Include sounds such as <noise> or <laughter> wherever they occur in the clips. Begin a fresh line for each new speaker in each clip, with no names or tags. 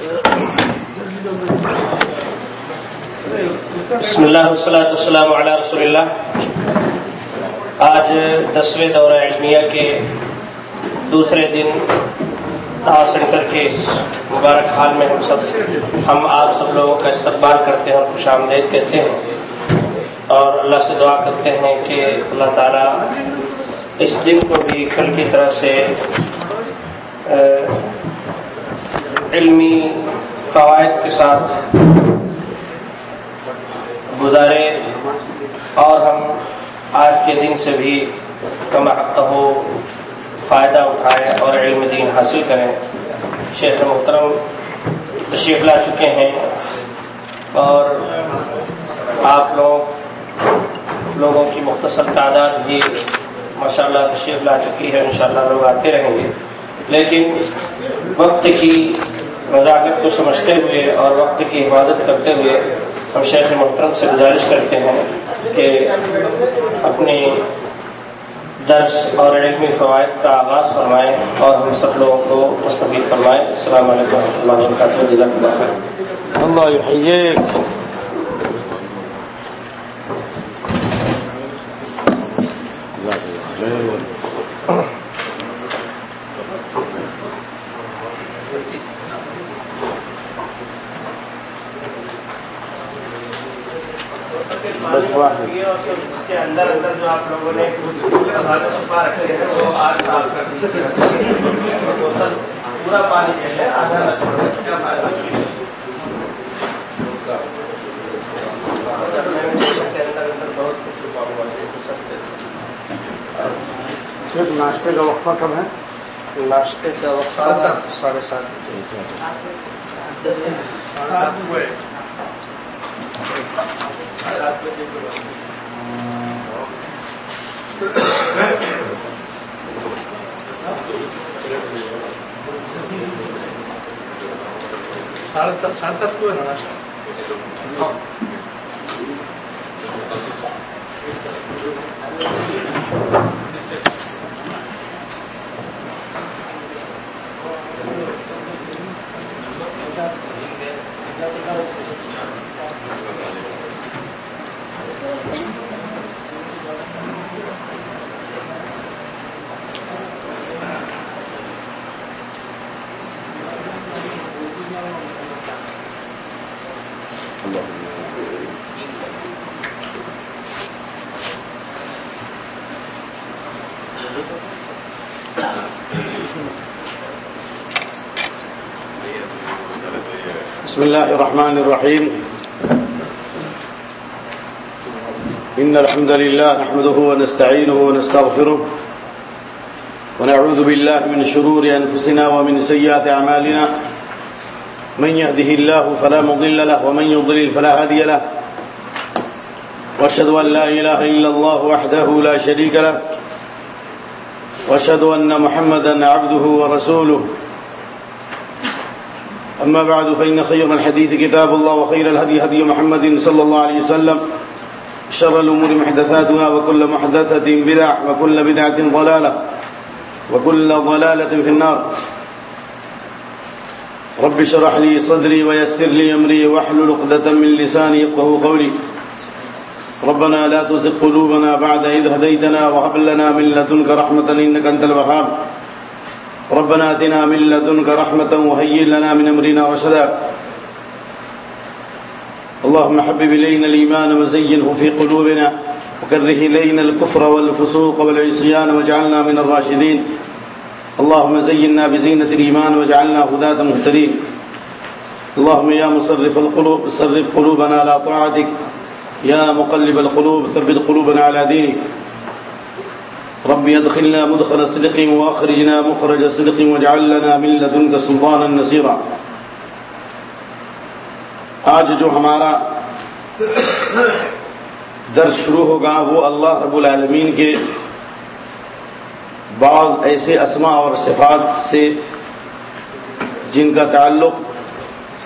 بسم اللہ وسلۃ السلام علیہ رسول اللہ۔ آج دسویں دورہ علمیہ کے دوسرے دن سینٹر کے اس مبارک حال میں ہم سب ہم آپ سب لوگوں کا استقبال کرتے ہیں اور خوش آمدید کہتے ہیں۔ اور اللہ سے دعا کرتے ہیں کہ اللہ تعالیٰ اس دن کو بھی کل کی طرح سے علمی فوائد کے ساتھ گزارے اور ہم آج کے دن سے بھی کم ہو فائدہ اٹھائیں اور علم دین حاصل کریں۔ شیخ محترم تشریف لا چکے ہیں اور آپ لوگ لوگوں کی مختصر تعداد بھی ماشاء اللہ تشریف لا چکی ہے، انشاءاللہ لوگ آتے رہیں گے۔ لیکن وقت کی نزاکت کو سمجھتے ہوئے اور وقت کی حفاظت کرتے ہوئے ہم شیخ محترم سے گزارش کرتے ہیں کہ اپنی درس اور علمی فوائد کا آغاز فرمائیں اور ہم سب لوگوں کو مستفید فرمائیں۔ السلام علیکم و رحمۃ اللہ وبرکاتہ۔
اللہ
اس کے اندر اندر جو آپ لوگوں نے چھپا رکھے ہیں وہ آج صاف کر پورا پانی کے لیے آدھا
صرف ناشتے کا وقفہ کب ہے۔
ناشتے کا وقفہ ساڑھے سات۔
ساڑھے سات ساڑھے سات کو ہے بسم الله الرحمن الرحيم إن الحمد لله نحمده ونستعينه ونستغفره ونعوذ بالله من شرور أنفسنا ومن سيئات أعمالنا من يهده الله فلا مضل له ومن يضلل فلا هادي له واشهد أن لا إله إلا الله وحده لا شريك له واشهد أن محمدا عبده ورسوله أما بعد، فإن خير الحديث كتاب الله وخير الهدي هدي محمد صلى الله عليه وسلم. شر الأمور محدثاتها وكل محدثة بدع وكل بدعة ضلالة وكل ضلالة في النار. رب شرح لي صدري ويسر لي أمري وحل لقدة من لساني يقه قولي. ربنا لا تزق قلوبنا بعد إذ هديتنا وهب لنا من لدنك رحمة إنك أنت الوهاب. ربنا اتنا من لدنك رحمة وهيئ لنا من أمرنا رشدا. اللهم حبب إلينا الإيمان وزينه في قلوبنا وكره إلينا الكفر والفسوق والعصيان واجعلنا من الراشدين. اللهم زينا بزينة الإيمان واجعلنا هداة مهتدين. اللهم يا مصرف القلوب صرف قلوبنا على طاعتك. يا مقلب القلوب ثبت قلوبنا على دينك. ربي ادخلنا مدخل صدق واخرجنا مخرج صدق واجعل لنا من لدنك سلطانا نصيرا. آج جو ہمارا درس شروع ہوگا وہ اللہ رب العالمین کے بعض ایسے اسماء اور صفات سے جن کا تعلق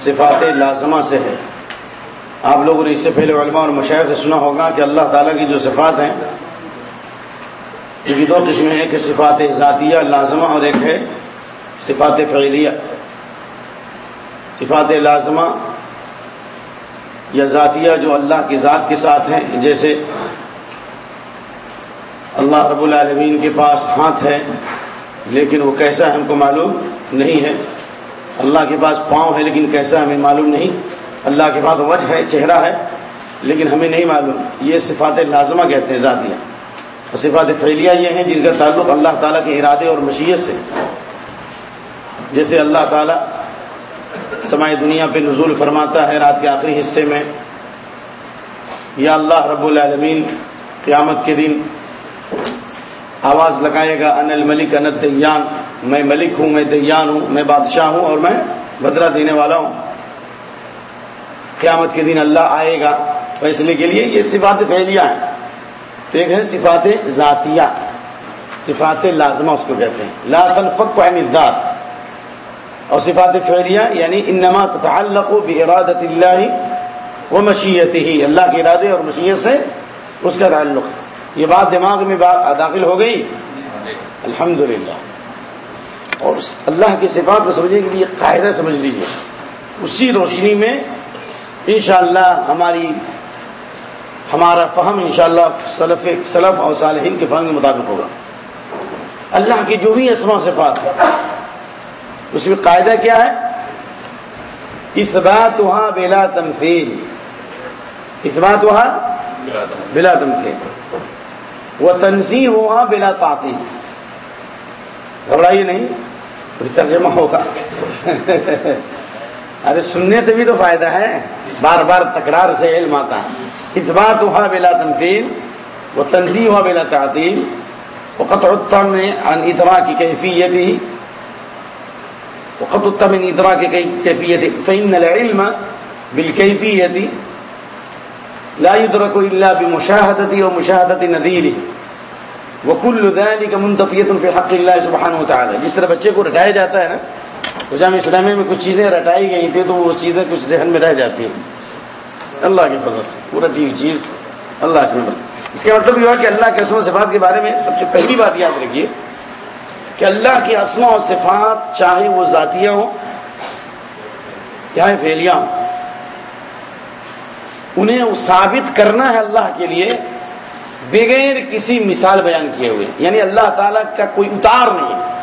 صفات لازمہ سے ہے۔ آپ لوگوں نے اس سے پہلے علماء اور مشاعر سے سنا ہوگا کہ اللہ تعالیٰ کی جو صفات ہیں کیونکہ دو قسمیں ہیں کہ صفات ذاتیہ لازمہ اور ایک ہے صفات فعلیہ۔ صفات لازمہ یا ذاتیہ جو اللہ کی ذات کے ساتھ ہیں، جیسے اللہ رب العالمین کے پاس ہاتھ ہے، لیکن وہ کیسا ہم کو معلوم نہیں ہے۔ اللہ کے پاس پاؤں ہے لیکن کیسا ہمیں معلوم نہیں۔ اللہ کے پاس وجہ ہے، چہرہ ہے، لیکن ہمیں نہیں معلوم۔ یہ صفات لازمہ کہتے ہیں، ذاتیہ۔ صفات فعلیہ یہ ہیں جن کا تعلق اللہ تعالیٰ کے ارادے اور مشیت سے۔ جیسے اللہ تعالیٰ سماعی دنیا پہ نزول فرماتا ہے رات کے آخری حصے میں، یا اللہ رب العالمین، قیامت کے دن آواز لگائے گا ان الملک ان دیان میں ملک ہوں، میں دیان ہوں، میں بادشاہ ہوں اور میں بدرہ دینے والا ہوں۔ قیامت کے دن اللہ آئے گا۔ فیصلے کے لیے یہ صفات پھیلیاں ہیں۔ تو ایک ہے صفات ذاتیہ، صفات لازمہ اس کو کہتے ہیں۔ لا تنفق عن الذات، اور صفات فعلیہ یعنی انما تتعلق بارادت اللہ و مشیت ہی اللہ کے ارادے اور مشیت سے اس کا تعلق۔ یہ بات دماغ میں داخل ہو گئی۔ الحمد اور اللہ کی صفات کو سمجھنے کے لیے قاعدہ سمجھ لیجیے اسی روشنی میں انشاءاللہ ہماری ہمارا فہم انشاءاللہ سلف سلف اور صالحین کے فہم کے مطابق ہوگا۔ اللہ کی جو بھی اسما صفات ہے اس میں قاعدہ کیا ہے؟ اثبات وہاں بلا تمثیل۔ اثبات وہاں بلا تمثیل۔ وہ تنظیم وہاں بلا تعطیل۔ گھبرائیے نہیں ترجمہ ہوگا۔ <laughs> ارے سننے سے بھی تو فائدہ ہے، بار بار تکرار سے علم آتا ہے۔ اثبات وہاں بلا تنفیل وہ تنظیم ہوا بلا تعطیل وہ قطع نے اترا کی کیفیت ہی وقت التم ادرا کے کیفیت فإن العلم بالکیفیت لا يدرك الا بمشاهدتي ومشاهده نذيره وكل ذلك منتفیت في حق الله سبحانه وتعالى جس طرح بچے کو رٹایا جاتا ہے نا تو جامع اسلامی میں کچھ چیزیں رٹائی گئی تھی تو وہ چیزیں کچھ ذہن میں رہ جاتی ہیں اللہ کے فضل سے، پورا دی چیز اللہ اس میں اس کا مطلب یہ ہوا کہ اللہ کے اسم و صفات کے بارے میں سب سے پہلی بات یاد رکھیے کہ اللہ کی اسما و صفات چاہے وہ ذاتیہ ہوں، چاہے فیلیاں ہوں، انہیں وہ ثابت کرنا ہے اللہ کے لیے بغیر کسی مثال بیان کیے ہوئے۔ یعنی اللہ تعالیٰ کا کوئی اتار نہیں ہے۔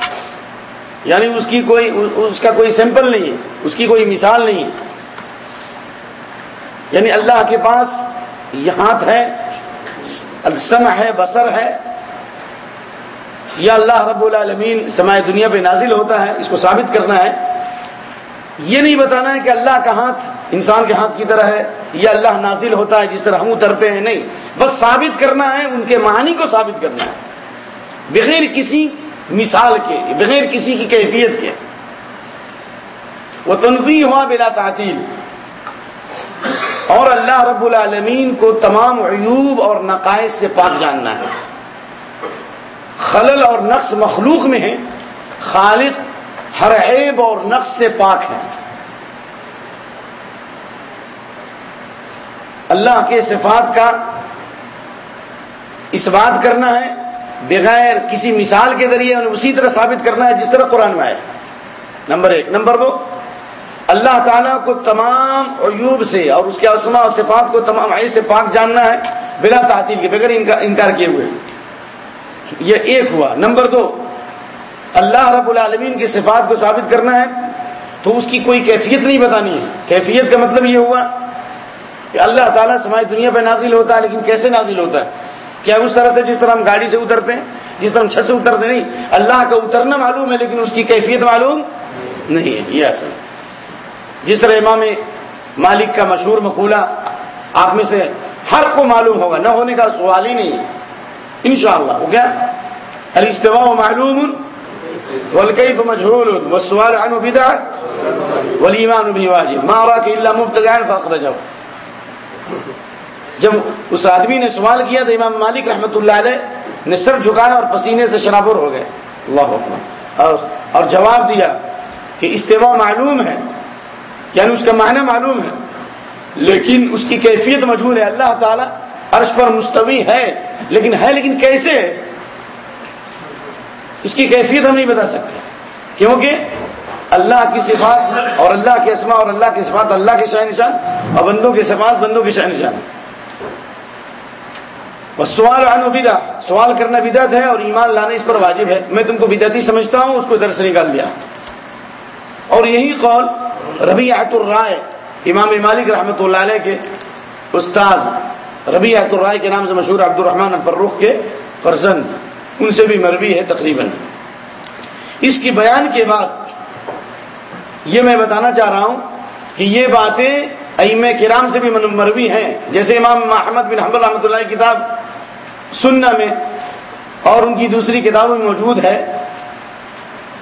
یعنی اس کی کوئی، اس کا کوئی سیمپل نہیں ہے، اس کی کوئی مثال نہیں ہے۔ یعنی اللہ کے پاس یہ ہاتھ ہے السم ہے بسر ہے۔ یا اللہ رب العالمین سمائے دنیا پہ نازل ہوتا ہے، اس کو ثابت کرنا ہے۔ یہ نہیں بتانا ہے کہ اللہ کا ہاتھ انسان کے ہاتھ کی طرح ہے، یا اللہ نازل ہوتا ہے جس طرح ہم اترتے ہیں، نہیں۔ بس ثابت کرنا ہے، ان کے معنی کو ثابت کرنا ہے۔ بغیر کسی مثال کے، بغیر کسی کی کیفیت کے۔ وہ تنظیم ہوا بلا تعطیل اور اللہ رب العالمین کو تمام عیوب اور نقائص سے پاک جاننا ہے۔ خلل اور نقص مخلوق میں ہے خالق ہر عیب اور نقص سے پاک ہے اللہ کے صفات کا اس بات کرنا ہے، بغیر کسی مثال کے ذریعے اسی طرح ثابت کرنا ہے جس طرح قرآن میں آئے نمبر ایک۔ نمبر دو۔ اللہ تعالیٰ کو تمام عیوب سے اور اس کے اسما اور صفات کو تمام عیب سے پاک جاننا ہے، بلا تعطیل کے بغیر انکار کیے ہوئے۔ یہ ایک ہوا۔ نمبر دو، اللہ رب العالمین کی صفات کو ثابت کرنا ہے، تو اس کی کوئی کیفیت نہیں بتانی ہے۔ کیفیت کا مطلب یہ ہوا کہ اللہ تعالیٰ سماج دنیا پہ نازل ہوتا ہے، لیکن کیسے نازل ہوتا ہے؟ کیا اس طرح سے جس طرح ہم گاڑی سے اترتے ہیں، جس طرح ہم چھت سے اترتے نہیں، اللہ کا اترنا معلوم ہے، لیکن اس کی کیفیت معلوم نہیں ہے۔ یہ اصل۔ جس طرح امام مالک کا مشہور مقولہ، آپ میں سے ہر کو معلوم ہوگا، نہ ہونے کا سوال ہی نہیں انشاءاللہ وہ کیا الاستواء معلوم والكيف مجهول والسؤال عنه بدعة والإيمان به واجب۔ ما أراك إلا مبتدعا فأخرجه جب اس آدمی نے سوال کیا تو امام مالک رحمت اللہ علیہ نے سر جھکایا اور پسینے سے شرابر ہو گئے۔ اللہ اکبر۔ اور جواب دیا کہ استوا معلوم ہے۔ یعنی اس کا معنی معلوم ہے۔ لیکن اس کی کیفیت مجہور ہے۔ اللہ تعالیٰ عرش پر مستوی ہے۔ لیکن ہے لیکن کیسے ہے؟ اس کی کیفیت ہم نہیں بتا سکتے۔ کیونکہ اللہ کی صفات اور اللہ کے اسما اور اللہ کی صفات، اللہ کے شاہ نشان اور بندوں کی صفات بندوں کے شاہ نشان۔ بس سوال عنہ بدا سوال کرنا بدعت ہے اور ایمان لانا اس پر واجب ہے۔ میں تم کو بدعتی سمجھتا ہوں، اس کو ادھر سے نکال دیا۔ اور یہی قول ربیعت الرائے، امام مالک رحمۃ اللہ علیہ کے استاذ ربیعت الرائے کے نام سے مشہور عبد الرحمان فرخ کے فرزند، ان سے بھی مروی ہے تقریباً۔ اس کی بیان کے بعد یہ میں بتانا چاہ رہا ہوں کہ یہ باتیں ائم کرام سے بھی مروی ہیں۔ جیسے امام محمد بن حمد رحمۃ اللہ کی کتاب سننا میں اور ان کی دوسری کتابوں میں موجود ہے۔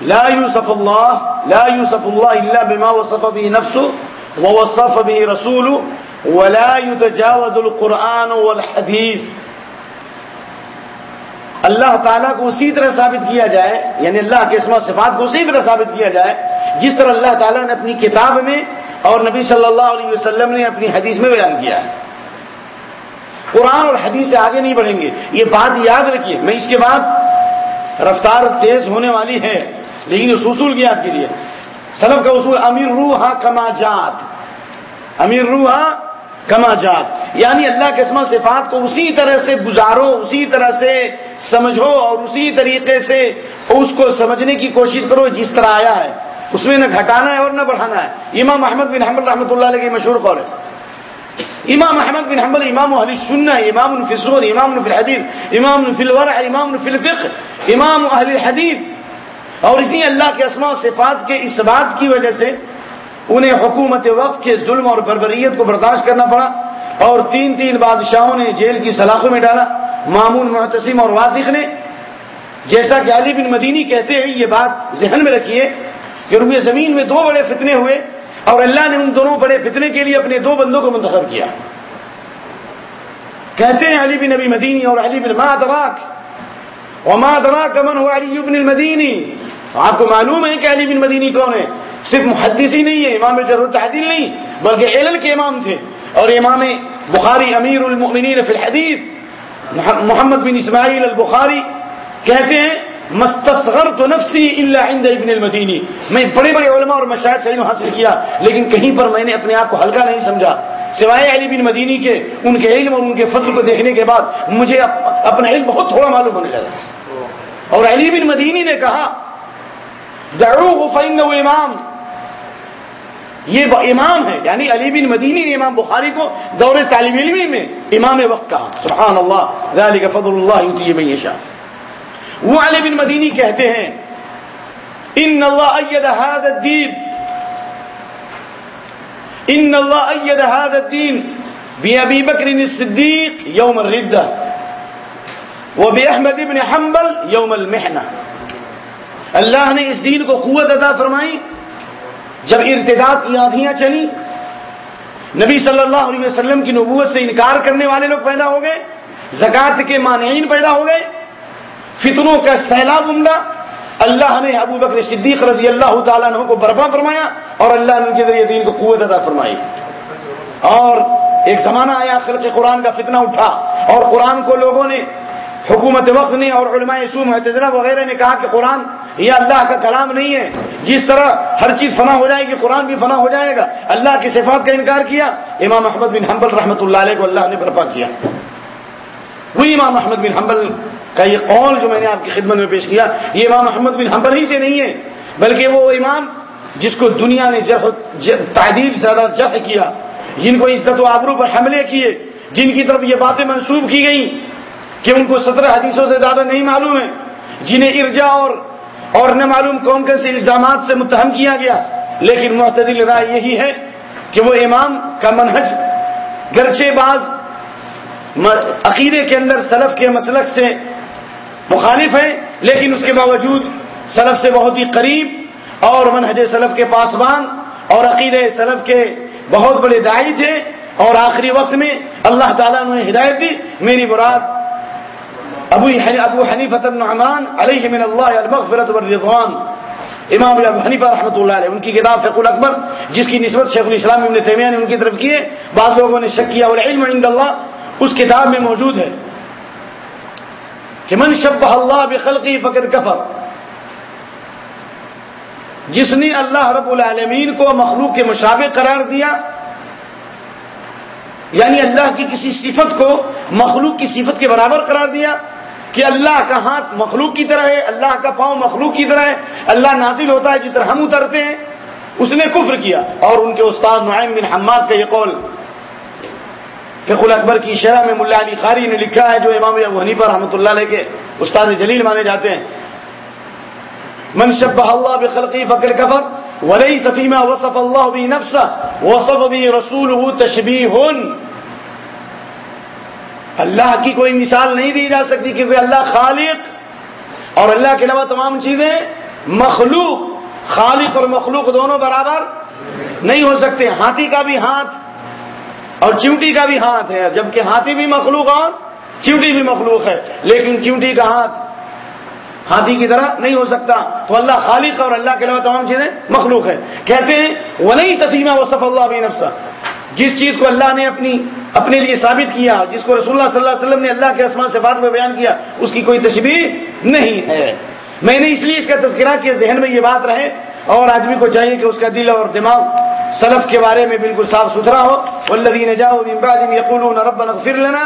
لا يوسف اللہ لا يوسف اللہ الا بما وصف به نفسه ووصف به رسوله ولا يتجاوز القرآن والحدیث اللہ تعالیٰ کو اسی طرح ثابت کیا جائے یعنی اللہ کے اسما صفات کو اسی طرح ثابت کیا جائے، جس طرح اللہ تعالیٰ نے اپنی کتاب میں اور نبی صلی اللہ علیہ وسلم نے اپنی حدیث میں بیان کیا ہے۔ قرآن اور حدیث سے آگے نہیں بڑھیں گے، یہ بات یاد رکھیے۔ میں اس کے بعد رفتار تیز ہونے والی ہے۔ لیکن اس اصول کی یاد کیجیے سلب کا اصول امیر روحا کما جات۔ امیر روحا کما جات۔ یعنی اللہ کے اسما صفات کو اسی طرح سے گزارو، اسی طرح سے سمجھو اور اسی طریقے سے اس کو سمجھنے کی کوشش کرو جس طرح آیا ہے۔ اس میں نہ گھٹانا ہے اور نہ بڑھانا ہے۔ امام احمد بن حمل رحمۃ اللہ علیہ کی مشہور قول ہے۔ امام احمد بن حمل امام علی سننا امام الفسور امام الفل حدیث امام الفلور امام الفل امام اہل حدیث اور اسی اللہ کے اسماء و صفات کے اس بات کی وجہ سے انہیں حکومت وقت کے ظلم اور بربریت کو برداشت کرنا پڑا اور تین تین بادشاہوں نے جیل کی سلاخوں میں ڈالا۔ معمول محتسم اور واضح نے۔ جیسا کہ علی بن مدینی کہتے ہیں، یہ بات ذہن میں رکھیے کہ روئے زمین میں دو بڑے فتنے ہوئے اور اللہ نے ان دونوں بڑے فتنے کے لیے اپنے دو بندوں کو منتخب کیا۔ کہتے ہیں علی بن نبی مدینی اور علی بن مادراک اور مادراک امن ہوا علی بن المدینی؟ آپ کو معلوم ہے کہ علی بن مدینی کون ہے؟ صرف محدث ہی نہیں ہے، امام جرت تعدیل نہیں، بلکہ علل کے امام تھے۔ اور امام بخاری امیر المؤمنین فی الحدیث محمد بن اسماعیل البخاری کہتے ہیں مستصغر تو نفسی اللہ عند ابن المدینی. میں بڑے بڑے علماء اور مشاہد سے علم حاصل کیا، لیکن کہیں پر میں نے اپنے آپ کو ہلکا نہیں سمجھا۔ سوائے علی بن مدینی کے، ان کے علم اور ان کے فضل کو دیکھنے کے بعد، مجھے اپنا علم بہت تھوڑا معلوم ہونے لگا۔ اور علی بن مدینی نے کہا فین امام. یہ امام ہے یعنی علی بن مدینی نے امام بخاری کو دور طالب علمی میں امام وقت کہا۔ سبحان اللہ ذالک فضل اللہ من یشاء۔ وہ علی بن مدینی کہتے ہیں، ان اللہ اید هذا الدین. ان اللہ اید هذا الدین بابی بکر الصدیق یوم الردہ. وباحمد بن حنبل یوم المحنہ۔ اللہ نے اس دین کو قوت عطا فرمائی۔ جب ارتداد کی آدھیاں چلی، نبی صلی اللہ علیہ وسلم کی نبوت سے انکار کرنے والے لوگ پیدا ہو گئے، زکوٰۃ کے مانعین پیدا ہو گئے فتنوں کا سیلاب عمدہ۔ اللہ نے ابو بکر صدیق رضی اللہ تعالیٰ عنہ کو برپا فرمایا اور اللہ نے ان کے ذریعے دین کو قوت ادا فرمائی۔ اور ایک زمانہ آیا، خلق قرآن کا فتنہ اٹھا اور قرآن کو لوگوں نے حکومت وقت نے اور علماء سو محتجرہ وغیرہ نے کہا کہ قرآن یہ اللہ کا کلام نہیں ہے۔ جس طرح ہر چیز فنا ہو جائے گی، قرآن بھی فنا ہو جائے گا۔ اللہ کی صفات کا انکار کیا۔ امام احمد بن حنبل رحمۃ اللہ علیہ کو اللہ نے برپا کیا۔ وہی امام احمد بن حنبل کا یہ قول جو میں نے آپ کی خدمت میں پیش کیا، یہ امام احمد بن حنبل ہی سے نہیں ہے، بلکہ وہ امام جس کو دنیا نے تعدیل سے زیادہ جرح کیا، جن کو عزت و آبرو پر حملے کیے، جن کی طرف یہ باتیں منسوب کی گئیں۔ کہ ان کو سترہ حدیثوں سے زیادہ نہیں معلوم ہے، جنہیں ارجا اور اور نہ معلوم کون کون سے الزامات سے متہم کیا گیا۔ لیکن معتدل رائے یہی ہے کہ وہ امام کا منہج گرچہ باز عقیدے کے اندر سلف کے مسلک سے مخالف ہے لیکن اس کے باوجود سلف سے بہت ہی قریب اور منہج سلف کے پاسبان اور عقید سلف کے بہت بڑے دائی تھے۔ اور آخری وقت میں اللہ تعالیٰ نے ہدایت دی، میری مراد ابو ابو حنیفت النعمان علیہ من اللہ المغفرت والرضوان. امام ابو حنیفہ رحمۃ اللہ علیہ، ان کی کتاب فق الاکبر، جس کی نسبت شیخ الاسلام ابن تیمیہ نے ان کی طرف کیے بعض لوگوں نے شک کیا، والعلم عند اللہ اس کتاب میں موجود ہے کہ من شبہ اللہ بخلقی فقد کفر. جس نے اللہ رب العالمین کو مخلوق کے مشابہ قرار دیا یعنی اللہ کی کسی صفت کو مخلوق کی صفت کے برابر قرار دیا کہ اللہ کا ہاتھ مخلوق کی طرح ہے، اللہ کا پاؤں مخلوق کی طرح ہے۔ اللہ نازل ہوتا ہے جس طرح ہم اترتے ہیں، اس نے کفر کیا۔ اور ان کے استاد نعیم بن حماد کا یہ قول فق الاکبر کی شرح میں ملا علی خاری نے لکھا ہے، جو امام ابو حنیفہ رحمۃ اللہ علیہ کے استاد جلیل مانے جاتے ہیں۔ من شبہ اللہ بخلقی فقر کفر ولی سفیمہ وصف اللہ بھی نفسا وصف بھی رسول تشبی اللہ کی کوئی مثال نہیں دی جا سکتی کیونکہ اللہ خالق اور اللہ کے علاوہ تمام چیزیں مخلوق، خالق اور مخلوق دونوں برابر نہیں ہو سکتے۔ ہاتھی کا بھی ہاتھ اور چیوٹی کا بھی ہاتھ ہے، جبکہ ہاتھی بھی مخلوق اور چیوٹی بھی مخلوق ہے۔ لیکن چیوٹی کا ہاتھ ہاتھی کی طرح نہیں ہو سکتا۔ تو اللہ خالق اور اللہ کے علاوہ تمام چیزیں مخلوق ہے کہتے ہیں وہ نہیں سفیمہ وہ صف اللہ نفسا جس چیز کو اللہ نے اپنی اپنے لیے ثابت کیا جس کو رسول اللہ صلی اللہ علیہ وسلم نے اللہ کے اسمان سے بات میں بیان کیا اس کی کوئی تشبیح نہیں ہے۔ میں نے اس لیے اس کا تذکرہ کیا ذہن میں یہ بات رہے اور آدمی کو چاہیے کہ اس کا دل اور دماغ سلف کے بارے میں بالکل صاف ستھرا ہو۔ والذین جاؤ من بعد یقولون ربنا اغفر لنا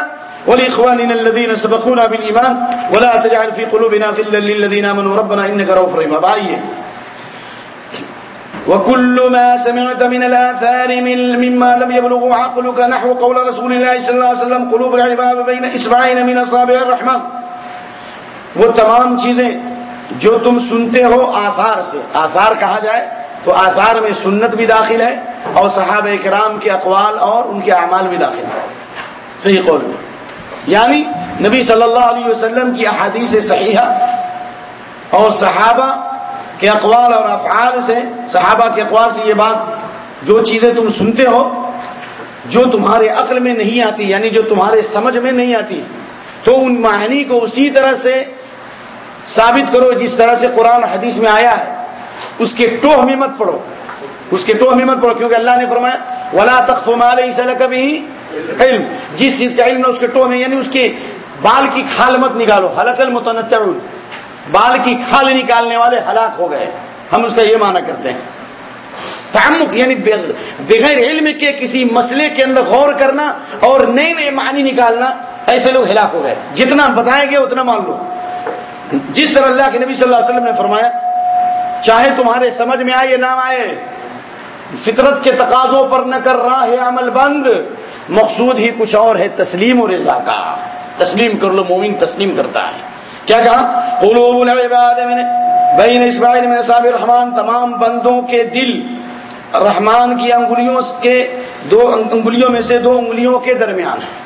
ولإخواننا الذين سبقونا بالإيمان ولا تجعل في قلوبنا غلا للذين آمنوا ربنا إنك رؤوف رحيم۔ بائیے وكل ما سمعت من الآثار من مما لم يبلغ عقلك نحو قول رسول الله صلى الله عليه وسلم قلوب العباد بين إسبعين من أصابع الرحمن. وہ تمام چیزیں جو تم سنتے ہو آثار سے، آثار کہا جائے تو آثار میں سنت بھی داخل ہے اور صحابہ کرام کے اقوال اور ان کے اعمال بھی داخل ہے صحیح قول۔ میں یعنی نبی صلی اللہ علیہ وسلم کی احادیث صحیحہ اور صحابہ کے اقوال اور افعال سے، صحابہ کے اقوال سے یہ بات جو چیزیں تم سنتے ہو، جو تمہارے عقل میں نہیں آتی یعنی جو تمہارے سمجھ میں نہیں آتی، تو ان معنی کو اسی طرح سے ثابت کرو جس طرح سے قرآن حدیث میں آیا ہے۔ اس کے ٹوہ میں مت پڑھو اس کے ٹوہ میں مت پڑھو کیونکہ اللہ نے فرمایا، ولا تخف مال کبھی علم۔ جس چیز کا علم ہے، اس کے ٹوہ میں یعنی اس کے بال کی کھال مت نکالو۔ حلق المتنطع بال کی کھال نکالنے والے ہلاک ہو گئے۔ ہم اس کا یہ معنی کرتے ہیں۔ تعمق یعنی بغیر علم کے کسی مسئلے کے اندر غور کرنا اور نئے نئے معنی نکالنا ایسے لوگ ہلاک ہو گئے۔ جتنا بتائیں گے اتنا مان لو۔ جس طرح اللہ کے نبی صلی اللہ علیہ وسلم نے فرمایا، چاہے تمہارے سمجھ میں آئے نہ آئے، فطرت کے تقاضوں پر نہ کر رہا ہے عمل بند، مقصود ہی کچھ اور ہے تسلیم و رضا کا۔ تسلیم کر لو، مومن تسلیم کرتا ہے۔ کیا کہا؟ قلوب العباد میں نے بین اسماعیل میں صاحب رحمان تمام بندوں کے دل، رحمان کی انگلیوں کے دو انگلیوں میں سے دو انگلیوں کے درمیان ہے۔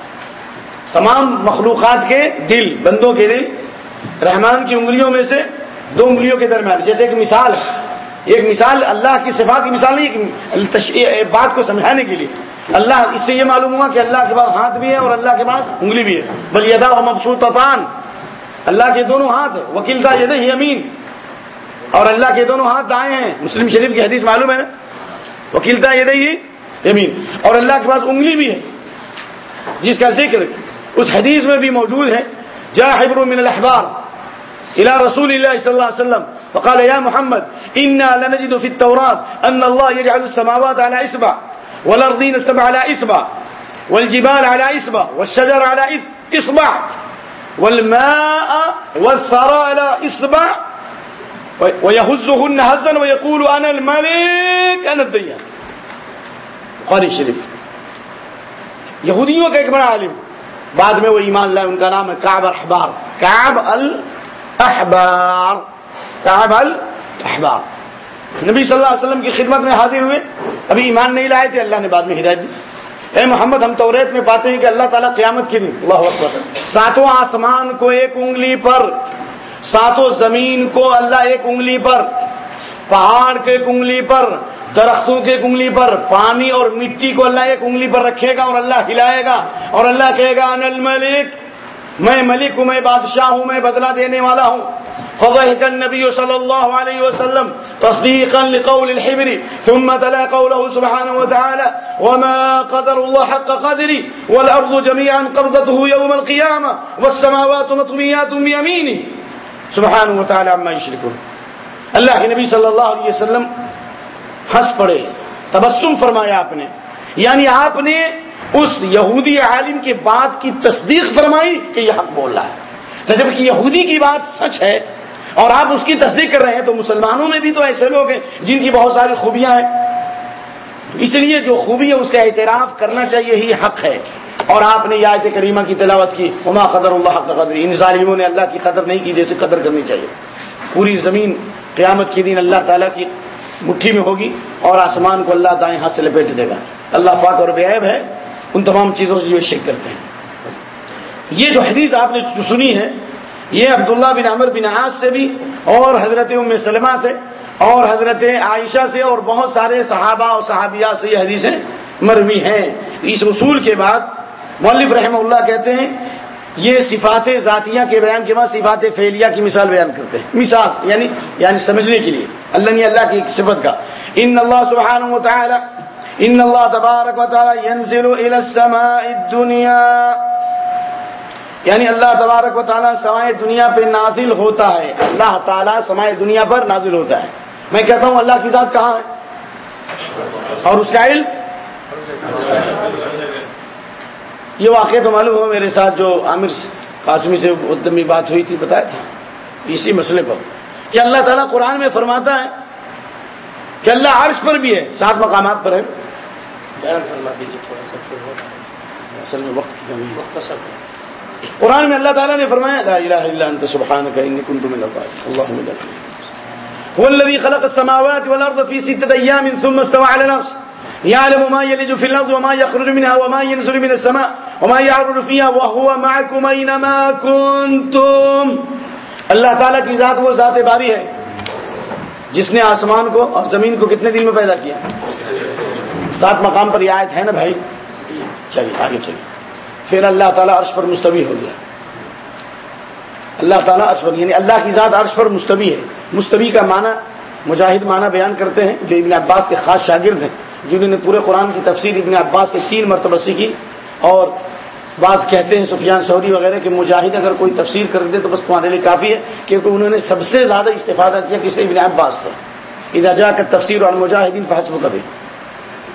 تمام مخلوقات کے دل، بندوں کے دل، رحمان کی انگلیوں میں سے دو انگلیوں کے درمیان جیسے ایک مثال ہے۔ ایک مثال اللہ کی صفات کی مثال نہیں بات کو سمجھانے کے لیے۔ اللہ، اس سے یہ معلوم ہوا کہ اللہ کے پاس ہاتھ بھی ہے اور اللہ کے پاس انگلی بھی ہے۔ بل یدا مبسوط اللہ کے دونوں ہاتھ وکیل تھا یہ نہیں امین۔ اور اللہ کے دونوں ہاتھ دائیں ہیں۔ مسلم شریف کی حدیث معلوم ہے نا؟ وکیل تھا یہ نہیں یمین اور اللہ کے پاس انگلی بھی ہے، جس کا ذکر اس حدیث میں بھی موجود ہے۔ جا حبر من الاحبار الى رسول الله صلى الله عليه وسلم، فقال يا محمد، انا لنجد في التوراة ان الله يجعل السماوات على اسبع والارضين السبع على اسبع والجبال على اسبع والشجر على اصبع والماء والثرى على إصبع ويهزهن هزا ويقول أنا الملك، أنا الديان. قاری شریف یہودیوں کا ایک بڑا عالم؟ بعد میں وہ ایمان لائے ان کا نام ہے کعب احبار کعب الاحبار کعب الاحبار نبی صلی اللہ علیہ وسلم کی خدمت میں حاضر ہوئے، ابھی ایمان نہیں لائے تھے، اللہ نے بعد میں ہدایت دی۔ اے محمد، ہم توریت میں پاتے ہیں کہ اللہ تعالیٰ قیامت کی نہیں اللہ اکبر۔ ساتوں آسمان کو ایک انگلی پر، ساتوں زمین کو اللہ ایک انگلی پر، پہاڑ کے ایک انگلی پر، درختوں کے ایک انگلی پر، پانی اور مٹی کو اللہ ایک انگلی پر رکھے گا اور اللہ ہلائے گا اور اللہ کہے گا ان الملک۔ میں ملک ہوں، میں بادشاہ ہوں، میں بدلہ دینے والا ہوں۔ فضحك النبي صلى الله عليه وسلم تصديقا لقول الحبر، ثم تلا قوله سبحانه وتعالى وما قدر الله حق قدري والأرض جميعا قبضته يوم القيامة، والسماوات مطميات بيمينه. سبحانه وتعالى عما يشركون. اللہ کے نبی صلی اللہ علیہ وسلم ہنس پڑے، تبسم فرمایا آپ نے۔ یعنی آپ نے اس یہودی عالم کے بات کی تصدیق فرمائی کہ یہ حق بول رہا ہے۔ جبکہ یہودی کی بات سچ ہے اور آپ اس کی تصدیق کر رہے ہیں تو مسلمانوں میں بھی تو ایسے لوگ ہیں جن کی بہت ساری خوبیاں ہیں۔ اس لیے جو خوبی ہے اس کا اعتراف کرنا چاہیے ہی حق ہے۔ اور آپ نے یہ آیت کریمہ کی تلاوت کی عما قدر اللہ حق قدر ان ظالموں نے اللہ کی قدر نہیں کی، جیسے قدر کرنی چاہیے۔ پوری زمین قیامت کے دن اللہ تعالیٰ کی مٹھی میں ہوگی اور آسمان کو اللہ دائیں ہاتھ سے لپیٹ دے گا۔ اللہ پاک اور بے عیب ہے، ان تمام چیزوں سے جو شیک کرتے ہیں۔ یہ جو حدیث آپ نے سنی ہے یہ عبداللہ بن عمر بن عاص سے بھی اور حضرت ام سلمہ سے اور حضرت عائشہ سے اور بہت سارے صحابہ اور صحابیات سے یہ حدیثیں مروی ہیں۔ اس اصول کے بعد مولف رحمہ اللہ کہتے ہیں، یہ صفات ذاتیہ کے بیان کے بعد صفات فیلیہ کی مثال بیان کرتے ہیں۔ مثال یعنی یعنی سمجھنے کے لیے۔ اللہ نے اللہ کی صفت کا۔ ان اللہ سبحانہ و تعالی ان اللہ تبارک و تعالی ينزل الى السماء الدنيا یعنی اللہ تبارک و تعالیٰ سمائے دنیا پہ نازل ہوتا ہے۔ اللہ تعالیٰ سمائے دنیا پر نازل ہوتا ہے۔ میں کہتا ہوں اللہ کی ذات کہاں ہے؟ اور اس کا علم؟ یہ واقعہ تو معلوم ہو میرے ساتھ جو عامر قاسمی سے لمبی بات ہوئی تھی بتایا تھا۔ اسی مسئلے پر کہ اللہ تعالیٰ قرآن میں فرماتا ہے کہ اللہ عرش پر بھی ہے سات مقامات پر ہے۔ اصل میں وقت کی کمی مختصر قرآن میں اللہ تعالیٰ نے فرمایا، لا الہ الا انت سبحانک انی کنت من الظالمین اللهم لا هو الذي خلق السماوات والارض في ستة ايام ثم استوى على العرش. يعلم ما يلج في الارض وما يخرج منها وما ينزل من السماء وما يعرض فيها وهو معكم اينما كنتم۔ اللہ تعالیٰ کی ذات وہ ذات باری ہے جس نے آسمان کو اور زمین کو کتنے دن میں پیدا کیا؟ سات مقام پر یہ آیت ہے نا بھائی؟ چلیے، آگے چلیے۔ پھر اللہ تعالیٰ عرش پر مستوی ہو گیا۔ اللہ تعالیٰ عرش پر یعنی اللہ کی ذات عرش پر مستوی ہے۔ مستوی کا معنی مجاہد معنی بیان کرتے ہیں، جو ابن عباس کے خاص شاگرد ہیں، جنہوں نے پورے قرآن کی تفسیر ابن عباس سے تین مرتبہ سیکھی اور بعض کہتے ہیں سفیان سوری وغیرہ کہ مجاہد اگر کوئی تفسیر کر دے تو بس تمہارے لیے کافی ہے، کیونکہ انہوں نے سب سے زیادہ استفادہ کیا کسی ابن عباس سے۔ ادھر جا کر تفسیر اور مجاہدین فحسب کبھی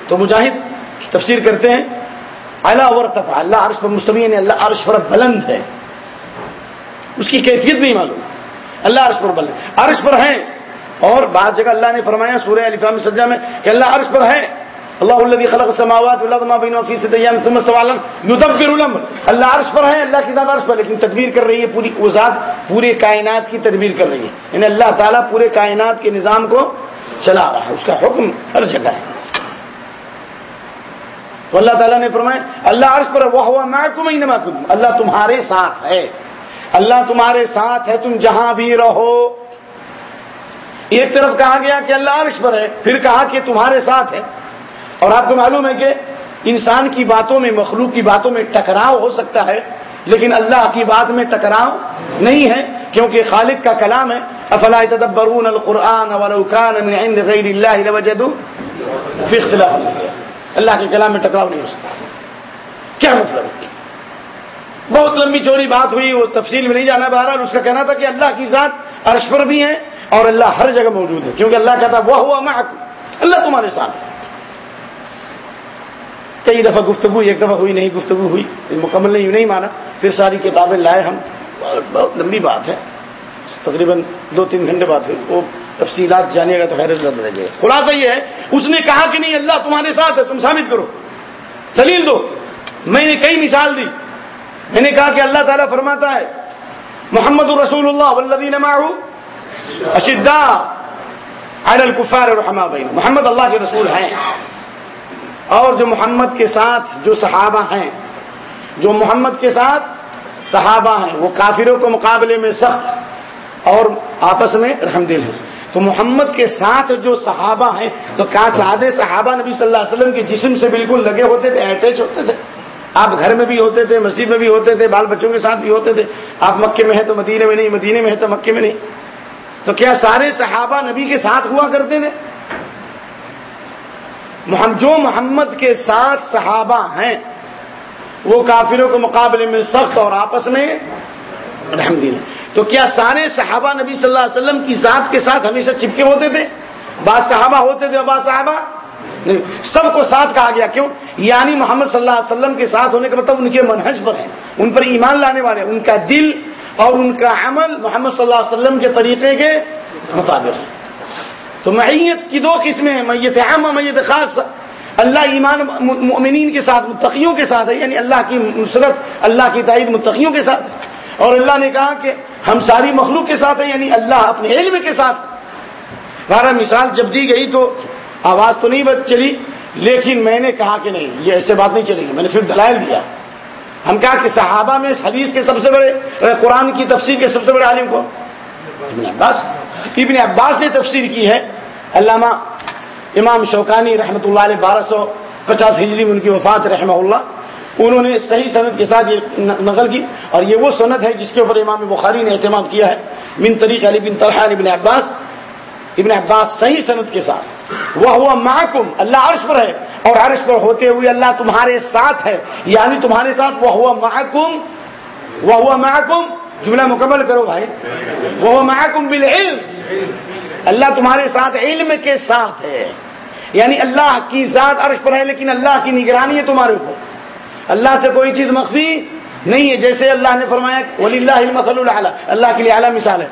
تو مجاہد تفسیر کرتے ہیں اللہ اور اللہ عرش پر مستوی یعنی اللہ عرش پر بلند ہے. اس کی کیفیت نہیں معلوم. اللہ عرش پر بلند. عرش پر ہے اور بعض جگہ اللہ نے فرمایا سورہ علیفام سجا میں کہ اللہ عرش پر ہے اللہ الذي خلق السماوات والارض ما بينهما في ايام ثم استوى على يدبر الامر. اللہ عرش پر ہے اللہ کی ذات عرش پر لیکن تدبیر کر رہی ہے، پوری وہ ذات پورے کائنات کی تدبیر کر رہی ہے. یعنی اللہ تعالیٰ پورے کائنات کے نظام کو چلا رہا ہے. اس کا حکم ہر جگہ ہے. تو اللہ تعالیٰ نے فرمایا، اللہ عرش پر وہ ہوا معکم اینما کنتم اللہ تمہارے ساتھ ہے۔ اللہ تمہارے ساتھ ہے، تم جہاں بھی رہو۔ ایک طرف کہا گیا کہ اللہ عرش پر ہے، پھر کہا کہ تمہارے ساتھ ہے۔ اور آپ کو معلوم ہے کہ انسان کی باتوں میں، مخلوق کی باتوں میں ٹکراؤ ہو سکتا ہے، لیکن اللہ کی بات میں ٹکراؤ نہیں ہے، کیونکہ خالق کا کلام ہے، افلا تدبرون القرآن ولو كان من عند غیر اللہ لوجدوا فی اختلاف۔ اللہ کے کلام میں ٹکراؤ نہیں ہو سکتا۔ کیا مطلب؟ بہت لمبی چوری بات ہوئی، وہ تفصیل میں نہیں جانا بہرحال، اس کا کہنا تھا کہ اللہ کی ذات عرش پر بھی ہے اور اللہ ہر جگہ موجود ہے کیونکہ اللہ کہتا وہ ہوا میں اللہ تمہارے ساتھ ہے کئی دفعہ گفتگو، ایک دفعہ ہوئی، نہیں گفتگو ہوئی، مکمل نہیں نہیں مانا۔ پھر ساری کتابیں لائے ہم۔ بہت لمبی بات ہے۔ تقریباً دو تین گھنٹے بعد ہوئی۔ وہ تفصیلات جانے گا تو حیرت زیادہ رہ جائے خلاصہ یہ ہے، اس نے کہا کہ نہیں، اللہ تمہارے ساتھ ہے، تم ثابت کرو۔ دلیل دو، میں نے کئی مثال دی۔ میں نے کہا کہ اللہ تعالیٰ فرماتا ہے، محمد الرسول اللہ والذین معه علی الکفار رحمہ بین۔ محمد اللہ کے رسول ہیں۔ اور جو محمد کے ساتھ جو صحابہ ہیں، جو محمد کے ساتھ صحابہ ہیں، وہ کافروں کے مقابلے میں سخت۔ اور آپس میں رحم دل ہیں تو محمد کے ساتھ جو صحابہ ہیں، تو کیا سادے صحابہ نبی صلی اللہ علیہ وسلم کے جسم سے بالکل لگے ہوتے تھے اٹیچ ہوتے تھے؟ آپ گھر میں بھی ہوتے تھے، مسجد میں بھی ہوتے تھے، بال بچوں کے ساتھ بھی ہوتے تھے۔ آپ مکے میں ہیں تو مدینے میں نہیں مدینے میں ہے تو مکے میں نہیں۔ تو کیا سارے صحابہ نبی کے ساتھ ہوا کرتے تھے؟ جو محمد کے ساتھ صحابہ ہیں، وہ کافروں کے مقابلے میں سخت اور آپس میں الحمد تو کیا سارے صحابہ نبی صلی اللہ علیہ وسلم کی ذات کے ساتھ ہمیشہ چپکے ہوتے تھے؟ بعض صحابہ ہوتے تھے بعض صحابہ نہیں۔ سب کو ساتھ کہا گیا، کیوں؟ یعنی محمد صلی اللہ علیہ وسلم کے ساتھ ہونے کا مطلب ان کے منہج پر ہیں، ان پر ایمان لانے والے، ان کا دل اور ان کا عمل محمد صلی اللہ علیہ وسلم کے طریقے کے مطابق ہے۔ تو معیت کی دو قسمیں ہیں میت عام اور میت خاص۔ اللہ ایمان مؤمنین کے ساتھ، متقیوں کے ساتھ ہے یعنی اللہ کی نصرت، اللہ کی تائید متقیوں کے ساتھ۔ اور اللہ نے کہا کہ ہم ساری مخلوق کے ساتھ ہیں یعنی اللہ اپنے علم کے ساتھ۔ بارہ مثال جب دی گئی تو آواز تو نہیں چلی، لیکن میں نے کہا کہ نہیں، یہ ایسے بات نہیں چلے گی۔ میں نے پھر دلائل دیا۔ ہم کہا کہ صحابہ میں حدیث کے سب سے بڑے قرآن کی تفسیر کے سب سے بڑے عالم کو ابن عباس۔ ابن عباس نے تفسیر کی ہے۔ علامہ امام شوکانی رحمۃ اللہ علیہ، بارہ سو پچاس ہجری میں ان کی وفات، رحمہ اللہ۔ انہوں نے صحیح صنعت کے ساتھ یہ نقل کی اور یہ وہ صنعت ہے جس کے اوپر امام بخاری نے اہتمام کیا ہے من طریق علی بن طلحہ ابن عباس ابن عباس صحیح صنعت کے ساتھ۔ وہ ہوا محکم اللہ عرش پر ہے اور عرش پر ہوتے ہوئے اللہ تمہارے ساتھ ہے۔ یعنی تمہارے ساتھ وہ ہوا محکم وہ ہوا محکم جملہ مکمل کرو بھائی۔ وہ محکم بالعلم۔ اللہ تمہارے ساتھ علم کے ساتھ ہے۔ یعنی اللہ کی ذات عرش پر ہے لیکن اللہ کی نگرانی ہے تمہارے اوپر۔ اللہ سے کوئی چیز مخفی نہیں ہے۔ جیسے اللہ نے فرمایا ولی اللہ اللہ کے لیے اعلیٰ مثال ہے۔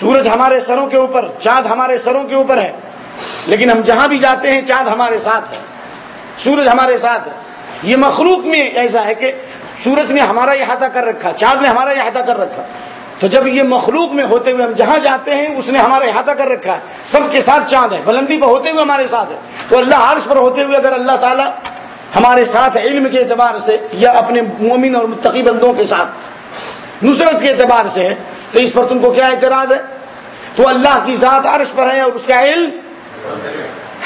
سورج ہمارے سروں کے اوپر، چاند ہمارے سروں کے اوپر ہے۔ لیکن ہم جہاں بھی جاتے ہیں، چاند ہمارے ساتھ ہے۔ سورج ہمارے ساتھ ہے۔ یہ مخلوق میں ایسا ہے کہ سورج نے ہمارا احاطہ کر رکھا، چاند نے ہمارا احاطہ کر رکھا۔ تو جب یہ مخلوق میں ہوتے ہوئے ہم جہاں جاتے ہیں، اس نے ہمارا احاطہ کر رکھا ہے۔ سب کے ساتھ چاند ہے، بلندی پہ ہوتے ہوئے ہمارے ساتھ ہے۔ تو اللہ عرش پر ہوتے ہوئے اگر اللہ تعالیٰ ہمارے ساتھ علم کے اعتبار سے یا اپنے مومن اور متقی بندوں کے ساتھ نصرت کے اعتبار سے ہے تو اس پر تم کو کیا اعتراض ہے؟ تو اللہ کی ذات عرش پر ہے اور اس کا علم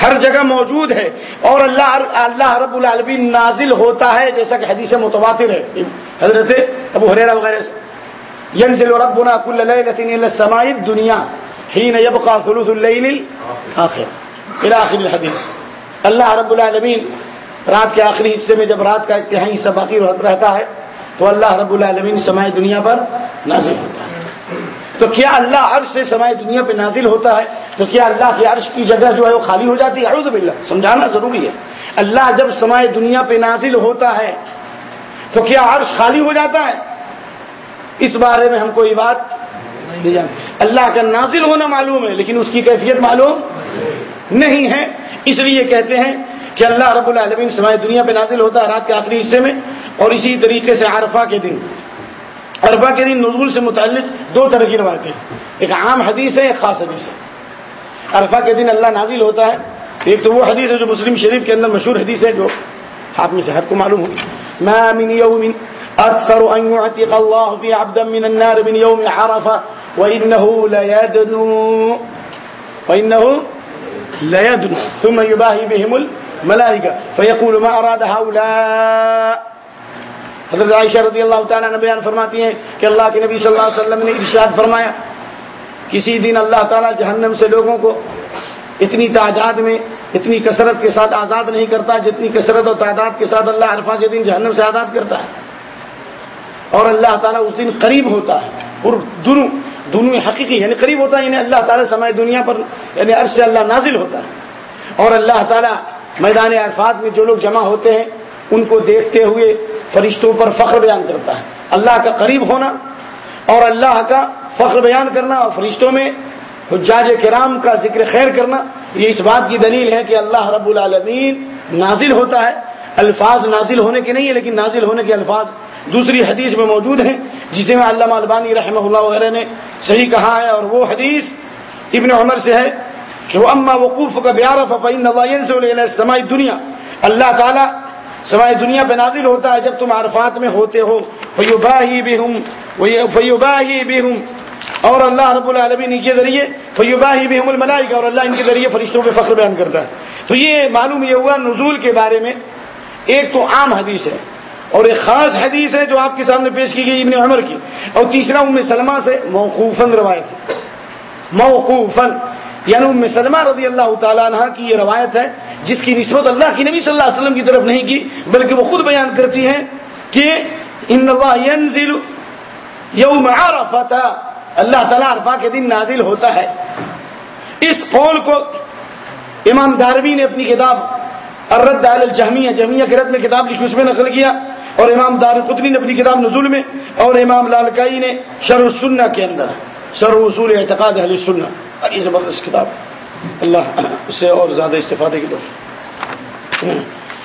ہر جگہ موجود ہے اور اللہ اللہ رب العالمین نازل ہوتا ہے جیسا کہ حدیث متواتر ہے۔ حضرت ابو حریرہ وغیرہ سے۔ ينزل ربنا كل ليلة إلى السماء الدنيا حين يبقى ثلث الليل الآخر۔ إلى آخر الحديث اللہ رب العالمین رات کے آخری حصے میں جب رات کا اتہائی حصہ باقی رہتا ہے، تو اللہ رب العالمین سمائے دنیا پر نازل ہوتا ہے۔ تو کیا اللہ عرش سے سمائے دنیا پہ نازل ہوتا ہے؟ تو کیا اللہ کے عرش کی جگہ جو ہے وہ خالی ہو جاتی ہے؟ اعوذ باللہ۔ سمجھانا ضروری ہے۔ اللہ جب سمائے دنیا پہ نازل ہوتا ہے، تو کیا عرش خالی ہو جاتا ہے؟ اس بارے میں ہم کوئی بات نہیں جانتے۔ اللہ کا نازل ہونا معلوم ہے، لیکن اس کی کیفیت معلوم نہیں ہے۔ اس لیے کہتے ہیں کہ اللہ رب العالمین سمائے دنیا پہ نازل ہوتا ہے رات کے آخری حصے میں اور اسی طریقے سے عرفہ کے دن۔ عرفہ کے دن نزول سے متعلق دو طرح کی روایتیں ایک عام حدیث ہے، ایک خاص حدیث ہے۔ عرفہ کے دن اللہ نازل ہوتا ہے۔ ایک تو وہ حدیث ہے جو مسلم شریف کے اندر مشہور حدیث ہے جو آپ میں سے ہر کو معلوم ہوگی۔ ما من يوم اكثر ان يعتق الله في عبدا من النار من يوم عرفه وانه ليدنو وانه ليدنو ثم يباهي بهم الملائكه فيقول ما اراد هؤلاء حضرت عائشہ رضی اللہ تعالیٰ نے بیان فرماتی ہیں کہ اللہ کے نبی صلی اللہ علیہ وسلم نے ارشاد فرمایا، کسی دن اللہ تعالیٰ جہنم سے لوگوں کو اتنی تعداد میں، اتنی کثرت کے ساتھ آزاد نہیں کرتا جتنی کثرت اور تعداد کے ساتھ اللہ عرفہ کے دن جہنم سے آزاد کرتا ہے۔ اور اللہ تعالیٰ اس دن قریب ہوتا ہے اور دونوں دونوں حقیقی یعنی قریب ہوتا ہے یعنی اللہ تعالیٰ سمائے دنیا پر یعنی عرض سے اللہ نازل ہوتا ہے۔ اور اللہ تعالیٰ میدان عرفات میں جو لوگ جمع ہوتے ہیں، ان کو دیکھتے ہوئے فرشتوں پر فخر بیان کرتا ہے۔ اللہ کا قریب ہونا اور اللہ کا فخر بیان کرنا اور فرشتوں میں حجاج کرام کا ذکر خیر کرنا، یہ اس بات کی دلیل ہے کہ اللہ رب العالمین نازل ہوتا ہے۔ الفاظ نازل ہونے کے نہیں ہے لیکن نازل ہونے کے الفاظ دوسری حدیث میں موجود ہیں، جسے میں علامہ البانی رحمہ اللہ وغیرہ نے صحیح کہا ہے اور وہ حدیث ابن عمر سے ہے۔ کہ وہ اما وقوف کا بیارف سمائی دنیا اللہ تعالیٰ سوائے دنیا پہ نازل ہوتا ہے جب تم عرفات میں ہوتے ہو۔ فیوبا ہی بھی ہوں فیوبا ہی بھی ہوں اور اللہ رب العالمین کے ذریعے فیوبا ہی بھی ہوں الملائی اور اللہ ان کے ذریعے فرشتوں پہ فخر بیان کرتا ہے۔ تو یہ معلوم یہ ہوا نزول کے بارے میں ایک تو عام حدیث ہے اور ایک خاص حدیث ہے جو آپ کے سامنے پیش کی گئی ابن عمر کی۔ اور تیسرا ام سلمہ سے موقوفن روایت ہے۔ موقوفن یعنی ام سلمہ رضی اللہ تعالیٰ عنہ کی یہ روایت ہے، جس کی نسبت اللہ کی نبی صلی اللہ علیہ وسلم کی طرف نہیں کی، بلکہ وہ خود بیان کرتی ہیں کہ ان اللہ ينزل یوم عرفت، اللہ تعالیٰ عرفہ کے دن نازل ہوتا ہے۔ اس قول کو امام داروی نے اپنی کتاب الرد علی الجہمیہ، جہمیہ کے رد میں کتاب لکھی، اس میں نقل کیا۔ اور امام دار قطنی نے اپنی کتاب نزول میں، اور امام لالکائی نے شر السنہ کے اندر شر اصول اعتقاد اہل السنہ۔ اور یہ زبردست کتاب. اللہ اس سے اور زیادہ استفادے کی دو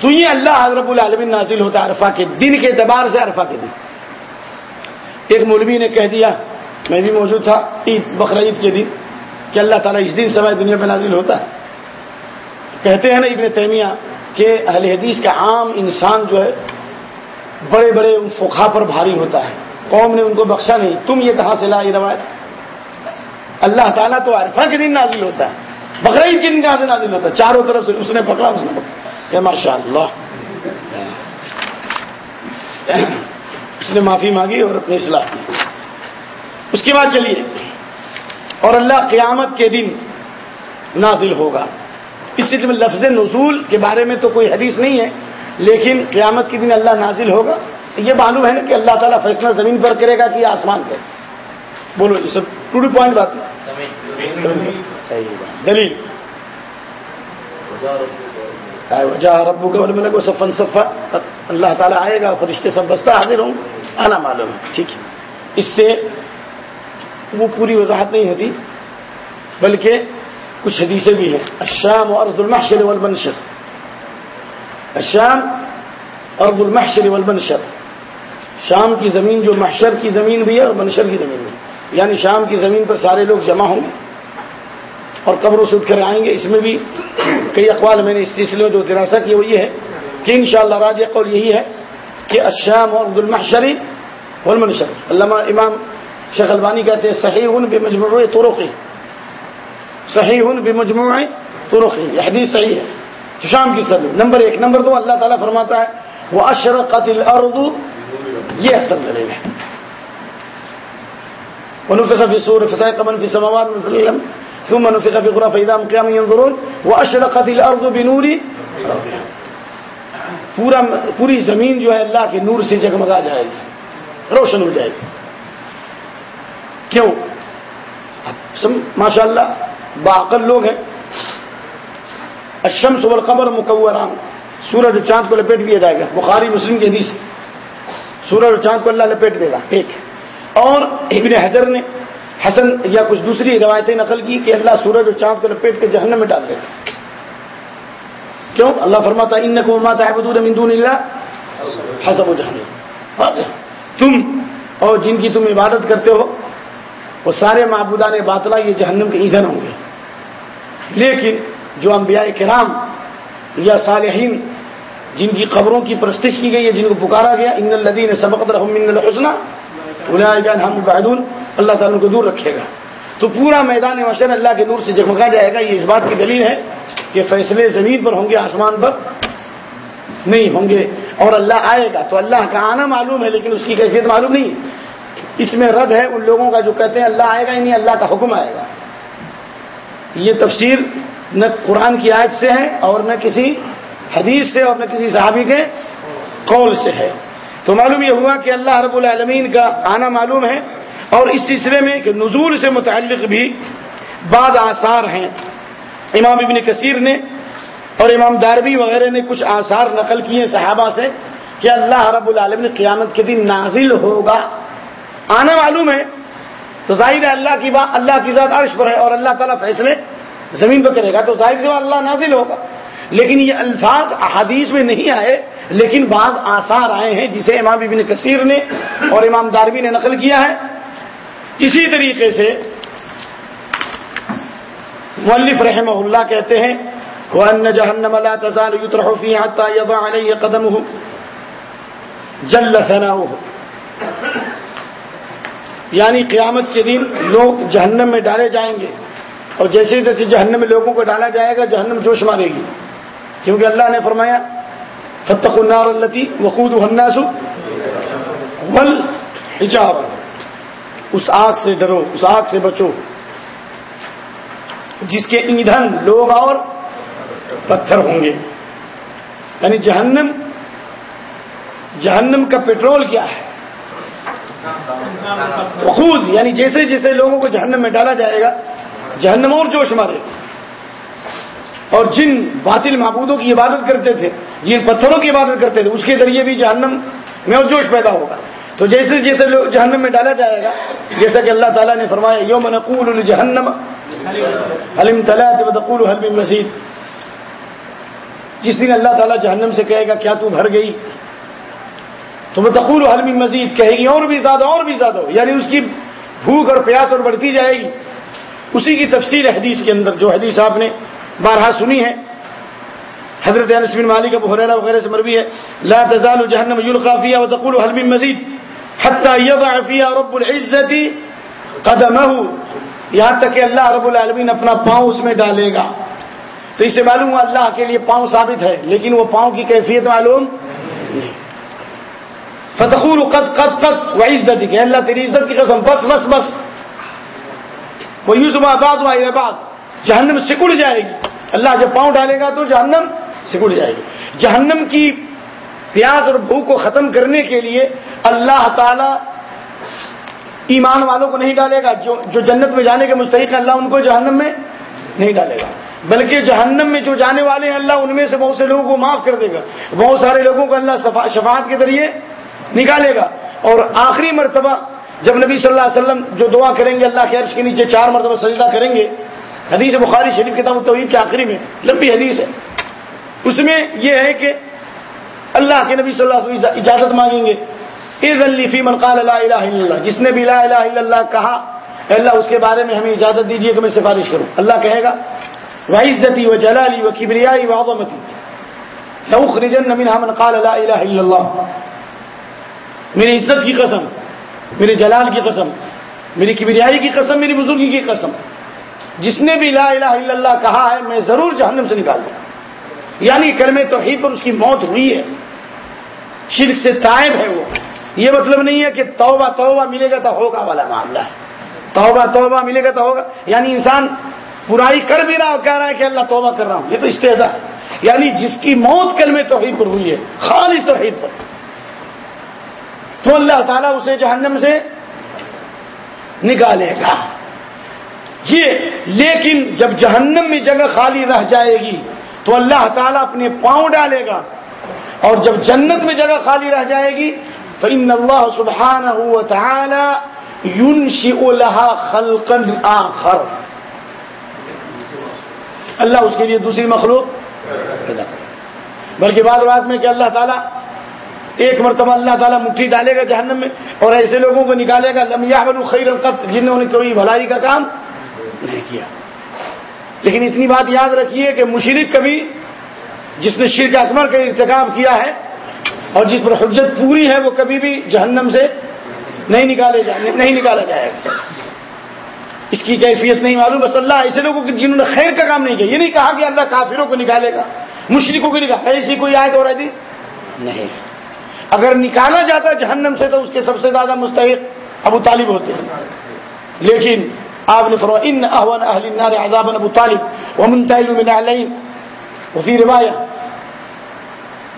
تو یہ اللہ رب العالمین نازل ہوتا ہے عرفہ کے دن کے اعتبار سے عرفہ کے دن. ایک مولوی نے کہہ دیا، میں بھی موجود تھا عید بقر عید کے دن، کہ اللہ تعالیٰ اس دن سوائے دنیا میں نازل ہوتا ہے. کہتے ہیں نا ابن تیمیہ کہ اہل حدیث کا عام انسان جو ہے، بڑے بڑے فقہ پر بھاری ہوتا ہے. قوم نے ان کو بخشا نہیں. تم یہ کہاں سے لا یہ روایت؟ اللہ تعالیٰ تو عرفہ کے دن نازل ہوتا ہے، بقرعید کے دن کہاں سے نازل ہوتا ہے، چاروں طرف سے اس نے پکڑا، اس نے پکڑا۔ ماشاء اللہ اس نے معافی مانگی اور اپنی اصلاح کی۔ اس کے بعد چلیے۔ اور اللہ قیامت کے دن نازل ہوگا۔ اس سلسلے میں لفظ نزول کے بارے میں تو کوئی حدیث نہیں ہے، لیکن قیامت کے دن اللہ نازل ہوگا۔ یہ معلوم ہے نا کہ اللہ تعالیٰ فیصلہ زمین پر کرے گا کہ آسمان پہ بولو یہ سب۔ ٹو ٹو پوائنٹ بات دلیل جہاں ربو کا سفن صفا اللہ تعالیٰ آئے گا فرشتے سب بستہ حاضر ہوں آنا معلوم ہے ٹھیک ہے۔ اس سے وہ پوری وضاحت نہیں ہوتی، بلکہ کچھ حدیثیں بھی ہیں۔ الشام ارض المحشر والمنشر۔ الشام ارض المحشر والمنشر۔ شام کی زمین جو محشر کی زمین بھی ہے اور منشر کی زمین بھی۔ یعنی شام کی زمین پر سارے لوگ جمع ہوں گے اور قبروں سے اٹھ کر آئیں گے۔ اس میں بھی کئی اقوال میں نے اس سلسلے میں جو دراسہ کی وہ یہ ہے کہ انشاءاللہ شاء راج قول یہی ہے کہ الشام اور عبد المحشری والمنشر۔ علامہ امام شیخ البانی کہتے ہیں صحیح ان بے مجموع ترقی صحیح ان بے مجموع ترقی یہ حدیث صحیح ہے۔ تو شام کی سب نمبر ایک۔ نمبر دو، اللہ تعالیٰ فرماتا ہے وہ اشر قتل اردو یہ اصل دلیل ہے۔ ونفخ في سور فسائق من في السماوات من في العلم ثم نفخ في غرف اذا قيام ينظرون. واشرقت الارض بنور. پورا پوری زمین جو ہے اللہ کے نور سے جگمگا جائے گی. روشن ہو جائے گی. کیوں؟ ماشاء اللہ باقل لوگ ہیں. الشمس والقمر مکوران. سورج چاند کو لپیٹ دیا جائے گا. بخاری مسلم کے حدیث سورج اور چاند کو اللہ لپیٹ دے گا. ایک. اور ابن حجر نے حسن یا کچھ دوسری روایتیں نقل کی کہ اللہ سورج اور چاند کو لپیٹ کے جہنم میں ڈال دے کیوں؟ اللہ فرماتا ان کو ماتا ہے مندون اللہ حسب و جہنم تم اور جن کی تم عبادت کرتے ہو، وہ سارے معبودان باطلا یہ جہنم کے ایندھن ہوں گے۔ لیکن جو انبیاء کرام یا صالحین جن کی قبروں کی پرستش کی گئی ہے، جن کو پکارا گیا، ان الدین سبق رحم الحسنہ ہم بعدون اللہ تعالیٰ کو دور رکھے گا۔ تو پورا میدان مشر اللہ کے نور سے جگمگا جائے گا، یہ اس بات کی دلیل ہے کہ فیصلے زمین پر ہوں گے، آسمان پر نہیں ہوں گے اور اللہ آئے گا۔ تو اللہ کا آنا معلوم ہے، لیکن اس کی کیفیت معلوم نہیں۔ اس میں رد ہے ان لوگوں کا جو کہتے ہیں، اللہ آئے گا نہیں اللہ کا حکم آئے گا۔ یہ تفسیر نہ قرآن کی آیت سے ہے اور نہ کسی حدیث سے اور نہ کسی صحابی کے قول سے ہے۔ تو معلوم یہ ہوا کہ اللہ رب العالمین کا آنا معلوم ہے اور اس سلسلے میں کہ نزول سے متعلق بھی بعض آثار ہیں۔ امام ابن کثیر نے اور امام داروی وغیرہ نے کچھ آثار نقل کیے صحابہ سے کہ اللہ رب العالمین قیامت کے دن نازل ہوگا۔ آنا معلوم ہے، تو ظاہر ہے اللہ کی بات اللہ کی ذات عرش پر ہے اور اللہ تعالیٰ فیصلے زمین پہ کرے گا، تو ظاہر سے اللہ نازل ہوگا۔ لیکن یہ الفاظ احادیث میں نہیں آئے لیکن بعض آثار آئے ہیں جسے امام ابن کثیر نے اور امام داروی نے نقل کیا ہے۔ اسی طریقے سے مولف رحمہ اللہ کہتے ہیں، وَأَنَّ جَهَنَّمَ لَا تَزَالُ يُطْرَحُ فِيهَا حَتَّى يَضَعَ عَلَيْهِ قَدَمُهُ۔ جَلَّ ثَنَاؤُهُ۔ یعنی قیامت کے دن لوگ جہنم میں ڈالے جائیں گے۔ اور جیسے جیسے جہنم میں لوگوں کو ڈالا جائے گا، جہنم جوش مارے گی۔ کیونکہ اللہ نے فرمایا فتق النار التی وقود الناس والحجاب اس آگ سے ڈرو، اس آگ سے بچو۔ جس کے ایندھن لوگ اور پتھر ہوں گے۔ یعنی جہنم جہنم کا پیٹرول کیا ہے؟ خود یعنی جیسے جیسے لوگوں کو جہنم میں ڈالا جائے گا، جہنم اور جوش مارے گا۔ اور جن باطل معبودوں کی عبادت کرتے تھے، جن پتھروں کی عبادت کرتے تھے، اس کے ذریعے بھی جہنم میں اور جوش پیدا ہوگا۔ تو جیسے جیسے لوگ جہنم میں ڈالا جائے گا، جیسا کہ اللہ تعالیٰ نے فرمایا، یوم نقول الجہنم حلم تلقول حلم مسید جس دن اللہ تعالیٰ جہنم سے کہے گا، کیا تو بھر گئی؟ تو بتقول حلم مزید کہے گی، اور بھی زیادہ، اور بھی زیادہ ہو۔ یعنی اس کی بھوک اور پیاس اور بڑھتی جائے گی۔ اسی کی تفصیل حدیث کے اندر، جو حدیث آپ نے بارہا سنی ہے۔ حضرت انس بن مالک، ابو حریرہ وغیرہ سے مروی ہے۔ لا تزال جہنم یلقى فيها وتقول هل من مزید حتى يضع فيها رب العزت قدمه۔ یہاں تک کہ اللہ رب العالمین اپنا پاؤں اس میں ڈالے گا۔ تو اسے معلوم ہوا اللہ کے لیے پاؤں ثابت ہے، لیکن وہ پاؤں کی کیفیت معلوم نہیں۔ فتقول قد قد قد و عزت کہ اللہ تیری عزت کی قسم، بس بس بس۔ وہ یوز آباد و آباد جہنم سکڑ جائے گی۔ اللہ جب پاؤں ڈالے گا تو جہنم سکڑ جائے گی۔ جہنم کی پیاز اور بھوک کو ختم کرنے کے لیے اللہ تعالی ایمان والوں کو نہیں ڈالے گا۔ جو جو جنت میں جانے کے مستحق ہے اللہ ان کو جہنم میں نہیں ڈالے گا۔ بلکہ جہنم میں جو جانے والے ہیں، اللہ ان میں سے بہت سے لوگوں کو معاف کر دے گا۔ بہت سارے لوگوں کو اللہ شفاعت کے ذریعے نکالے گا۔ اور آخری مرتبہ جب نبی صلی اللہ علیہ وسلم جو دعا کریں گے، اللہ کے عرش کے نیچے چار مرتبہ سجدہ کریں گے حدیث بخاری شریف کتاب توحید کے آخری میں لمبی حدیث ہے۔ اس میں یہ ہے کہ اللہ کے نبی صلی اللہ علیہ وسلم اجازت مانگیں گے۔ عید الفی منقال اللہ الہ الا اللہ۔ جس نے بھی لا الہ الا اللہ کہا اللہ، اس کے بارے میں ہمیں اجازت دیجیے کہ میں سفارش کروں۔ اللہ کہے گا وہ عزتی و جلالی و کبریائی و عظمتی۔ لوخ رجن من من قال لا الہ الا اللہ۔ میری عزت کی قسم، میرے جلال کی قسم، میری کبریائی کی قسم، میری بزرگی کی قسم۔ جس نے بھی لا الہ الا اللہ کہا ہے، میں ضرور جہنم سے نکال دوں۔ یعنی کلمہ توحید پر اس کی موت ہوئی ہے۔ شرک سے تائب ہے وہ۔ یہ مطلب نہیں ہے کہ توبہ توبہ ملے گا تو ہوگا والا معاملہ ہے۔ توبہ توبہ ملے گا تو ہوگا۔ یعنی انسان برائی کر بھی رہا کہہ رہا ہے کہ اللہ توبہ کر رہا ہوں۔ یہ تو استحدہ ہے یعنی جس کی موت کلمہ توحید پر ہوئی ہے، خالص توحید پر۔ تو اللہ تعالیٰ اسے جہنم سے نکالے گا۔ یہ، لیکن جب جہنم میں جگہ خالی رہ جائے گی، تو اللہ تعالیٰ اپنے پاؤں ڈالے گا۔ اور جب جنت میں جگہ خالی رہ جائے گی تو ان اللہ سبحان آخر۔ اللہ اس کے لیے دوسری مخلوق بلکہ بعد بات میں کہ اللہ تعالیٰ ایک مرتبہ اللہ تعالیٰ مٹھی ڈالے گا جہنم میں اور ایسے لوگوں کو نکالے گا لمیا خیر القت جنہوں نے کوئی بھلائی کا کام نہیں کیا۔ لیکن اتنی بات یاد رکھیے کہ مشرق کبھی جس نے شرک اکبر کا ارتکاب کیا ہے اور جس پر حجت پوری ہے، وہ کبھی بھی جہنم سے نہیں نکالے جائے نہیں نکالا جائے گا۔ اس کی کیفیت نہیں معلوم، بس اللہ ایسے لوگوں کو جنہوں نے خیر کا کام نہیں کیا۔ یہ نہیں کہا کہ اللہ کافروں کو نکالے گا مشرقوں کو نکالا ایسی کوئی آئے تو رہتی نہیں۔ اگر نکالا جاتا جہنم سے تو اس کے سب سے زیادہ مستحق ابو طالب ہوتے ہیں۔ لیکن آپ نے فرما ان احون اہل النار عذاب ابو طالب ومن تائل من علین وفی روایہ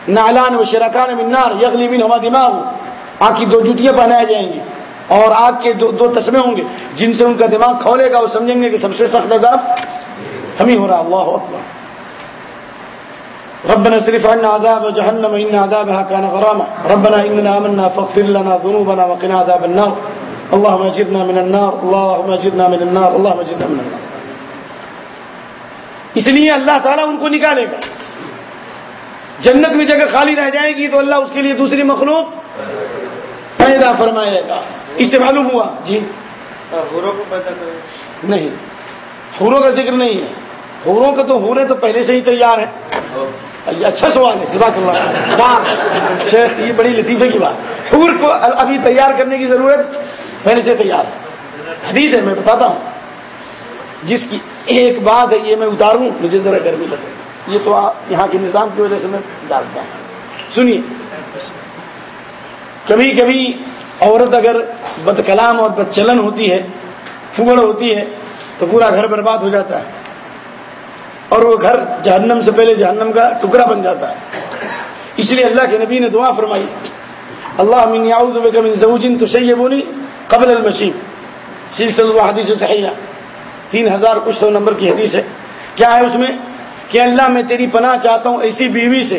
نعلان و شرکان من نار یغلی منہما دماغ آگ کی دو جوتیاں پہنائے جائیں گی اور آگ کے دو, دو تسمے ہوں گے۔ جن سے ان کا دماغ کھولے گا وہ سمجھیں گے کہ سب سے سخت عذاب ہم ہی ہو رہا اللہ اکبر۔ ربنا صرف عنا عذاب جهنم ان عذابها كان غراما۔ ربنا اننا آمنا فاغفر لنا ذنوبنا وقنا عذاب النار۔ اللهم اجرنا من النار اللهم اجرنا من النار اللهم اجرنا من النار. اس لیے اللہ تعالیٰ ان کو نکالے گا۔ جنت میں جگہ خالی رہ جائے گی تو اللہ اس کے لیے دوسری مخلوق پیدا فرمائے گا۔ اس سے معلوم ہوا۔ جی۔ نہیں۔ حوروں کا ذکر نہیں ہے۔ حوروں کا تو ہورے تو پہلے سے ہی تیار ہے۔ اچھا سوال ہے جزاک اللہ شیخ یہ بڑی لطیفے کی بات۔ حور کو ابھی تیار کرنے کی ضرورت پہلے سے تیار ہے حدیث ہے، میں بتاتا ہوں۔ جس کی ایک بات ہے، یہ میں اتاروں، مجھے ذرا گرمی لگے یہ تو آپ یہاں کے نظام کی وجہ سے میں ڈالتا ہوں سنیے۔ کبھی کبھی عورت اگر بد کلام اور بد چلن ہوتی ہے پھگڑ ہوتی ہے، تو پورا گھر برباد ہو جاتا ہے۔ اور وہ گھر جہنم سے پہلے جہنم کا ٹکڑا بن جاتا ہے۔ اس لیے اللہ کے نبی نے دعا فرمائی، اللہ من اعوذ بک من زوج تشیبنی قبل المشیب سلسلہ حدیث صحیح ہے تین ہزار کچھ سو نمبر کی حدیث ہے. کیا ہے اس میں؟ کہ اللہ میں تیری پناہ چاہتا ہوں ایسی بیوی سے،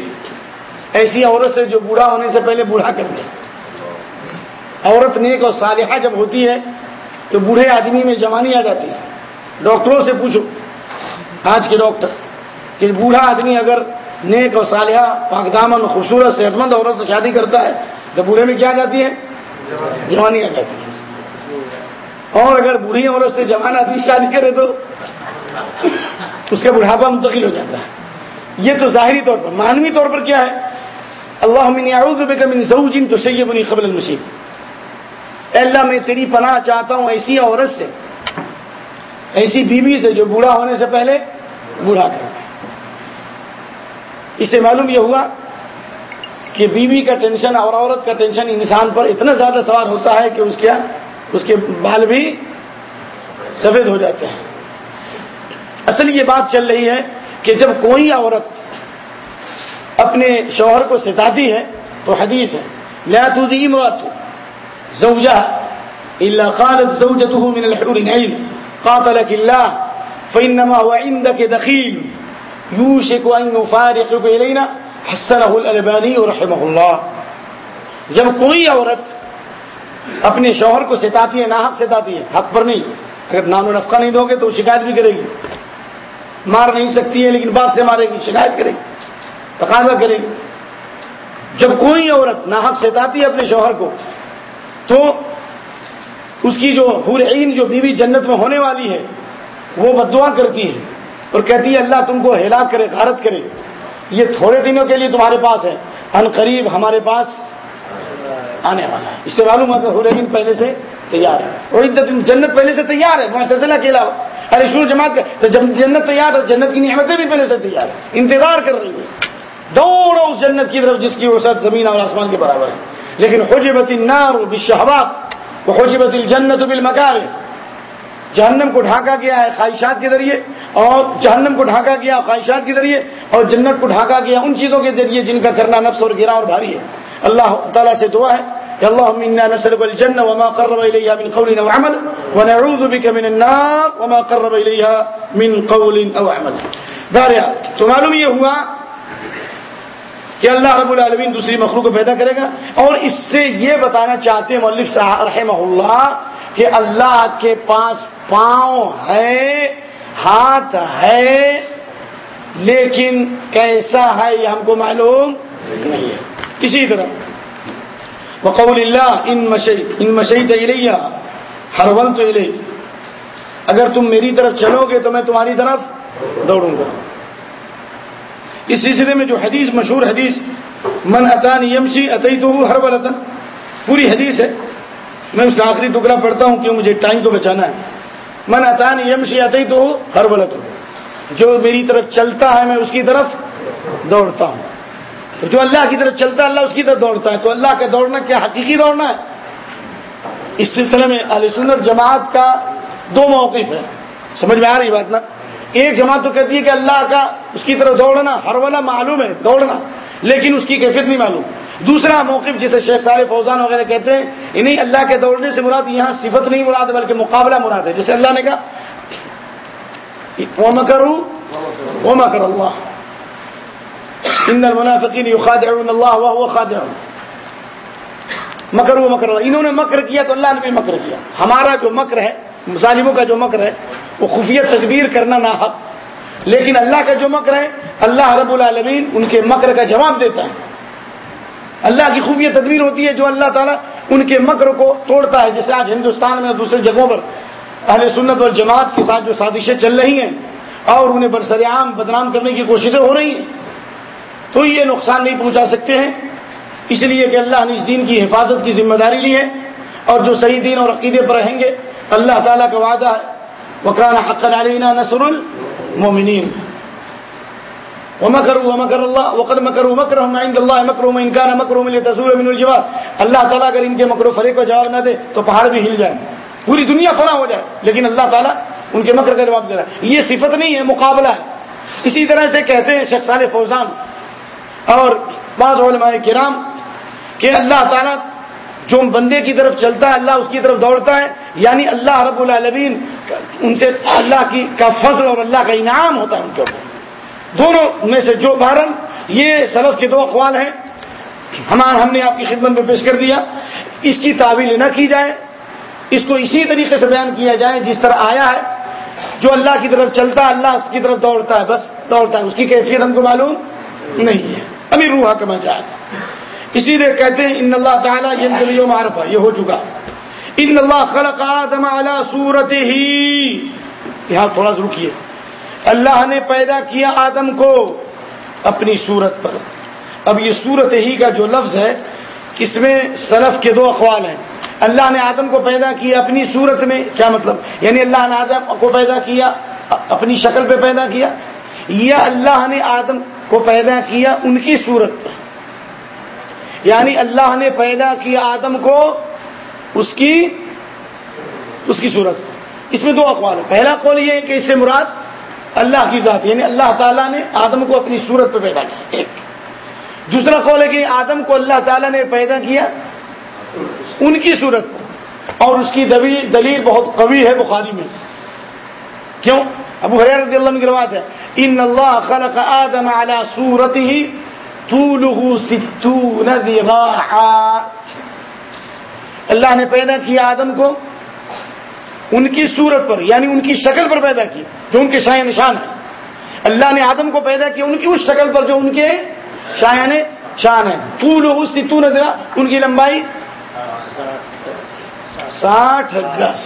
ایسی عورت سے جو بوڑھا ہونے سے پہلے بوڑھا کر دے۔ عورت نیک اور صالحہ جب ہوتی ہے، تو بوڑھے آدمی میں جوانی آ جاتی ہے۔ ڈاکٹروں سے پوچھو۔ آج کے ڈاکٹر، کہ بوڑھا آدمی اگر نیک اور صالحہ پاک دامن خوبصورت صحت مند عورت سے شادی کرتا ہے، تو بوڑھے میں کیا جاتی ہے؟ جوانی آ جاتی ہے۔ اور اگر بوڑھی عورت سے جوان آدمی شادی کرے تو اس کا بڑھاپا منتقل ہو جاتا ہے۔ یہ تو ظاہری طور پر مانوی طور پر کیا ہے؟ اللہ من اعوذ بک من زوج تشیبنی قبل المصیب اے اللہ، میں تیری پناہ چاہتا ہوں ایسی عورت سے، ایسی بیوی سے جو بوڑھا ہونے سے پہلے بوڑھا کر اس سے معلوم یہ ہوا کہ بیوی کا ٹینشن اور عورت کا ٹینشن انسان پر اتنا زیادہ سوار ہوتا ہے کہ اس کیا اس کے بال بھی سفید ہو جاتے ہیں۔ اصل یہ بات چل رہی ہے کہ جب کوئی عورت اپنے شوہر کو ستاتی ہے تو حدیث ہے، لا تذی امرات زوجہ الا قالت زوجته من الحور العين قاتلك الله فانما هو عندك دخيل يوشك ان يفارقك الينا حسنه الالباني رحمه الله جب کوئی عورت اپنے شوہر کو ستاتی ہے ناحق ستاتی ہے حق پر نہیں۔ اگر نان و نفقہ نہیں دو گے تو شکایت بھی کرے گی۔ مار نہیں سکتی ہے، لیکن بات سے مارے گی، شکایت کرے گی، تقاضا کرے گی۔ جب کوئی عورت ناحق ستاتی ہے اپنے شوہر کو، تو اس کی جو حورعین جو بیوی جنت میں ہونے والی ہے، وہ بدعا کرتی ہے اور کہتی ہے، اللہ تم کو ہلاک کرے، غارت کرے۔ یہ تھوڑے دنوں کے لیے تمہارے پاس ہے۔ ان قریب ہمارے پاس آنے والا ہے۔ اس سے معلوم ہے کہ حورعین پہلے سے تیار ہے۔ اور جنت پہلے سے تیار ہے، معتزلہ کے علاوہ۔ ارے شروع جماعت کا تو جب جنت تیار ہے، جنت کی نعمتیں بھی پہلے سے تیار ہے انتظار کر رہی ہے دوڑو اس جنت کی طرف جس کی وسعت زمین اور آسمان کے برابر ہے۔ لیکن حجبت النار بالشہوات وحجبت الجنت بالمکار جہنم کو ڈھانکا گیا ہے خواہشات کے ذریعے اور جہنم کو ڈھانکا گیا خواہشات کے ذریعے اور جنت کو ڈھانکا گیا ان چیزوں کے ذریعے جن کا کرنا نفس اور گرا اور بھاری ہے۔ اللہ تعالیٰ سے دعا ہے کہ اللهم انا نسالك الجنه وما قرب اليها من قول او عمل ونعوذ بك من النار وما قرب اليها من قول او عمل۔ بہرحال، تو معلوم یہ ہوا کہ اللہ رب العالمین دوسری مخلوق کو پیدا کرے گا اور اس سے یہ بتانا چاہتے ہیں مولف صاحب رحمہ اللہ کہ اللہ کے پاس پاؤں ہے، ہاتھ ہے، لیکن کیسا ہے یہ ہم کو معلوم نہیں ہے۔ کسی طرح۔ وقول اللہ ان مشی ان مشی تلیہ ہر ول تو اگر تم میری طرف چلو گے تو میں تمہاری طرف دوڑوں گا۔ اس سلسلے میں جو حدیث، مشہور حدیث، من اطان یمشی عطی تو ہر ولطن پوری حدیث ہے۔ میں اس کا آخری ٹکڑا پڑھتا ہوں کہ مجھے ٹائم کو بچانا ہے۔ من اطان یمشی عطی تو ہر ولطن جو میری طرف چلتا ہے، میں اس کی طرف دوڑتا ہوں۔ تو جو اللہ کی طرف چلتا ہے، اللہ اس کی طرف دوڑتا ہے۔ تو اللہ کا دوڑنا کیا؟ حقیقی دوڑنا ہے؟ اس سلسلے میں علیہ سنت جماعت کا دو موقف ہے سمجھ میں آ رہی بات نا؟ ایک جماعت تو کہتی ہے کہ اللہ کا اس کی طرف دوڑنا، ہر والا معلوم ہے، دوڑنا، لیکن اس کی کیفیت نہیں معلوم۔ دوسرا موقف جسے شیخ صالح فوزان وغیرہ کہتے ہیں، انہیں اللہ کے دوڑنے سے مراد یہاں صفت نہیں مراد ہے بلکہ مقابلہ مراد ہے۔ جیسے اللہ نے کہا وہ مکرو وہ مکر اللہ. ان المنافقین یخادعون اللہ وهو خادعهم. مکر وہ مکر اللہ۔ انہوں نے مکر کیا تو اللہ نے بھی مکر کیا۔ ہمارا جو مکر ہے، ظالموں کا جو مکر ہے، وہ خفیہ تدبیر کرنا نہ حق لیکن اللہ کا جو مکر ہے، اللہ رب العالمین ان کے مکر کا جواب دیتا ہے۔ اللہ کی خفیہ تدبیر ہوتی ہے جو اللہ تعالیٰ ان کے مکر کو توڑتا ہے۔ جیسے آج ہندوستان میں اور دوسرے جگہوں پر اہل سنت اور جماعت کے ساتھ جو سازشیں چل رہی ہیں اور انہیں برسر عام بدنام کرنے کی کوششیں ہو رہی ہیں۔ تو یہ نقصان نہیں پہنچا سکتے ہیں۔ اس لیے کہ اللہ نے اس دین کی حفاظت کی ذمہ داری لی ہے۔ اور جو صحیح دین اور عقیدے پر رہیں گے، اللہ تعالیٰ کا وعدہ ہے۔ وکران حق علینا نصر المومنین ومکر ومکر اللہ وقد مکر مکر عند اللہ مکر ان کان مکر لتزول من الجبال اللہ تعالیٰ اگر ان کے مکر و فریق کو جواب نہ دے، تو پہاڑ بھی ہل جائے پوری دنیا فنا ہو جائے۔ لیکن اللہ تعالیٰ ان کے مکر کا جواب دے رہا ہے۔ یہ صفت نہیں ہے، مقابلہ ہے۔ اسی طرح سے کہتے ہیں شیخ صالح فوزان اور بعض علماء کرام کہ اللہ تعالیٰ جو بندے کی طرف چلتا ہے، اللہ اس کی طرف دوڑتا ہے یعنی اللہ رب العالمین ان سے اللہ کی کا فضل اور اللہ کا انعام ہوتا ہے ان کے اوپر۔ دونوں میں سے جو بہرن یہ سلف کے دو اقوال ہیں۔ ہمارا ہم نے آپ کی خدمت میں پیش کر دیا۔ اس کی تعویل نہ کی جائے، اس کو اسی طریقے سے بیان کیا جائے جس طرح آیا ہے۔ جو اللہ کی طرف چلتا ہے، اللہ اس کی طرف دوڑتا ہے، بس دوڑتا ہے۔ اس کی کیفیت ہم کو معلوم۔ نہیں ہے۔ ابھی روحا کما جائے۔ اسی لیے کہتے ہیں، ان اللہ تعالیٰ یہ معرفہ یہ ہو چکا۔ ان اللہ خلق آدم صورت ہی یہاں تھوڑا سا رکیے۔ اللہ نے پیدا کیا آدم کو اپنی صورت پر۔ اب یہ صورت ہی کا جو لفظ ہے، اس میں سلف کے دو اقوال ہیں۔ اللہ نے آدم کو پیدا کیا اپنی صورت میں، کیا مطلب؟ یعنی اللہ نے آدم کو پیدا کیا، اپنی شکل پہ پیدا کیا۔ یا اللہ نے آدم کو پیدا کیا ان کی صورت پر یعنی اللہ نے پیدا کیا آدم کو اس کی اس کی صورت اس میں دو اقوال ہیں۔ پہلا قول یہ ہے کہ اس سے مراد اللہ کی ذات یعنی اللہ تعالیٰ نے آدم کو اپنی صورت پہ پیدا کیا، ایک۔ دوسرا قول ہے کہ آدم کو اللہ تعالیٰ نے پیدا کیا ان کی صورت پر اور اس کی دلیل بہت قوی ہے بخاری میں۔ کیوں؟ ابو حریر رضی اللہ روایت ہے، ان اللہ خلق آدم على صورت ہی اللہ نے پیدا کیا آدم کو ان کی صورت پر یعنی ان کی شکل پر پیدا کی، جو ان کے شاہ نشان ہے اللہ نے آدم کو پیدا کیا ان کی اس شکل پر جو ان کے شاعن شان ہے تو لوگ ستو ندرا ان کی لمبائی ساٹھ گز۔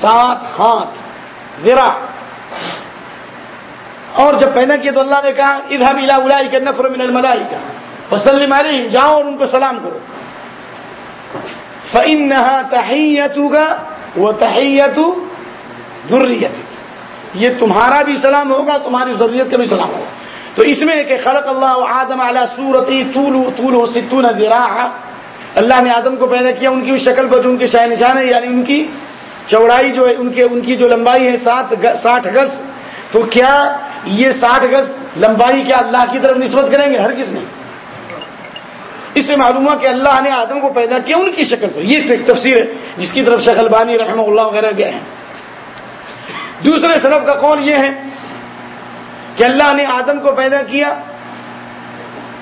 سات ہاتھ۔ ذرا اور جب پیدا کیا تو اللہ نے کہا ادھر ملا الائی کے نفر من الملائی کا فصل ماری جاؤ اور ان کو سلام کرو. فعن نہا تحیت کا وہ تحیت ضروریت یہ تمہارا بھی سلام ہوگا، تمہاری ضروریت کا بھی سلام ہوگا۔ تو اس میں کہ خلق اللہ آدم اعلیٰ صورتی طول طول و ستون اللہ نے آدم کو پیدا کیا، ان کی شکل پر جو ان کے شاہ نشان ہے یعنی ان کی چوڑائی جو ہے، ان کے ان کی جو لمبائی ہے، سات ساٹھ گز۔ تو کیا یہ ساٹھ گز لمبائی کیا اللہ کی طرف نسبت کریں گے؟ ہر کس نے اس سے معلوم ہوا کہ اللہ نے آدم کو پیدا کیا ان کی شکل پر۔ یہ ایک تفسیر ہے، جس کی طرف شکل بانی رحمہ اللہ وغیرہ گئے ہیں۔ دوسرے سرف کا قول یہ ہے کہ اللہ نے آدم کو پیدا کیا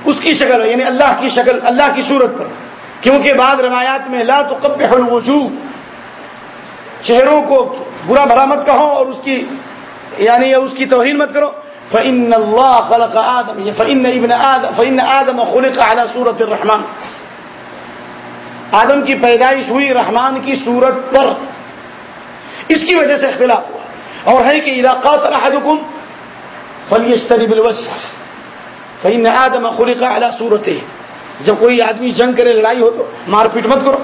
اس کی شکل یعنی اللہ کی شکل، اللہ کی صورت پر۔ کیونکہ بعض روایات میں لا تو کب چہروں کو برا بھرا مت کہو اور اس کی یعنی اس کی توہین مت کرو۔ فعن اللہ خلق آدم فعن ابن آدم فعن آدم خلق على صورت الرحمان آدم کی پیدائش ہوئی رحمان کی صورت پر۔ اس کی وجہ سے اختلاف ہوا۔ اور ہے کہ علاقات احدکم فلیشتری بالوجه۔ فإن آدم خلق على صورته جب کوئی آدمی جنگ کرے، لڑائی ہو تو مار پیٹ مت کرو۔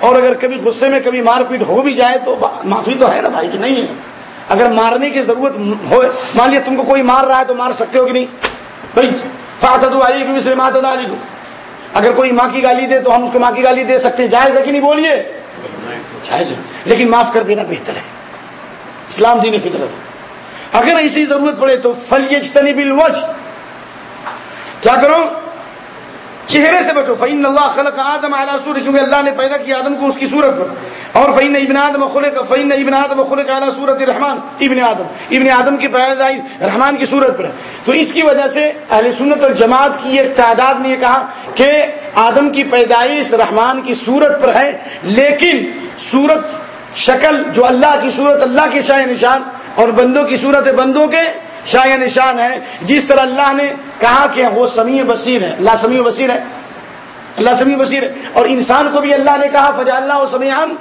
اور اگر کبھی غصے میں کبھی مار پیٹ ہو بھی جائے تو معافی تو ہے نا بھائی کہ نہیں ہے؟ اگر مارنے کی ضرورت ہو مان لیا تم کو کوئی مار رہا ہے تو مار سکتے ہو کہ نہیں؟ بھائی فاتد علی کو اسے مات علی کو اگر کوئی ماں کی گالی دے تو ہم اس کو ماں کی گالی دے سکتے جائز ہے کہ نہیں بولیے؟ جائز ہے۔ لیکن معاف کر دینا بہتر ہے۔ اسلام دین فطرت اگر ایسی ضرورت پڑے تو فل یہ بل کیا کرو؟ چہرے سے بچو۔ فعین اللہ خلق آدم اعلیٰ سور کیونکہ اللہ نے پیدا کیا آدم کو اس کی صورت پر۔ اور فعین ابن آدم خلق فعین ابن آدم خلق اعلیٰ صورت رحمان ابن آدم۔ ابن آدم کی پیدائی رحمان کی صورت پر تو اس کی وجہ سے اہل سنت اور جماعت کی ایک تعداد نے یہ کہا کہ آدم کی پیدائش رحمان کی صورت پر ہے، لیکن صورت شکل جو اللہ کی صورت، اللہ کے شاہ نشان اور بندوں کی صورت بندوں کے شاہ نشان ہے۔ جس طرح اللہ نے کہا کہ وہ سمیع بصیر ہے، اللہ سمیع بصیر ہے۔ اللہ سمیع بصیر ہے۔ اور انسان کو بھی اللہ نے کہا فجا اللہ سمیع ہم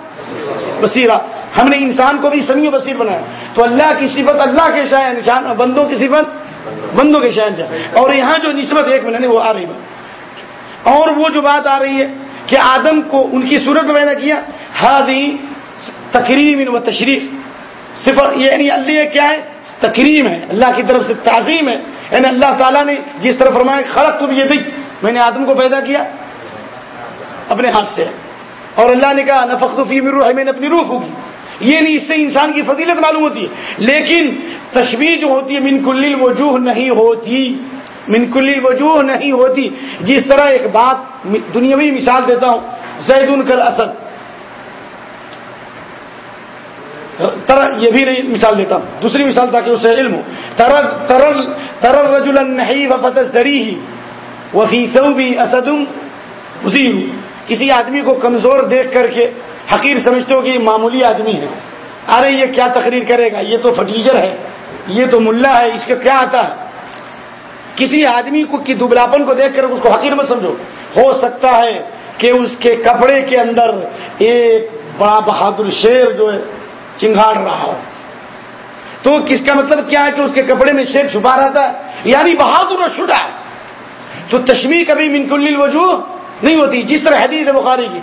بصیرہ ہم نے انسان کو بھی سمیع بصیر بنایا۔ تو اللہ کی صفت اللہ کے شاہ نشان اور بندوں کی صفت بندوں کے شاہ نشان۔ اور یہاں جو نسبت ایک منٹ وہ آ رہی بات اور وہ جو بات آ رہی ہے کہ آدم کو ان کی صورت میں پیدا کیا ہادی تقریم و تشریف۔ صفت یعنی اللہ کیا ہے؟ تکریم ہے، اللہ کی طرف سے تعظیم ہے۔ یعنی اللہ تعالیٰ نے جس طرح فرمایا خلق تو یہ دیکھ، میں نے آدم کو پیدا کیا اپنے ہاتھ سے۔ اور اللہ نے کہا نفق فی روح میں نے اپنی روح ہوگی یہ نہیں، اس سے انسان کی فضیلت معلوم ہوتی ہے۔ لیکن تشبیح جو ہوتی ہے، من کل وجوہ نہیں ہوتی۔ من کل وجوہ نہیں ہوتی۔ جس طرح ایک بات، دنیاوی مثال دیتا ہوں زید ان کل اسد تر یہ بھی نہیں مثال دیتا۔ ہوں دوسری مثال تاکہ اسے علم ہو۔ ترر ترر النحی و فتس دری وفی بھی اسدم کسی آدمی کو کمزور دیکھ کر کے حقیر سمجھتے ہو کہ یہ معمولی آدمی ہے۔ ارے، یہ کیا تقریر کرے گا؟ یہ تو فٹیجر ہے۔ یہ تو ملا ہے۔ اس کا کیا آتا ہے؟ کسی آدمی کو کی دبلاپن کو دیکھ کر اس کو حقیر میں سمجھو۔ ہو سکتا ہے کہ اس کے کپڑے کے اندر ایک بڑا بہادر شیر جو ہے چنگاڑ رہا ہو۔ تو کس کا مطلب کیا ہے کہ اس کے کپڑے میں شیر چھپا رہتا ہے؟ یعنی بہادر اور شڈا تو تشمی کبھی منکل وجوہ نہیں ہوتی، جس طرح حدیث بخاری کی۔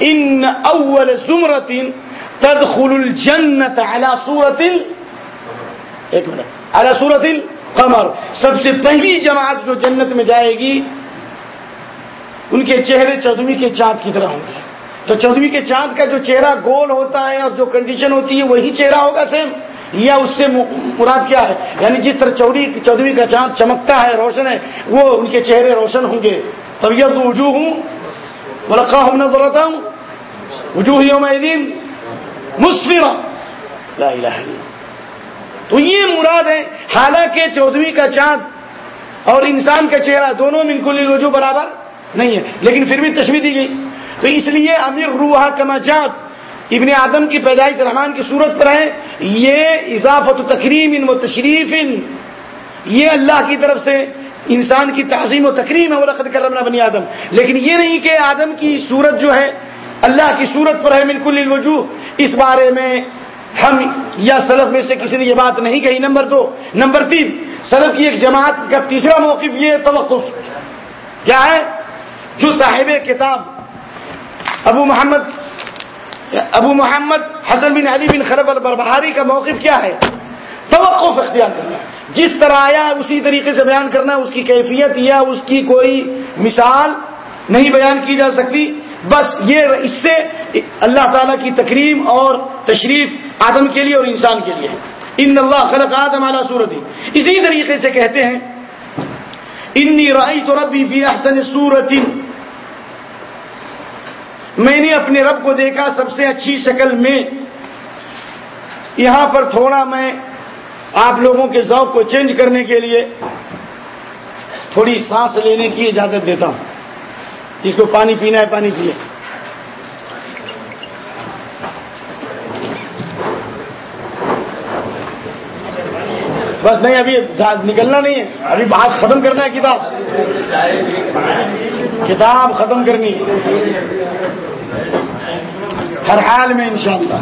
ان اول سمرت تدخل الجنت على صورت ایک منٹ۔ على صورت قمر۔ سب سے پہلی جماعت جو جنت میں جائے گی، ان کے چہرے چودویں کے چاند کی طرح ہوں گے۔ تو چودویں کے چاند کا جو چہرہ گول ہوتا ہے اور جو کنڈیشن ہوتی ہے وہی چہرہ ہوگا سیم یا اس سے مراد کیا ہے؟ یعنی جس طرح چودہ چودویں کا چاند چمکتا ہے، روشن ہے، وہ ان کے چہرے روشن ہوں گے. طبیعت وجوہ ہوں ملقا ہوں نہ ضرورت ہوں وجوہ یوم دین مسفرا لا الہ الا تو یہ مراد ہے، حالانکہ چودویں کا چاند اور انسان کا چہرہ دونوں من وجوہ برابر نہیں ہے، لیکن پھر بھی تشویح دی گئی. تو اس لیے امیر روحا کما جات ابن آدم کی پیدائش رحمان کی صورت پر ہے، یہ اضافت و تقریم ان و تشریف ان یہ اللہ کی طرف سے انسان کی تعظیم و تقریم ہے، وہ رقد کرمنا بنی آدم۔ لیکن یہ نہیں کہ آدم کی صورت جو ہے، اللہ کی صورت پر ہے بالکل الوجو اس بارے میں ہم یا سلف میں سے کسی نے یہ بات نہیں کہی۔ نمبر دو۔ نمبر تین۔ سلف کی ایک جماعت کا تیسرا موقف یہ توقف۔ کیا ہے؟ جو صاحب کتاب ابو محمد ابو محمد حسن بن علی بن خلف البربہاری کا موقف کیا ہے؟ توقف اختیار کرنا۔ جس طرح آیا، اسی طریقے سے بیان کرنا، اس کی کیفیت یا اس کی کوئی مثال نہیں بیان کی جا سکتی۔ بس یہ اس سے اللہ تعالیٰ کی تکریم اور تشریف آدم کے لیے اور انسان کے لیے ان اللہ خلق آدم اعلیٰ صورت اسی طریقے سے کہتے ہیں، انی رائی تو ربی بھی احسن صورت میں نے اپنے رب کو دیکھا سب سے اچھی شکل میں۔ یہاں پر تھوڑا میں آپ لوگوں کے ذوق کو چینج کرنے کے لیے تھوڑی سانس لینے کی اجازت دیتا ہوں۔ جس کو پانی پینا ہے، پانی پیے بس نہیں ابھی نکلنا نہیں ہے۔ ابھی بات ختم کرنا ہے کتاب۔ کتاب ختم کرنی۔ ہر حال میں انشاءاللہ۔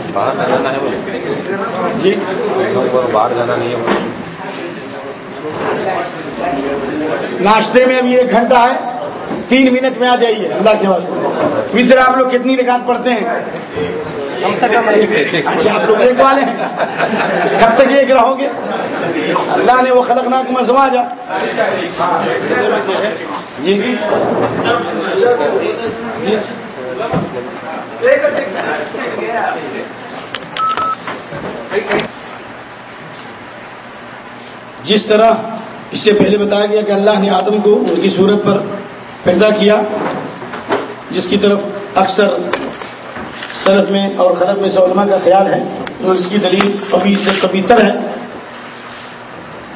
جی؟
باہر جانا نہیں ہے
ناشتے میں ابھی ایک گھنٹہ ہے۔ تین منٹ میں آ جائیے اللہ کے واسطے۔ ادھر آپ لوگ کتنی نکات پڑھتے ہیں؟ اچھا آپ لوگ ایک والے ہیں۔ کب تک ایک رہو گے؟ اللہ نے وہ خلق ناک میں سماجا جی،, جی جس طرح اس سے پہلے بتایا گیا کہ اللہ نے آدم کو ان کی صورت پر پیدا کیا، جس کی طرف اکثر سرد میں اور خلط میں سے علماء کا خیال ہے، تو اس کی دلیل کبھی سے کبھی تر ہے۔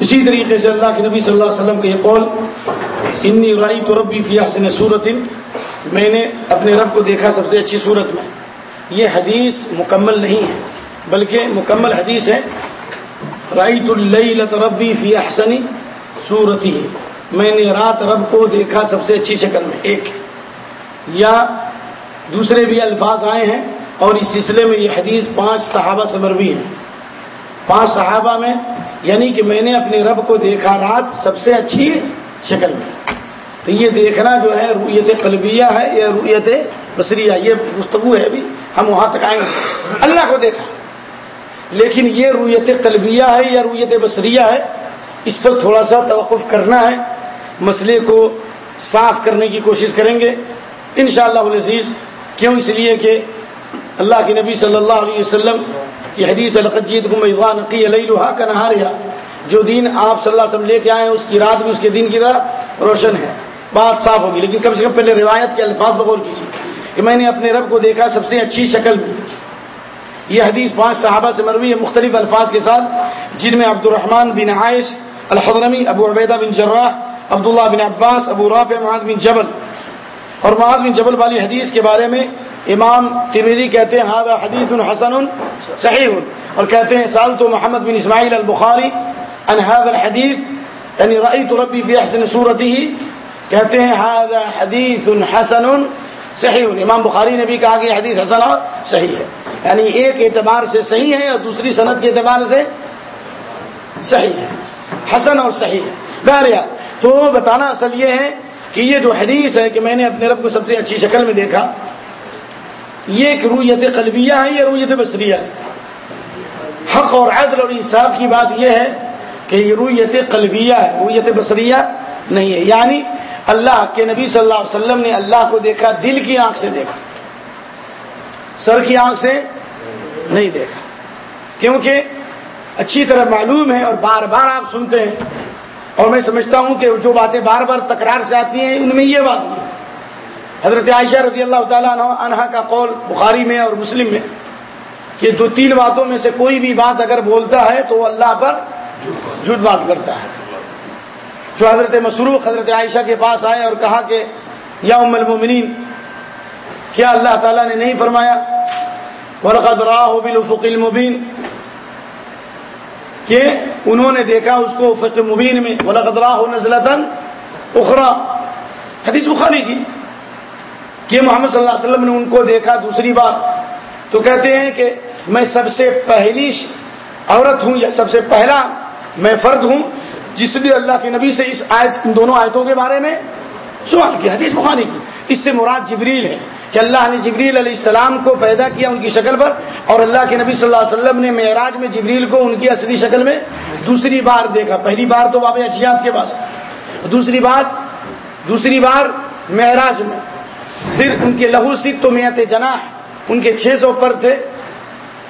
اسی طریقے سے اللہ کے نبی صلی اللہ علیہ وسلم کا یہ قول، انی رائی تو ربی فی حسن صورت میں نے اپنے رب کو دیکھا سب سے اچھی صورت میں۔ یہ حدیث مکمل نہیں ہے، بلکہ مکمل حدیث ہے رائت اللیلت ربی فی احسنی صورت ہی میں نے رات رب کو دیکھا سب سے اچھی شکل میں، ایک۔ یا دوسرے بھی الفاظ آئے ہیں اور اس سلسلے میں یہ حدیث پانچ صحابہ سے مروی ہے۔ پانچ صحابہ میں یعنی کہ میں نے اپنے رب کو دیکھا رات سب سے اچھی شکل میں۔ تو یہ دیکھنا جو ہے رویت قلبیہ ہے یا رویت بصریہ، یہ گفتگو ہے بھی، ہم وہاں تک آئیں گے اللہ کو دیکھا۔ لیکن یہ رویت قلبیہ ہے یا رویت بصریہ ہے۔ اس پر تھوڑا سا توقف کرنا ہے۔ مسئلے کو صاف کرنے کی کوشش کریں گے۔ انشاءاللہ شاء اللہ کیوں اس لیے کہ اللہ کے نبی صلی اللہ علیہ وسلم کی حدیث القجید کو میوان عقی علیہ کا نہاریا جو دین آپ صلی اللہ علیہ وسلم لے کے آئے ہیں، اس کی رات بھی اس کے دن کی رات روشن ہے۔ بات صاف ہوگی، لیکن کم سے کم پہلے روایت کے الفاظ بغور کیجیے۔ کہ میں نے اپنے رب کو دیکھا، سب سے اچھی شکل میں۔ یہ حدیث پانچ صحابہ سے مروی ہے، مختلف الفاظ کے ساتھ۔ جن میں عبد الرحمن بن عائش الحضرمی، ابو عبیدہ بن جراح، عبداللہ بن عباس، ابو رافع، معاذ بن جبل۔ اور معاذ بن جبل والی حدیث کے بارے میں امام ترمیری کہتے ہیں ہاضا حدیث حسن صحیح. اور کہتے ہیں سال تو محمد بن اسماعیل البخاری ان هذا الحدیث یعنی رأیت ربی فی احسن صورتی ہی کہتے ہیں هذا حدیث حسن صحیح. امام بخاری نے بھی کہا کہ حدیث حسن اور صحیح ہے۔ یعنی ایک اعتبار سے صحیح ہے اور دوسری صنعت کے اعتبار سے صحیح ہے۔ حسن اور صحیح ہے۔ بہرحال، تو بتانا اصل یہ ہے کہ یہ جو حدیث ہے کہ میں نے اپنے رب کو سب سے اچھی شکل میں دیکھا یہ ایک رویت قلبیہ ہے یا رویت بصریہ ہے۔ حق اور عدل اور انصاف کی بات یہ ہے کہ یہ رویت قلبیہ ہے، رویت بصریہ نہیں ہے۔ یعنی اللہ کے نبی صلی اللہ علیہ وسلم نے اللہ کو دیکھا، دل کی آنکھ سے دیکھا۔ سر کی آنکھ سے نہیں دیکھا۔ کیونکہ اچھی طرح معلوم ہے اور بار بار آپ سنتے ہیں۔ اور میں سمجھتا ہوں کہ جو باتیں بار بار تکرار سے آتی ہیں، ان میں یہ بات نہیں حضرت عائشہ رضی اللہ تعالیٰ عنہ کا قول بخاری میں اور مسلم میں کہ جو تین باتوں میں سے کوئی بھی بات اگر بولتا ہے تو وہ اللہ پر جھوٹ بات کرتا ہے۔ جو حضرت مسروق حضرت عائشہ کے پاس آئے اور کہا کہ یا ام المومنین، کیا اللہ تعالیٰ نے نہیں فرمایا؟ ورقد راہ بالفق المبین کہ انہوں نے دیکھا اس کو فق مبین میں۔ ولقد راہ نزلتن اخرا حدیث بخاری کی۔ کہ محمد صلی اللہ علیہ وسلم نے ان کو دیکھا، دوسری بار تو کہتے ہیں کہ میں سب سے پہلی عورت ہوں یا سب سے پہلا میں فرد ہوں، جس نے اللہ کے نبی سے اس آیت، ان دونوں آیتوں کے بارے میں سوال کیا حدیث بخاری کی۔ اس سے مراد جبریل ہے کہ اللہ نے جبریل علیہ السلام کو پیدا کیا ان کی شکل پر اور اللہ کے نبی صلی اللہ علیہ وسلم نے معراج میں جبریل کو ان کی اصلی شکل میں دوسری بار دیکھا۔ پہلی بار تو باب اجیات کے پاس۔ دوسری بات، دوسری بار معراج میں۔ صرف ان کے لہو سید تو میت جناح، ان کے چھ سو پر تھے۔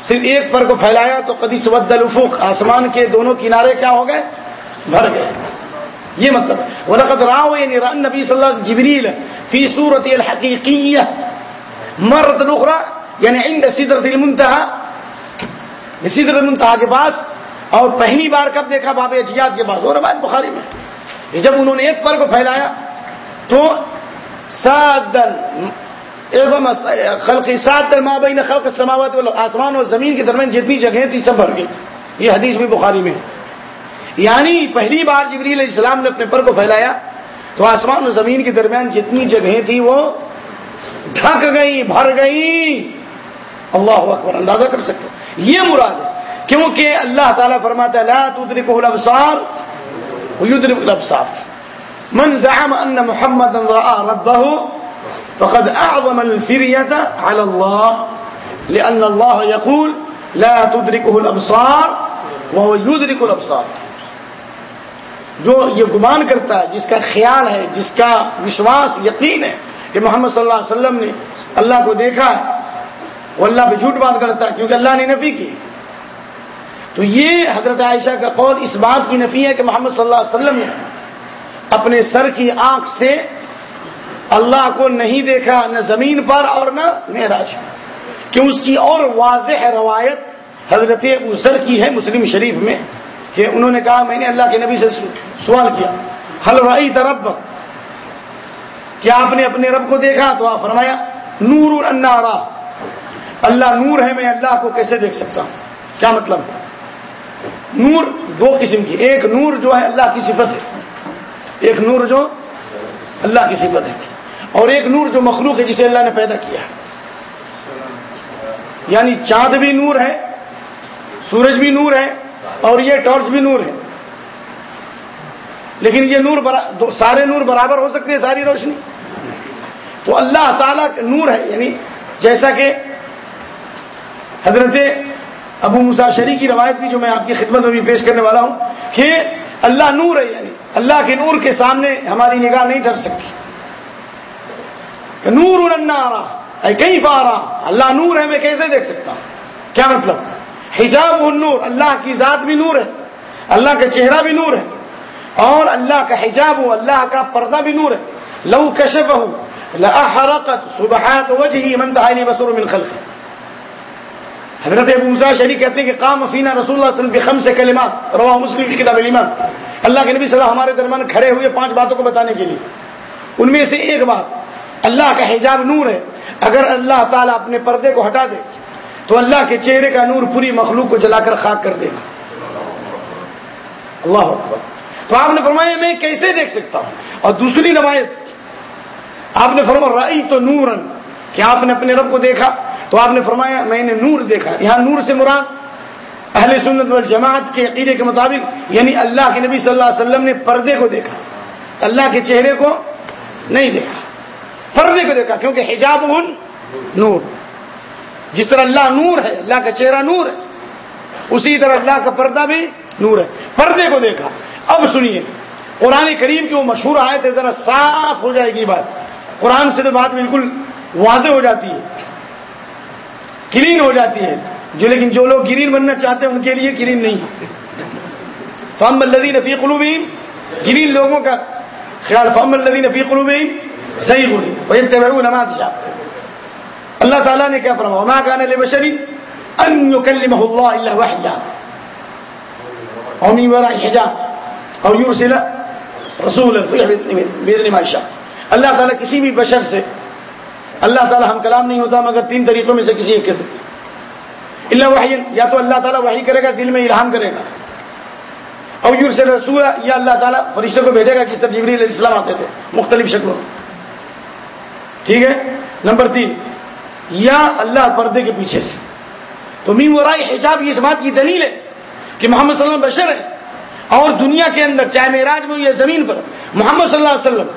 صرف ایک پر کو پھیلایا تو قدیس ود الفق آسمان کے دونوں کنارے کیا ہو گئے؟ بھر گئے۔ یہ مطلب۔ ولقد راو یعنی نبی صلی اللہ جبریل فی صورت الحقیقیہ مرت اخرى یعنی عند سدرت المنتہا۔ سدرت المنتہا کے پاس اور پہلی بار کب دیکھا باب اجیات کے پاس اور روایت بخاری میں۔ جب انہوں نے ایک پر کو پھیلایا تو سادن خلق سات ما بین خلق السماوات آسمان اور زمین کے درمیان جتنی جگہیں تھی سب بھر گئی یہ حدیث بھی بخاری میں یعنی پہلی بار جبریل علیہ السلام نے اپنے پر کو پھیلایا، تو آسمان اور زمین کے درمیان جتنی جگہیں تھی وہ ڈھک گئی بھر گئی اللہ اکبر، اندازہ کر سکتے یہ مراد ہے کیونکہ اللہ تعالیٰ فرماتا ہے، لا تدرکہ الابصار ویدرک الابصار من زعم ان محمد رأى ربه فقد اعظم الفریت على الله لان الله يقول لا تدركه الابصار وهو يدرك الابصار جو یہ گمان کرتا ہے، جس کا خیال ہے، جس کا وشواس، یقین ہے کہ محمد صلی اللہ علیہ وسلم نے اللہ کو دیکھا ہے وہ اللہ پہ جھوٹ بات کرتا ہے، کیونکہ اللہ نے نفی کی۔ تو یہ حضرت عائشہ کا قول اس بات کی نفی ہے کہ محمد صلی اللہ علیہ وسلم نے اپنے سر کی آنکھ سے اللہ کو نہیں دیکھا، نہ زمین پر اور نہ معراج۔ کہ اس کی اور واضح روایت حضرت ابو سر کی ہے مسلم شریف میں، کہ انہوں نے کہا، میں نے اللہ کے نبی سے سوال کیا حل رائی ترب کیا آپ نے اپنے رب کو دیکھا؟ تو آپ فرمایا نور انارا اللہ نور ہے، میں اللہ کو کیسے دیکھ سکتا ہوں؟ کیا مطلب؟ نور دو قسم کی، ایک نور جو ہے اللہ کی صفت ہے۔ ایک نور جو اللہ کی صفت ہے اور ایک نور جو مخلوق ہے جسے اللہ نے پیدا کیا ہے۔ یعنی چاند بھی نور ہے، سورج بھی نور ہے اور یہ ٹارچ بھی نور ہے۔ لیکن یہ نور برا... سارے نور برابر ہو سکتے ہیں، ساری روشنی۔ تو اللہ تعالیٰ نور ہے یعنی جیسا کہ حضرت ابو مساشری کی روایت بھی جو میں آپ کی خدمت میں بھی پیش کرنے والا ہوں کہ اللہ نور ہے یعنی اللہ کے نور کے سامنے ہماری نگاہ نہیں ڈر سکتی۔ کہ نور آ رہا کہیں پا رہا اللہ نور ہے، میں کیسے دیکھ سکتا ہوں؟ کیا مطلب؟ حجاب النور، اللہ کی ذات بھی نور ہے، اللہ کا چہرہ بھی نور ہے، اور اللہ کا حجاب ہو اللہ کا پردہ بھی نور ہے۔ لو کشف ہو لأحرقت صبحات وجهي من تهاني بصر من خلقه حضرت ابو موسیٰ شریف کہتے ہیں کہ قام فینا رسول اللہ صلی اللہ علیہ وسلم بخمس کلمات، رواہ مسلم کی کتاب الایمان۔ اللہ کے نبی صلی اللہ ہمارے درمیان کھڑے ہوئے پانچ باتوں کو بتانے کے لیے۔ ان میں سے ایک بات، اللہ کا حجاب نور ہے۔ اگر اللہ تعالیٰ اپنے پردے کو ہٹا دے، تو اللہ کے چہرے کا نور پوری مخلوق کو جلا کر خاک کر دے گا۔ اللہ اکبر۔ تو آپ نے فرمایا، میں کیسے دیکھ سکتا ہوں؟ اور دوسری روایت، آپ نے فرمایا رائی تو نورن کہ آپ نے اپنے رب کو دیکھا؟ تو آپ نے فرمایا، میں نے نور دیکھا یہاں نور سے مراد اہل سنت والجماعت کے عقیدے کے مطابق یعنی اللہ کے نبی صلی اللہ علیہ وسلم نے پردے کو دیکھا۔ اللہ کے چہرے کو نہیں دیکھا۔ پردے کو دیکھا، کیونکہ حجاب نور۔ جس طرح اللہ نور ہے، اللہ کا چہرہ نور ہے، اسی طرح اللہ کا پردہ بھی نور ہے۔ پردے کو دیکھا۔ اب سنیے، قرآن کریم کی وہ مشہور آئے تھے ذرا صاف ہو جائے گی بات۔ قرآن سے تو بات بالکل واضح ہو جاتی ہے۔ کلین ہو جاتی ہے جو لیکن جو لوگ گرین بننا چاہتے ہیں، ان کے لیے گرین نہیں۔ فام الدی نفی قلوبین گرین لوگوں کا خیال۔ فام الدی نفی قلوبین صحیح بولی نماز شاہ اللہ تعالیٰ نے کیا فرما ما کان لبشری ان یکلمہ اللہ الا وحیا اور من وراء حجاب اور یرسل رسول باذن ما شاء اللہ تعالیٰ کسی بھی بشر سے اللہ تعالیٰ ہم کلام نہیں ہوتا، مگر تین طریقوں میں سے کسی ایک کے اللہ وحی، یا تو اللہ تعالیٰ وحی کرے گا، دل میں الہام کرے گا۔ اور یور سے رسول یا اللہ تعالیٰ فرشتے کو بھیجے گا کس طرح جبری علیہ السلام آتے تھے، مختلف شکلوں میں۔ ٹھیک ہے؟ نمبر تین، یا اللہ پردے کے پیچھے سے۔ تو میم ورائے حجاب یہ اس بات کی دلیل ہے کہ محمد صلی اللہ علیہ وسلم بشر ہے اور دنیا کے اندر، چاہے معراج میں یا زمین پر، محمد صلی اللہ علیہ وسلم،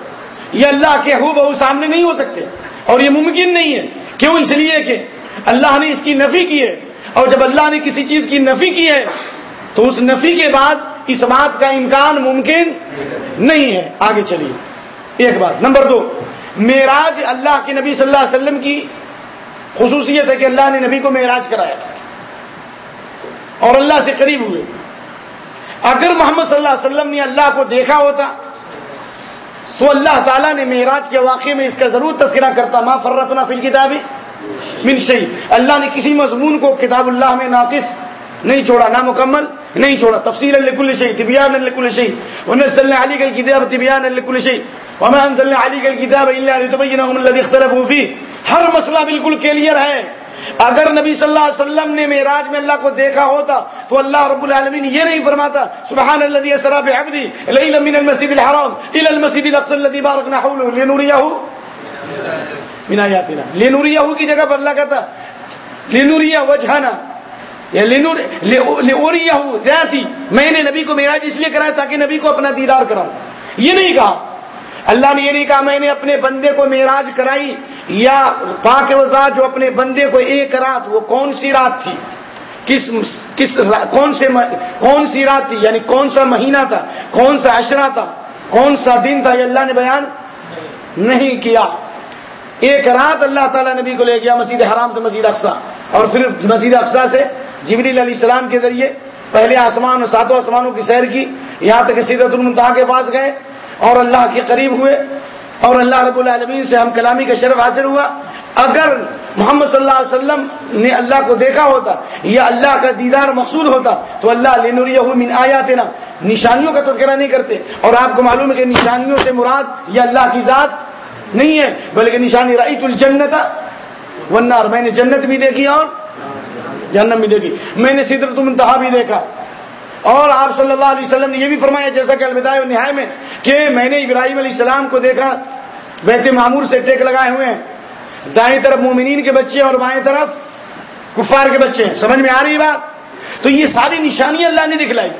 یہ اللہ کے ہو بہو سامنے نہیں ہو سکتے۔ اور یہ ممکن نہیں ہے۔ کیوں؟ اس لیے کہ اللہ نے اس کی نفی کی ہے۔ اور جب اللہ نے کسی چیز کی نفی کی ہے، تو اس نفی کے بعد اس بات کا امکان ممکن نہیں ہے۔ آگے چلیے۔ ایک بات۔ نمبر دو، معراج اللہ کے نبی صلی اللہ علیہ وسلم کی خصوصیت ہے کہ اللہ نے نبی کو معراج کرایا اور اللہ سے قریب ہوئے۔ اگر محمد صلی اللہ علیہ وسلم نے اللہ کو دیکھا ہوتا تو اللہ تعالیٰ نے معراج کے واقعے میں اس کا ضرور تذکرہ کرتا، ما فرتنا فی الکتاب من شیء اللہ نے کسی مضمون کو کتاب اللہ میں ناقص نہیں چھوڑا، نامکمل نہیں چھوڑا۔ تفصیل لکل شیء تبیان لکل شیء ونزل علی الکتاب تبیان لکل شیء وما انزل علی الکتاب الا لتبینهم الذي اختلفوا فيه۔ ہر مسئلہ بالکل کلیئر ہے۔ اگر نبی صلی اللہ علیہ وسلم نے معراج میں اللہ کو دیکھا ہوتا تو اللہ رب العالمین یہ نہیں فرماتا، سبحان الذي اسرا بعبدي ليلا من المسجد الحرام الى المسجد الاقصى الذي باركنا حوله لنريه من آیاتنا لنريه کی جگہ پر اللہ کہتا، لنريه وجهنا. یا لنور لوريه ذاتی میں نے نبی کو معراج اس لیے کرایا تاکہ نبی کو اپنا دیدار کراؤں۔ یہ نہیں کہا۔ اللہ نے یہ نہیں کہا، میں نے اپنے بندے کو معراج کرائی یا پاک وزا جو اپنے بندے کو ایک رات وہ کون سی رات تھی؟ کس کس کون سے کون سی رات تھی؟ یعنی کون سا مہینہ تھا؟ کون سا اشرا تھا؟ کون سا دن تھا؟ یہ اللہ نے بیان نہیں کیا۔ ایک رات اللہ تعالیٰ نبی کو لے گیا مسجد حرام سے مسجد اقسا اور پھر مسجد اقسا سے جبریل علیہ السلام کے ذریعے پہلے آسمان اور ساتوں آسمانوں کی سیر کی۔ یہاں تک سیرت المنتہا کے پاس گئے اور اللہ کے قریب ہوئے۔ اور اللہ رب العالمین سے ہم کلامی کا شرف حاصل ہوا۔ اگر محمد صلی اللہ علیہ وسلم نے اللہ کو دیکھا ہوتا یا اللہ کا دیدار مقصود ہوتا تو اللہ من آیات نا نشانیوں کا تذکرہ نہیں کرتے۔ اور آپ کو معلوم ہے کہ نشانیوں سے مراد یہ اللہ کی ذات نہیں ہے، بلکہ نشانی رعیت الجنت ونار میں نے جنت بھی دیکھی اور جہنم بھی دیکھی۔ میں نے سدرت منتہا بھی دیکھا۔ اور آپ صلی اللہ علیہ وسلم نے یہ بھی فرمایا، جیسا کہ الوداع نہائے میں، کہ میں نے ابراہیم علیہ السلام کو دیکھا، بیت معمور سے ٹیک لگائے ہوئے ہیں۔ دائیں طرف مومنین کے بچے اور بائیں طرف کفار کے بچے ہیں۔ سمجھ میں آ رہی بات؟ تو یہ ساری نشانیاں اللہ نے دکھلائی۔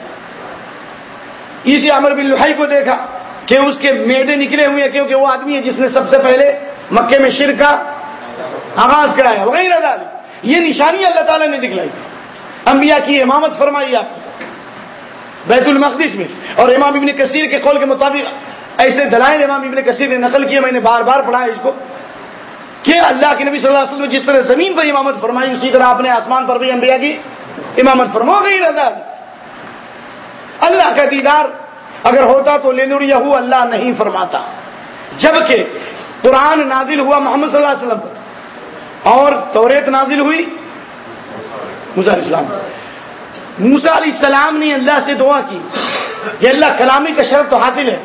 اسی عمر بن لوہائی کو دیکھا کہ اس کے میدے نکلے ہوئے ہیں، کیونکہ وہ آدمی ہے جس نے سب سے پہلے مکے میں شر کا آغاز کرایا، وغیرہ یہ نشانیاں اللہ تعالیٰ نے دکھلائی۔ انبیاء کی امامت فرمائی آپ بیت المقدس میں. اور امام ابن کثیر کے قول کے مطابق ایسے دلائل امام ابن کثیر نے نقل کیے، میں نے بار بار پڑھا اس کو. کہ اللہ کے نبی صلی اللہ علیہ وسلم جس طرح زمین پر امامت فرمائی، اسی طرح آپ نے آسمان پر بھی انبیاء کی امامت فرما گئی، رضا اللہ کا دیدار اگر ہوتا تو لینور اللہ نہیں فرماتا. جبکہ قرآن نازل ہوا محمد صلی اللہ علیہ وسلم پر اور توریت نازل ہوئی موسا علیہ السلام موسا علیہ السلام نے اللہ سے دعا کی کہ اللہ کلامی کا شرط تو حاصل ہے،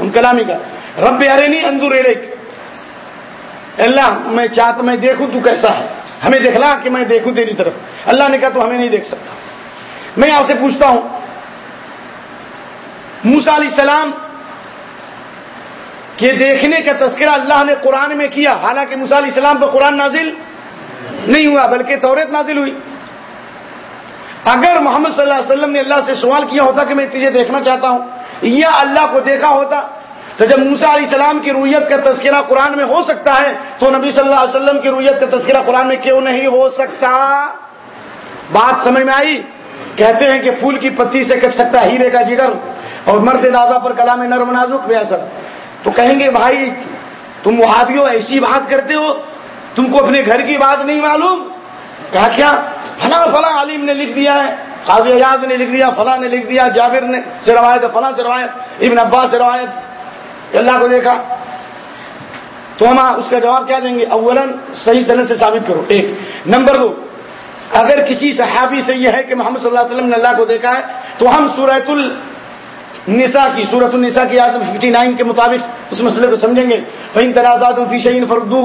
ہم کلامی کا۔ رب ارے نہیں اندور اللہ، میں چاہتا میں دیکھوں تو کیسا ہے؟ ہمیں دیکھلا کہ میں دیکھوں تیری طرف۔ اللہ نے کہا تو ہمیں نہیں دیکھ سکتا۔ میں آپ سے پوچھتا ہوں موسا علیہ السلام کہ دیکھنے کا تذکرہ اللہ نے قرآن میں کیا؟ حالانکہ موسا علیہ السلام پر قرآن نازل نہیں ہوا، بلکہ توریت نازل ہوئی۔ اگر محمد صلی اللہ علیہ وسلم نے اللہ سے سوال کیا ہوتا کہ میں تجھے دیکھنا چاہتا ہوں، یا اللہ کو دیکھا ہوتا، تو جب موسا علیہ السلام کی رویت کا تذکرہ قرآن میں ہو سکتا ہے، تو نبی صلی اللہ علیہ وسلم کی رویت کا تذکرہ قرآن میں کیوں نہیں ہو سکتا؟ بات سمجھ میں آئی؟ کہتے ہیں کہ پھول کی پتی سے کٹ سکتا ہے، ہیرے کا جگر، اور مرد دادا پر کلام نرم نازک بے اثر۔ تو کہیں گے، بھائی، تم وہابیوں ایسی بات کرتے ہو، تم کو اپنے گھر کی بات نہیں معلوم؟ کہا، کیا؟ فلاں فلاں عالم نے لکھ دیا ہے، قاضی اعجاز نے لکھ دیا، فلاں نے لکھ دیا، جابر نے سے روایت ہے، فلاں سے روایت، ابن عباس سے روایت۔ اللہ کو دیکھا۔ تو ہم اس کا جواب کیا دیں گے؟ اولن صحیح صنعت سے ثابت کرو۔ ایک، نمبر دو، اگر کسی صحابی سے یہ ہے کہ محمد صلی اللہ علیہ وسلم نے اللہ کو دیکھا ہے، تو ہم سورت النساء کی سورت النساء کی آدم ففٹی نائن کے مطابق اس مسئلے کو سمجھیں گے. فہم تنازعات فی شعین فردو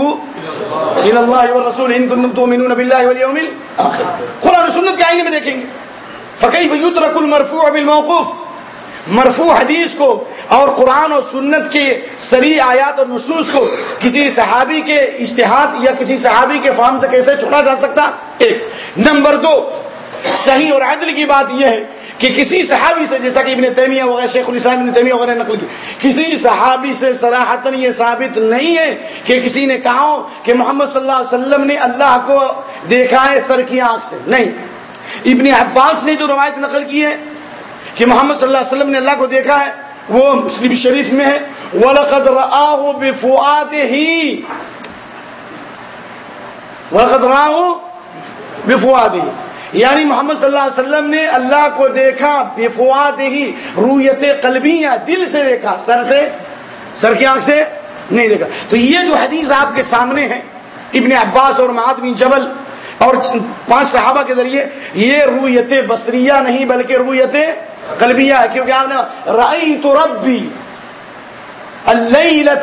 اللہ رسول قرآن سنت کے آئینے میں دیکھیں گے. فقی فیوت رق المرفوع بالموقوف؟ مرفوع حدیث کو اور قرآن اور سنت کے سری آیات اور نصوص کو کسی صحابی کے اشتہاد یا کسی صحابی کے فارم سے کیسے چھوڑا جا سکتا؟ ایک. نمبر دو، صحیح اور عدل کی بات یہ ہے کہ کسی صحابی سے، جیسا کہ ابن تیمیہ وغیرہ، شیخ الاسلام ابن تیمیہ وغیرہ نقل کی، کسی صحابی سے سراہتن یہ ثابت نہیں ہے کہ کسی نے کہا ہو کہ محمد صلی اللہ علیہ وسلم نے اللہ کو دیکھا ہے سر کی آنکھ سے۔ نہیں۔ ابن عباس نے جو روایت نقل کی ہے کہ محمد صلی اللہ علیہ وسلم نے اللہ کو دیکھا ہے، وہ مسلم شریف میں ہے۔ وَلَقَدْ رَآهُ بِفُعَادِهِ وَلَقَدْ رَآهُ بِفُعَادِهِ یعنی محمد صلی اللہ علیہ وسلم نے اللہ کو دیکھا بفوادہی رویت قلبیہ دل سے دیکھا۔ سر سے؟ سر کی آنکھ سے؟ نہیں دیکھا۔ تو یہ جو حدیث آپ کے سامنے ہے ابن عباس اور معاد بن جبل اور پانچ صحابہ کے ذریعے، یہ رویت بصریہ نہیں بلکہ رویت قلبیہ ہے۔ کیونکہ آپ نے رائی تو ربی اللہ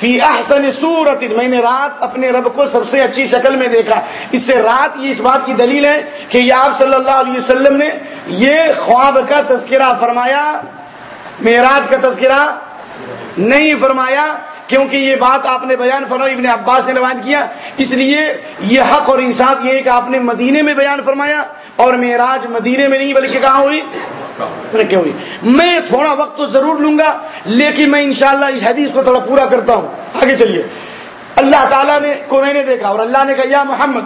فی احسن صورت، میں نے رات اپنے رب کو سب سے اچھی شکل میں دیکھا۔ اس سے رات یہ اس بات کی دلیل ہے کہ یہ آپ صلی اللہ علیہ وسلم نے یہ خواب کا تذکرہ فرمایا، معراج کا تذکرہ نہیں فرمایا۔ کیونکہ یہ بات آپ نے بیان فرمائی، ابن عباس نے روایت کیا۔ اس لیے یہ حق اور انصاف یہ ہے کہ آپ نے مدینے میں بیان فرمایا اور معراج مدینے میں نہیں، بلکہ کہاں ہوئی؟ رکھے ہوئی؟ میں تھوڑا وقت تو ضرور لوں گا، لیکن میں انشاءاللہ اس حدیث کو تھوڑا پورا کرتا ہوں۔ آگے چلیے۔ اللہ تعالیٰ نے، کو میں نے دیکھا اور اللہ نے کہا، یا محمد،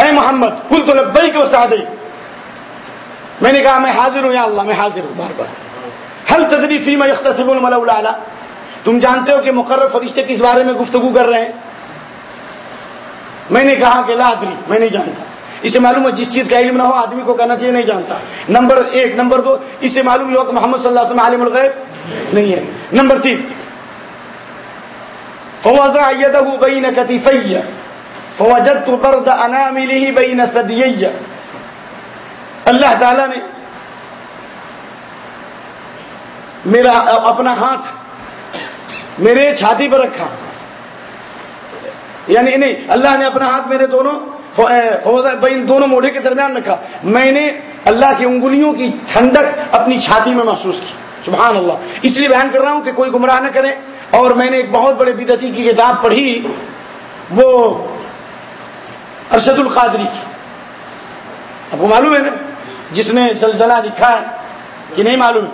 اے محمد کل تو لبئی کو سادے میں نے کہا، میں حاضر ہوں، یا اللہ، میں حاضر ہوں، بار بار۔ ہل تدری فی میں اختصب الملا تم جانتے ہو کہ مقرر فرشتے کس بارے میں گفتگو کر رہے ہیں؟ میں نے کہا کہ لا میں نہیں جانتا۔ اسے معلوم ہے جس چیز کا علم نہ ہو، آدمی کو کہنا چاہیے نہیں جانتا۔ نمبر ایک، نمبر دو، اس سے معلوم یہ ہو کہ محمد صلی اللہ علیہ وسلم عالم الغیب نہیں ہے۔ نمبر تین فوزا يده بين كتفي فوجدت برد انامله بين ثديي اللہ تعالی نے میرا اپنا ہاتھ میرے چھاتی پر رکھا۔ یعنی نہیں، اللہ نے اپنا ہاتھ میرے دونوں بین دونوں موڑے کے درمیان رکھا۔ میں نے اللہ کی انگلیوں کی ٹھنڈک اپنی چھاتی میں محسوس کی۔ سبحان اللہ۔ اس لیے بیان کر رہا ہوں کہ کوئی گمراہ نہ کرے۔ اور میں نے ایک بہت بڑے بدتی کی کتاب پڑھی، وہ ارشد القادری کی۔ آپ کو معلوم ہے نا؟ جس نے زلزلہ لکھا ہے کہ نہیں معلوم؟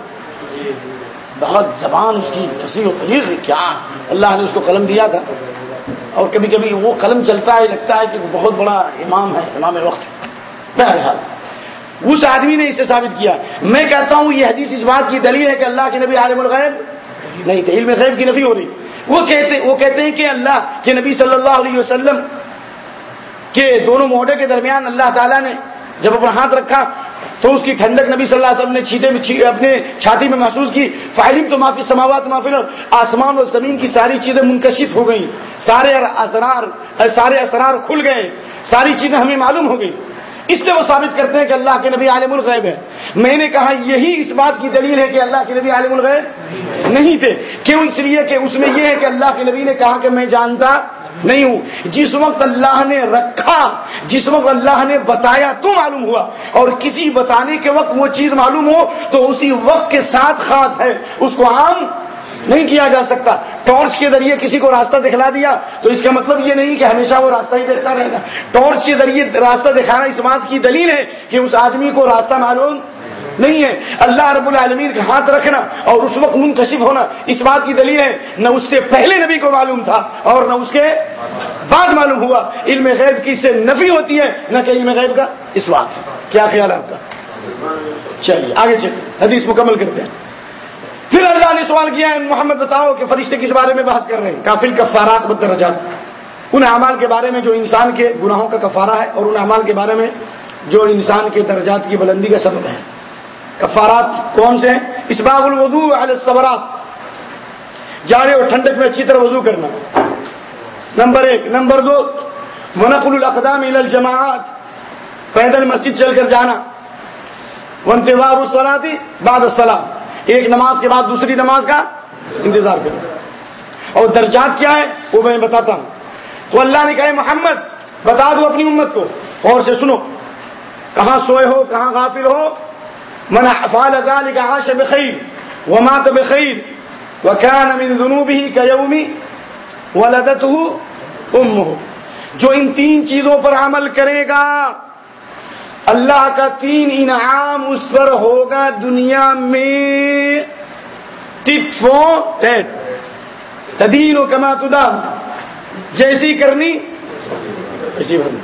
بہت زبان اس کی فصیح و تلیغ کیا اللہ نے اس کو قلم دیا تھا؟ اور کبھی کبھی وہ قلم چلتا ہے، لگتا ہے کہ وہ بہت بڑا امام ہے، امام وقت بہرحال، اس آدمی نے اسے ثابت کیا۔ میں کہتا ہوں، یہ حدیث اس بات کی دلیل ہے کہ اللہ کے نبی عالم الغیب، نہیں تھے علم غیب کی نفی ہو رہی۔ وہ کہتے وہ کہتے ہیں کہ اللہ کے نبی صلی اللہ علیہ وسلم کے دونوں موڈے کے درمیان اللہ تعالیٰ نے جب اپنا ہاتھ رکھا تو اس کی ٹھنڈک نبی صلی اللہ علیہ وسلم نے چھیٹے میں چھی- اپنے چھاتی میں محسوس کی فائلم تو معافی، سماوات معافی آسمان اور زمین کی ساری چیزیں منکشف ہو گئیں، سارے اسرار سارے اسرار کھل گئے، ساری چیزیں ہمیں معلوم ہو گئی اس سے وہ ثابت کرتے ہیں کہ اللہ کے نبی عالم الغیب ہے میں نے کہا یہی اس بات کی دلیل ہے کہ اللہ کے نبی عالم الغیب نہیں تھے۔ کیوں؟ اس لیے کہ اس میں یہ ہے کہ اللہ کے نبی نے کہا کہ میں جانتا نہیں ہوں۔ جس وقت اللہ نے رکھا، جس وقت اللہ نے بتایا، تو معلوم ہوا۔ اور کسی بتانے کے وقت وہ چیز معلوم ہو، تو اسی وقت کے ساتھ خاص ہے۔ اس کو عام نہیں کیا جا سکتا۔ ٹارچ کے ذریعے کسی کو راستہ دکھلا دیا، تو اس کا مطلب یہ نہیں کہ ہمیشہ وہ راستہ ہی دیکھتا رہے گا۔ ٹارچ کے ذریعے راستہ دکھانا اس بات کی دلیل ہے کہ اس آدمی کو راستہ معلوم نہیں ہے۔ اللہ رب العالمین کا ہاتھ رکھنا اور اس وقت منکشف ہونا اس بات کی دلیل ہے۔ نہ اس کے پہلے نبی کو معلوم تھا اور نہ اس کے بعد معلوم ہوا۔ علم غیب کی سے نفی ہوتی ہے، نہ کہ علم غیب کا اس بات ہے کیا خیال ہے آپ کا؟ چلیے، آگے چلیے حدیث مکمل کرتے ہیں۔ پھر اللہ نے سوال کیا ہے، محمد بتاؤ کہ فرشتے کس بارے میں بحث کر رہے ہیں؟ کافل کفارات بدرجات ان اعمال کے بارے میں جو انسان کے گناہوں کا کفارہ ہے اور ان اعمال کے بارے میں جو انسان کے درجات کی بلندی کا سبب ہے۔ کفارات کون سے ہیں؟ اسباب الوضو علی الصبرات جاڑے اور ٹھنڈک میں اچھی طرح وضو کرنا۔ نمبر ایک۔ نمبر دو منقل الاقدام الى الجماعات۔ پیدل مسجد چل کر جانا۔ ونتظار الصلاتی بعد السلام ایک نماز کے بعد دوسری نماز کا انتظار کرنا۔ اور درجات کیا ہے وہ میں بتاتا ہوں۔ تو اللہ نے کہا محمد، بتا دو اپنی امت کو۔ اور سے سنو۔ کہاں سوئے ہو، کہاں غافل ہو؟ من افعال ذلك عاش بخير ومات بخير وكان من ذنوبه كيوم ولدته امه جو ان تین چیزوں پر عمل کرے گا، اللہ کا تین انعام اس پر ہوگا دنیا میں ٹٹ فو ٹیٹ تدین و کما تدام. جیسی کرنی ایسی بھرنی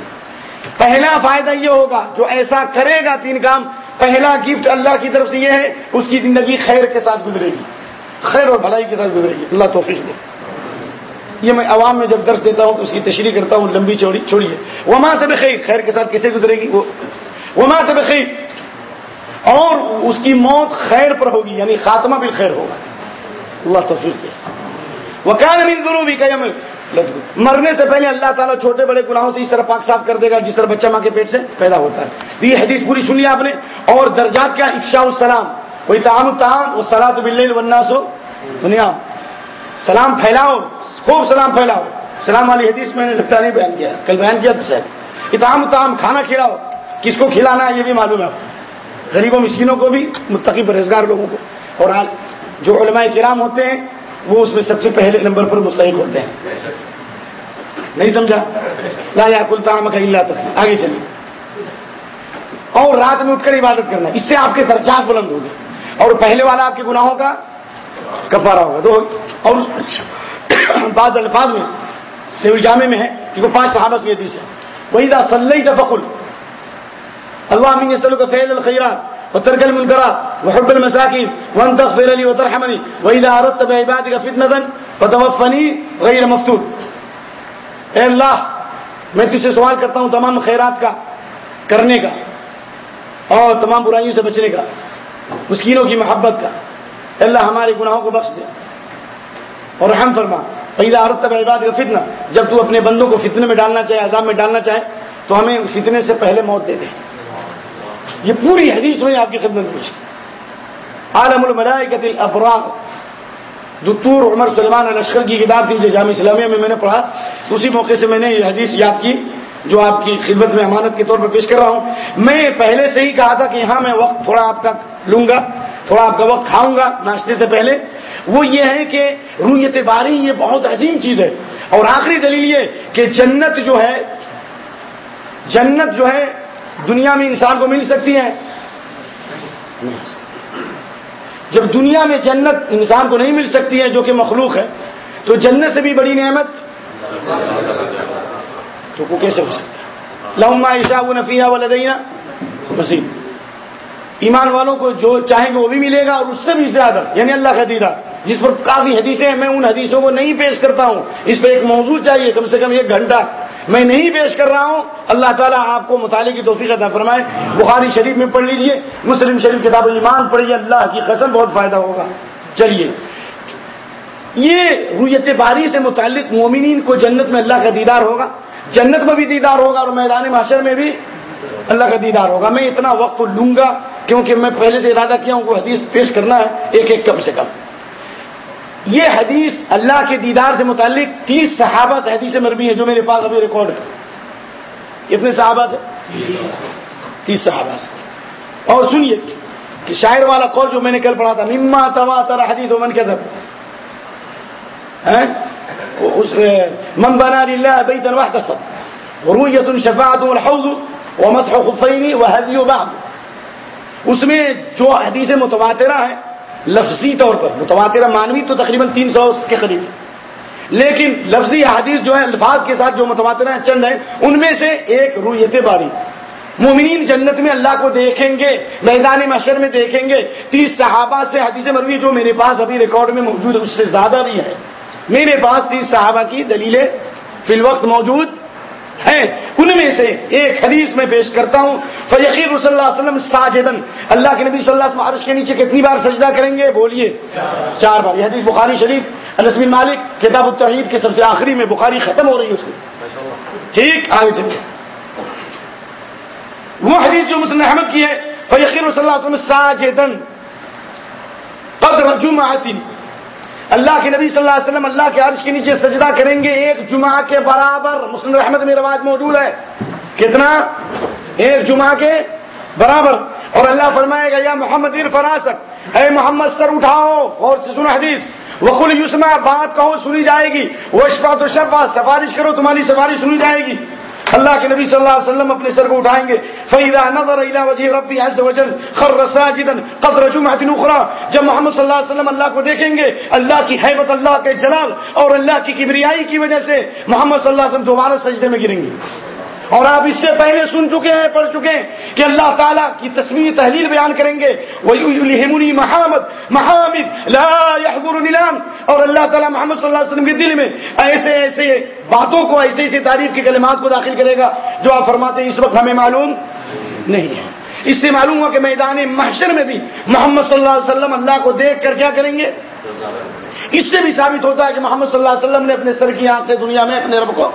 پہلا فائدہ یہ ہوگا، جو ایسا کرے گا تین کام پہلا گفٹ اللہ کی طرف سے یہ ہے، اس کی زندگی خیر کے ساتھ گزرے گی۔ خیر اور بھلائی کے ساتھ گزرے گی۔ اللہ توفیق دے۔ یہ میں عوام میں جب درس دیتا ہوں تو اس کی تشریح کرتا ہوں، لمبی چوڑی چھوڑیے وما تب خیر خیر کے ساتھ کیسے گزرے گی؟ وہ وما تب خیر اور اس کی موت خیر پر ہوگی یعنی خاتمہ بھی خیر ہوگا۔ اللہ توفیق دے۔ وہ کان ضرور بھی مرنے سے پہلے اللہ تعالیٰ چھوٹے بڑے گناہوں سے اس طرح پاک صاف کر دے گا جس طرح بچہ ماں کے پیٹ سے پیدا ہوتا ہے۔ تو یہ حدیث پوری سنی آپ نے۔ اور درجات کیا؟ افشاء السلام۔ کوئی تعام تعام وہ سلا تو بل سو دنیا۔ سلام پھیلاؤ، خوب سلام پھیلاؤ۔ سلام والی حدیث میں نے لگتا نہیں بیان کیا کل بیان کیا تھا صاحب اتام تام کھانا کھلاؤ۔ کس کو کھلانا ہے یہ بھی معلوم ہے۔ غریبوں، مسکینوں کو بھی، متقی پرہزگار لوگوں کو۔ اور جو علماء کرام ہوتے ہیں وہ اس میں سب سے پہلے نمبر پر مستحق ہوتے ہیں۔ نہیں سمجھا؟ لا یا کل تام کا اللہ آگے چلیے اور رات میں اٹھ کر عبادت کرنا، اس سے آپ کے درجات بلند ہوں گے۔ اور پہلے والا آپ کے گناہوں کا کفارہ ہوگا۔ تو اور بعض الفاظ میں سیول جامع میں ہے کہ وہ پانچ صحابہ کی حدیث ہے۔ وہی دا صلی تفقل اللہ امین صلی کا فیل الخیرات۔ وترك المنكرات وحب المساكين وان تغفر لي وترحمني واذا اردت بعبادك فتنه فتوفني غير مفتون. اے اللہ، میں تجھ سے سوال کرتا ہوں تمام خیرات کا، کرنے کا، اور تمام برائیوں سے بچنے کا، مسکینوں کی محبت کا۔ اے اللہ، ہمارے گناہوں کو بخش دے۔ اور رحم فرما۔ پیدا عرت طب عباد کا فتنہ جب تو اپنے بندوں کو فتنے میں ڈالنا چاہے، عذاب میں ڈالنا چاہے، تو ہمیں فتنے سے پہلے موت دے دے۔ یہ پوری حدیث میں آپ کی خدمت میں پوچھی۔ عالم الملائکت الابرار، دکتور عمر سلمان لشکر کی کتاب تھی جو جامع اسلامیہ میں میں نے پڑھا۔ اسی موقع سے میں نے یہ حدیث یاد کی جو آپ کی خدمت میں امانت کے طور پر پیش کر رہا ہوں۔ میں پہلے سے ہی کہا تھا کہ یہاں میں وقت تھوڑا آپ کا لوں گا، تھوڑا آپ کا وقت کھاؤں گا ناشتے سے پہلے۔ وہ یہ ہے کہ رویت باری یہ بہت عظیم چیز ہے۔ اور آخری دلیل یہ کہ جنت جو ہے، جنت جو ہے دنیا میں انسان کو مل سکتی ہے جب دنیا میں جنت انسان کو نہیں مل سکتی ہے جو کہ مخلوق ہے، تو جنت سے بھی بڑی نعمت؟ تو وہ کیسے ہو سکتا ہے؟ لما عشا و نفیہ و لدینہ ایمان والوں کو جو چاہیں گے وہ بھی ملے گا اور اس سے بھی زیادہ یعنی اللہ کا دیدہ جس پر کافی حدیثیں ہیں، میں ان حدیثوں کو نہیں پیش کرتا ہوں۔ اس پہ ایک موضوع چاہیے، کم سے کم ایک گھنٹہ۔ میں نہیں پیش کر رہا ہوں۔ اللہ تعالیٰ آپ کو مطالعے کی توفیق عطا فرمائے۔ بخاری شریف میں پڑھ لیجیے، مسلم شریف کتاب ایمان پڑھیے، اللہ کی قسم بہت فائدہ ہوگا۔ چلیے۔ یہ رویت باری سے متعلق مومنین کو جنت میں اللہ کا دیدار ہوگا۔ جنت میں بھی دیدار ہوگا اور میدان معاشر میں بھی اللہ کا دیدار ہوگا۔ میں اتنا وقت لوں گا کیونکہ میں پہلے سے ارادہ کیا ہوں کو حدیث پیش کرنا ہے ایک ایک کم سے کم۔ یہ حدیث اللہ کے دیدار سے متعلق تیس صحابہ سے حدیث مربی ہے جو میرے پاس ابھی ریکارڈ ہے کتنے صحابہ سے؟ تیس صحابہ سے۔ اور سنیے کہ شاعر والا قول جو میں نے کل پڑھا تھا، مما توا ترا حدیث من کے ہاں؟ من بنا لله بيتا واحتسب۔ ورؤية شفاعة والحوض ومسح خفين وهدي بعض اس میں جو حدیث متواترہ ہے لفظی طور پر، متواترہ مانوی تو تقریباً تین سو کے قریب۔ لیکن لفظی حدیث جو ہے الفاظ کے ساتھ جو متواترہ ہیں، چند ہیں، ان میں سے ایک رویت باری۔ مومنین جنت میں اللہ کو دیکھیں گے، میدان مشر میں دیکھیں گے۔ تیس صحابہ سے حدیث مروی، جو میرے پاس ابھی ریکارڈ میں موجود ہے اس سے زیادہ بھی ہے میرے پاس تیس صحابہ کی دلیلیں فی الوقت موجود۔ ہیں ان میں سے ایک حدیث میں پیش کرتا ہوں۔ فیقیر صلی اللہ علیہ وسلم ساجدن اللہ کے نبی صلی اللہ علیہ وسلم عرش کے نیچے کتنی بار سجدہ کریں گے؟ بولیے۔ چار بار۔ یہ حدیث بخاری شریف انسمی مالک، کتاب التوحید کے سب سے آخری میں بخاری ختم ہو رہی ہے اس کی۔ ٹھیک؟ آگے چلیے وہ حدیث جو مسلم احمد کی ہے فیقیر صلی اللہ علیہ وسلم ساجدن قدر جمعہ اللہ کے نبی صلی اللہ علیہ وسلم اللہ کے عرش کے نیچے سجدہ کریں گے ایک جمعہ کے برابر، مسلم احمد میں رواج موجود ہے۔ کتنا؟ ایک جمعہ کے برابر۔ اور اللہ فرمائے گا، یا محمد فراسک اے محمد سر اٹھاؤ اور سن حدیث۔ وقل یوسما بات کہو، سنی جائے گی۔ وہ شفا تو شفا سفارش کرو، تمہاری سفارش سنی جائے گی۔ اللہ کے نبی صلی اللہ علیہ وسلم اپنے سر کو اٹھائیں گے۔ فیدا نظر الى وجه ربی عز وجل خر ساجدا قدر جمعه اخرى جب محمد صلی اللہ علیہ وسلم اللہ کو دیکھیں گے، اللہ کی حیبت، اللہ کے جلال اور اللہ کی کبریائی کی وجہ سے محمد صلی اللہ علیہ وسلم دوبارہ سجدے میں گریں گے۔ اور آپ اس سے پہلے سن چکے ہیں، پڑھ چکے ہیں کہ اللہ تعالیٰ کی تصویر تحلیل بیان کریں گے۔ وہی محمد محمد لا يحضر نیلام اور اللہ تعالیٰ محمد صلی اللہ علیہ وسلم کے دل میں ایسے ایسے باتوں کو، ایسے ایسے تعریف کی کلمات کو داخل کرے گا جو آپ فرماتے ہیں اس وقت ہمیں معلوم نہیں ہے۔ اس سے معلوم ہوا کہ میدان محشر میں بھی محمد صلی اللہ علیہ وسلم اللہ کو دیکھ کر کیا کریں گے؟ اس سے بھی ثابت ہوتا ہے کہ محمد صلی اللہ علیہ وسلم نے اپنے سر کی آنکھ سے دنیا میں اپنے رب کو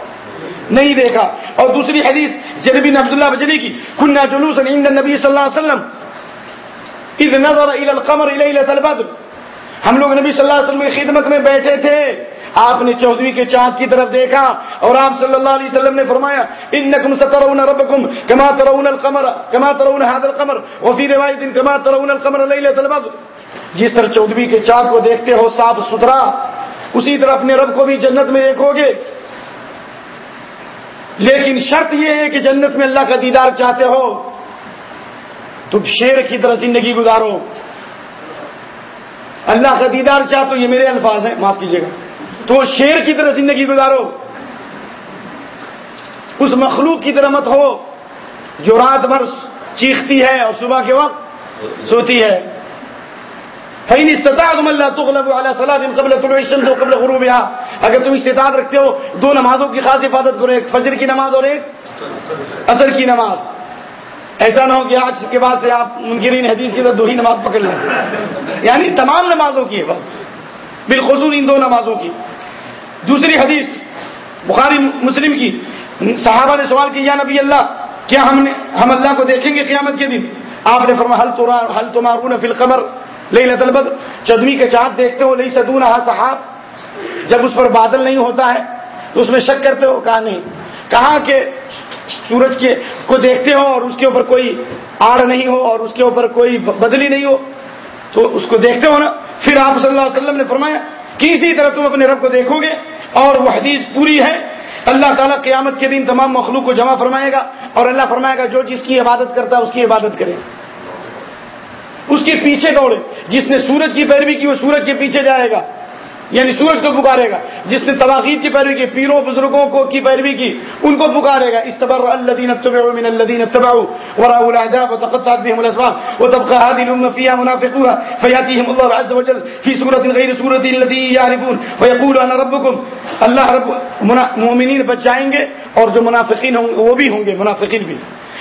نہیں دیکھا۔ اور دوسری حدیث جربین عبداللہ بجلی کی کنہ جلوس عند النبی صلی اللہ علیہ وسلم اذ نظر الى القمر لیلۃ البدر ہم لوگ نبی صلی اللہ علیہ وسلم کی خدمت میں بیٹھے تھے۔ آپ نے چودھویں کے چاند کی طرف دیکھا اور آپ صلی اللہ علیہ وسلم نے فرمایا انکم سترون ربکم کما ترون القمر کما ترون هذا القمر، وفي روایت کما ترون القمر لیلۃ البدر جس طرح چودھویں کے چاند کو دیکھتے ہو صاف ستھرا، اسی طرح اپنے رب کو بھی جنت میں دیکھو گے۔ لیکن شرط یہ ہے کہ جنت میں اللہ کا دیدار چاہتے ہو، تم شیر کی طرح زندگی گزارو۔ اللہ کا دیدار چاہ تو یہ میرے الفاظ ہیں، معاف کیجیے گا۔ تو شیر کی طرح زندگی گزارو۔ اس مخلوق کی طرح مت ہو، جو رات بھر چیختی ہے اور صبح کے وقت سوتی ہے۔ فین استطاعتم اللہ تغلب علی صلاۃ قبل طلوع الشمس وقبل غروبها۔ اگر تم استطاعت رکھتے ہو، دو نمازوں کی خاص حفاظت کرو، ایک فجر کی نماز اور ایک عصر کی نماز۔ ایسا نہ ہو کہ آج کے بعد سے آپ منکرین حدیث کی طرف دو ہی نماز پکڑ لیں۔ یعنی تمام نمازوں کی حفاظت۔ بالخصوص ان دو نمازوں کی۔ دوسری حدیث، بخاری، مسلم کی۔ صحابہ نے سوال کیا نبی اللہ، کیا ہم نے، ہم اللہ کو دیکھیں گے قیامت کے دن؟ آپ نے فرمایا حل تو حل تمارون فی القمر؟ لئی لت البدر، چدمی کے چاند دیکھتے ہو، لئی سدون صحاب، جب اس پر بادل نہیں ہوتا ہے، تو اس میں شک کرتے ہو، کہا نہیں۔ کہا کہ سورج کے کو دیکھتے ہو اور اس کے اوپر کوئی آڑ نہیں ہو اور اس کے اوپر کوئی بدلی نہیں ہو، تو اس کو دیکھتے ہو نا۔ پھر آپ صلی اللہ علیہ وسلم نے فرمایا، کہ اسی طرح تم اپنے رب کو دیکھو گے اور وہ حدیث پوری ہے۔ اللہ تعالیٰ قیامت کے دن تمام مخلوق کو جمع فرمائے گا اور اللہ فرمائے گا، جو جس کی عبادت کرتا ہے، اس کی عبادت کرے۔ اس کے پیچھے دوڑے۔ جس نے سورج کی پیروی کی، وہ سورج کے پیچھے جائے گا۔ یعنی سورج کو پکارے گا۔ جس نے تواخیر کی پیروی کی، پیروں بزرگوں کو کی پیروی کی، ان کو پکارے گا۔ استبر الذين اتبعوا من الذين اتبعوا وراءوا العذاب وتقطعت بهم الاسباب وتبقى هذه الامه فيها منافقون فياتيهم الله عز وجل في سوره غير سوره التي يعرفون فيقول انا ربكم. اللہ رب مؤمنین بچ جائیں گے اور جو منافقین ہوں، وہ بھی ہوں گے، منافقین بھی۔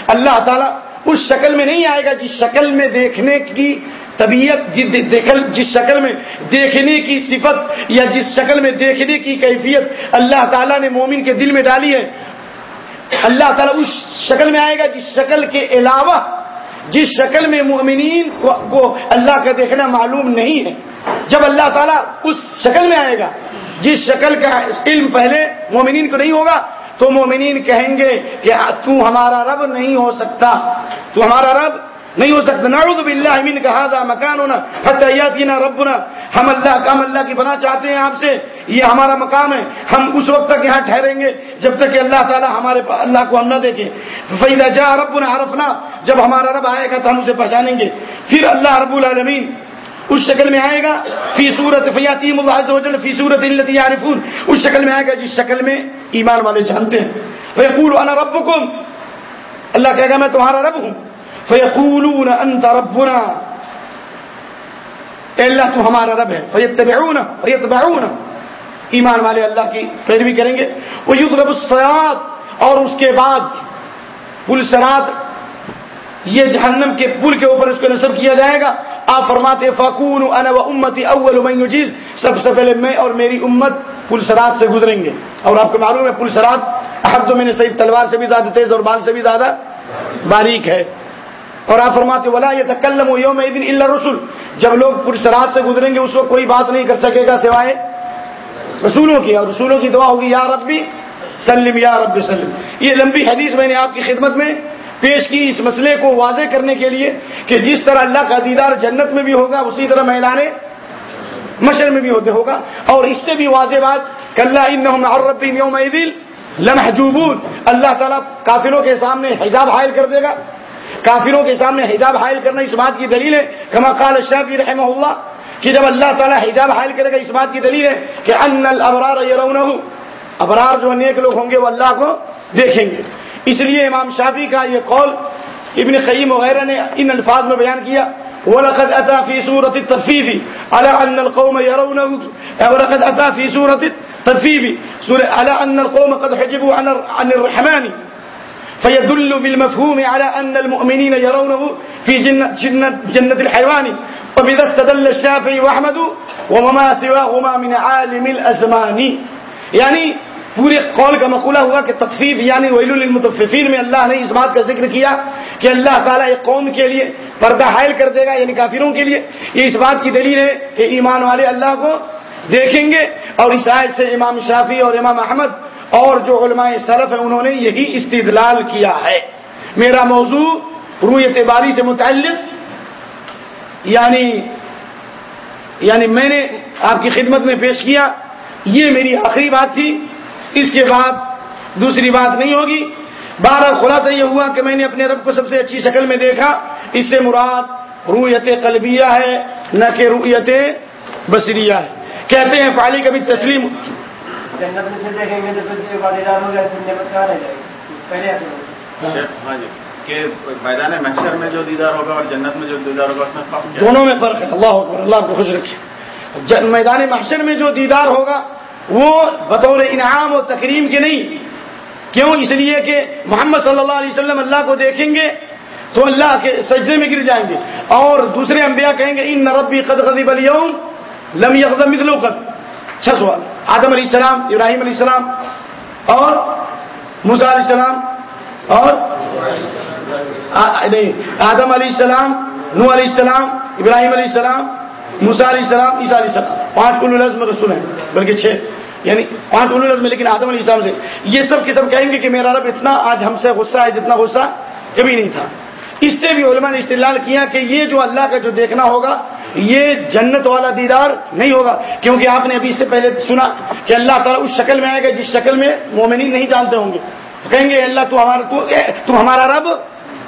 اللہ تعالیٰ اس شکل میں نہیں آئے گا جس شکل میں دیکھنے کی طبیعت، جس شکل میں دیکھنے کی صفت یا جس شکل میں دیکھنے کی کیفیت اللہ تعالیٰ نے مومن کے دل میں ڈالی ہے۔ اللہ تعالیٰ اس شکل میں آئے گا جس شکل کے علاوہ، جس شکل میں مومنین کو اللہ کا دیکھنا معلوم نہیں ہے۔ جب اللہ تعالیٰ اس شکل میں آئے گا، جس شکل کا علم پہلے مومنین کو نہیں ہوگا تو مومنین کہیں گے کہ تو ہمارا رب نہیں ہو سکتا۔ تو ہمارا رب نہیں ہو سکتا۔ نعوذ باللہ من کا حاضہ مکان ہونا حتیاتینا ربنا۔ ہم اللہ ہم اللہ کی بنا چاہتے ہیں آپ سے۔ یہ ہمارا مقام ہے۔ ہم اس وقت تک یہاں ٹھہریں گے۔ جب تک کہ اللہ تعالی ہمارے اللہ کو ہم نہ دیکھیں فیدا جا ربنا عرفنا۔ جب ہمارا رب آئے گا تو ہم اسے پہچانیں گے۔ پھر اللہ رب العالمین اس شکل میں آئے گا۔ فی صورت فیاتی وجل فی صورت التی عارفون اس شکل میں آئے گا جس شکل میں ایمان والے جانتے ہیں۔ فیقول انا ربکم۔ اللہ کہے گا، میں تمہارا رب ہوں۔ فیقولون انت ربنا۔ اے اللہ، تو ہمارا رب ہے۔ فیتبعون فیتبعون ایمان والے اللہ کی پیروی کریں گے۔ وہ یضرب الصراط، اور اس کے بعد پل سرات۔ یہ جہنم کے پل کے اوپر اس کو نصب کیا جائے گا۔ آپ فرماتے فکون انا و امتی اول من چیز سب سے پہلے میں اور میری امت پل سرات سے گزریں گے۔ اور آپ کو معلوم ہے پل سرات حد تو میں نے صحیح تلوار سے بھی زیادہ تیز اور بال سے بھی زیادہ باریک ہے۔ اور آپ فرماتے ولا یہ تکلم یوم دن اللہ رسول جب لوگ پل سرات سے گزریں گے، اس وقت کوئی بات نہیں کر سکے گا سوائے رسولوں کی۔ اور رسولوں کی دعا ہوگی، یا ربی سلم، یا رب سلم یہ لمبی حدیث میں نے آپ کی خدمت میں پیش کی اس مسئلے کو واضح کرنے کے لیے کہ جس طرح اللہ کا دیدار جنت میں بھی ہوگا، اسی طرح میدان مشر میں بھی ہوتے ہوگا اور اس سے بھی واضح بات یوم لمحجوبون۔ اللہ تعالیٰ کافروں کے سامنے حجاب حائل کر دے گا۔ کافروں کے سامنے حجاب حائل کرنا اس بات کی دلیل ہے، کما قال الشافعی رحمہ اللہ، کہ جب اللہ تعالیٰ حجاب حائل کرے گا، اس بات کی دلیل ہے کہ ان الابرار یرونہ ابرار جو نیک لوگ ہوں گے، وہ اللہ کو دیکھیں گے۔ اس لیے امام شافی کا یہ قول ابن قیم وغیرہ نے ان الفاظ میں بیان کیا۔ ولقد اتى في سوره التطفيف على ان القوم يرونه؟ ولقد اتى في سوره التطفيف على ان القوم قد حجبوا عن عن الرحمن. فيدل بالمفهوم على ان المؤمنين يرونه في جنة, جنة, جنة الحيوان. وبذا استدل الشافعي واحمد وما سواهما من عالم الازمان يعني پورے قول کا مقولہ ہوا کہ تطفیف یعنی ویل المتفین میں اللہ نے اس بات کا ذکر کیا کہ اللہ تعالیٰ ایک قوم کے لیے پردہ حائل کر دے گا یعنی کافروں کے لیے۔ یہ اس بات کی دلیل ہے کہ ایمان والے اللہ کو دیکھیں گے اور اس آیت سے امام شافی اور امام احمد اور جو علماء صرف ہیں، انہوں نے یہی استدلال کیا ہے۔ میرا موضوع رویت باری سے متعلق یعنی یعنی میں نے آپ کی خدمت میں پیش کیا۔ یہ میری آخری بات تھی۔ اس کے بعد دوسری بات نہیں ہوگی۔ بارہ خلاصہ یہ ہوا کہ میں نے اپنے رب کو سب سے اچھی شکل میں دیکھا۔ اس سے مراد رویت قلبیہ ہے نہ کہ رویت بصریہ ہے۔ کہتے ہیں پالی کبھی تسلیم
میدان محشر میں جو دیدار ہوگا اور جنت میں جو دیدار ہوگا اس میں
دونوں میں فرق ہے۔ اللہ اللہ کو خوش رکھے میدان محشر میں جو دیدار ہوگا وہ بطور انعام و تکریم کے نہیں۔ کیوں؟ اس لیے کہ محمد صلی اللہ علیہ وسلم اللہ کو دیکھیں گے تو اللہ کے سجدے میں گر جائیں گے۔ اور دوسرے انبیاء کہیں گے، ان نربی قد غذیب اليوم لم يغضب مثلو قد چھ سوال۔ آدم علیہ السلام، ابراہیم علیہ السلام اور موسا علیہ السلام اور نہیں، آدم علیہ السلام نو علیہ السلام، ابراہیم علیہ السلام موسا علیہ السلام عیسیٰ علیہ السلام پانچ کل الزم رسول ہیں بلکہ چھ۔ یعنی پانچ الزم میں لیکن آدم علیہ السلام سے۔ یہ سب کے سب کہیں گے کہ میرا رب اتنا آج ہم سے غصہ ہے جتنا غصہ کبھی نہیں تھا۔ اس سے بھی علماء نے استعلال کیا کہ یہ جو اللہ کا جو دیکھنا ہوگا یہ جنت والا دیدار نہیں ہوگا۔ کیونکہ آپ نے ابھی اس سے پہلے سنا کہ اللہ تعالیٰ اس شکل میں آئے گا جس شکل میں مومنی نہیں جانتے ہوں گے۔ تو کہیں گے اللہ تو ہمارا تو, تو ہمارا رب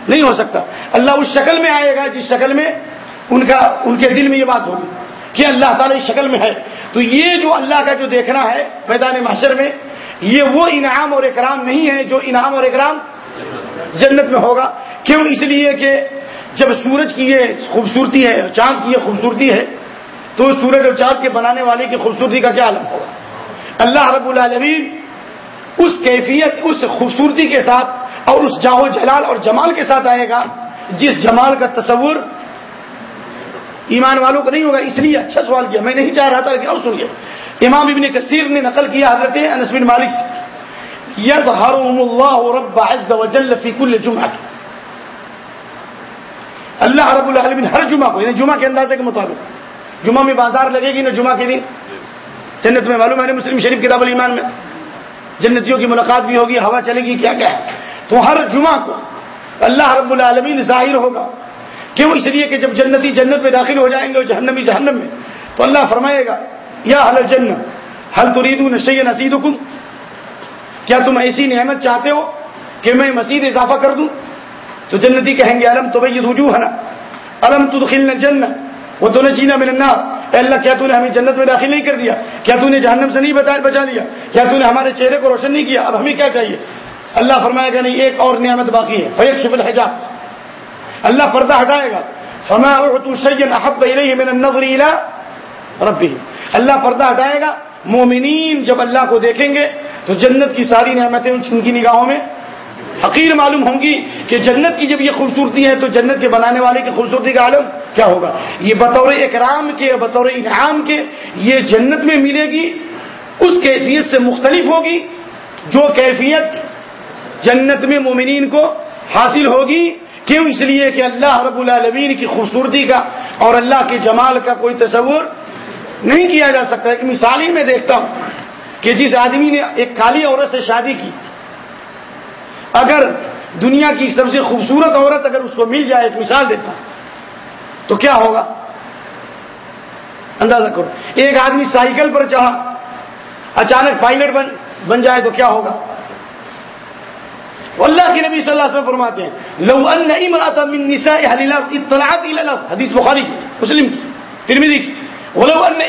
نہیں ہو سکتا۔ اللہ اس شکل میں آئے گا جس شکل میں ان کا ان کے دل میں یہ بات ہوگی کہ اللہ تعالیٰ شکل میں ہے۔ تو یہ جو اللہ کا جو دیکھنا ہے میدان محشر میں، یہ وہ انعام اور اکرام نہیں ہے جو انعام اور اکرام جنت میں ہوگا۔ کیوں؟ اس لیے کہ جب سورج کی یہ خوبصورتی ہے، چاند کی یہ خوبصورتی ہے، تو سورج اور چاند کے بنانے والے کی خوبصورتی کا کیا عالم ہوگا؟ اللہ رب العالمین اس کیفیت، اس خوبصورتی کے ساتھ اور اس جاہو جلال اور جمال کے ساتھ آئے گا جس جمال کا تصور ایمان والوں کو نہیں ہوگا، اس لیے اچھا سوال کیا۔ میں نہیں چاہ رہا تھا لیکن اور سنیے امام ابن کثیر نے نقل کیا حضرت انس بن مالک سے یظہرهم اللہ رب عز وجل فی کل جمعہ۔ اللہ رب العالمین ہر جمعہ کو یعنی جمعہ کے اندازے کے مطابق۔ جمعہ میں بازار لگے گی نا جمعہ کے دن؟ جنت میں معلوم ہے مسلم شریف کتاب الایمان میں۔ جنتیوں کی ملاقات بھی ہوگی، ہوا چلے گی، کیا کیا ہے؟ تو ہر جمعہ کو اللہ رب العالمین ظاہر ہوگا۔ کیوں اس لیے کہ جب جنتی جنت میں داخل ہو جائیں گے اور جہنمی جہنم میں؟ تو اللہ فرمائے گا، یا حل جنت حل ترید نشی نصید کیا تم ایسی نعمت چاہتے ہو کہ میں مزید اضافہ کر دوں؟ تو جنتی کہیں گے علم تو بھائی رجوع ہے نا علم تو جن وہ تو نے چینا میں نہ اللہ، کیا تو نے ہمیں جنت میں داخل نہیں کر دیا؟ کیا تو نے جہنم سے نہیں بتا بچا لیا کیا تو نے ہمارے چہرے کو روشن نہیں کیا؟ اب ہمیں کیا چاہیے؟ اللہ فرمائے گا، نہیں، ایک اور نعمت باقی ہے فیق شبل حجاب اللہ پردہ ہٹائے گا۔ فما سید احب من النظر الى ربی اللہ پردہ ہٹائے گا۔ مومنین جب اللہ کو دیکھیں گے تو جنت کی ساری نعمتیں ان کی نگاہوں میں حقیر معلوم ہوں گی کہ جنت کی جب یہ خوبصورتی ہے تو جنت کے بنانے والے کی خوبصورتی کا عالم کیا ہوگا۔ یہ بطور اکرام کے، بطور انعام کے یہ جنت میں ملے گی، اس کیفیت سے مختلف ہوگی، جو کیفیت جنت میں مومنین کو حاصل ہوگی۔ کیوں اس لیے کہ اللہ رب العالمین کی خوبصورتی کا اور اللہ کے جمال کا کوئی تصور نہیں کیا جا سکتا؟ ایک مثال ہی میں دیکھتا ہوں کہ جس آدمی نے ایک کالی عورت سے شادی کی، اگر دنیا کی سب سے خوبصورت عورت اگر اس کو مل جائے، ایک مثال دیتا ہوں، تو کیا ہوگا؟ اندازہ کرو، ایک آدمی سائیکل پر چڑھا، اچانک پائلٹ بن بن جائے تو کیا ہوگا؟ اللہ کے نبی صلی اللہ علیہ وسلم فرماتے ہیں، لو ان امرات من نساء اهل الارض اطلعت الى الارض حدیث بخاری کی، مسلم کی، ترمذی کی، ولو ان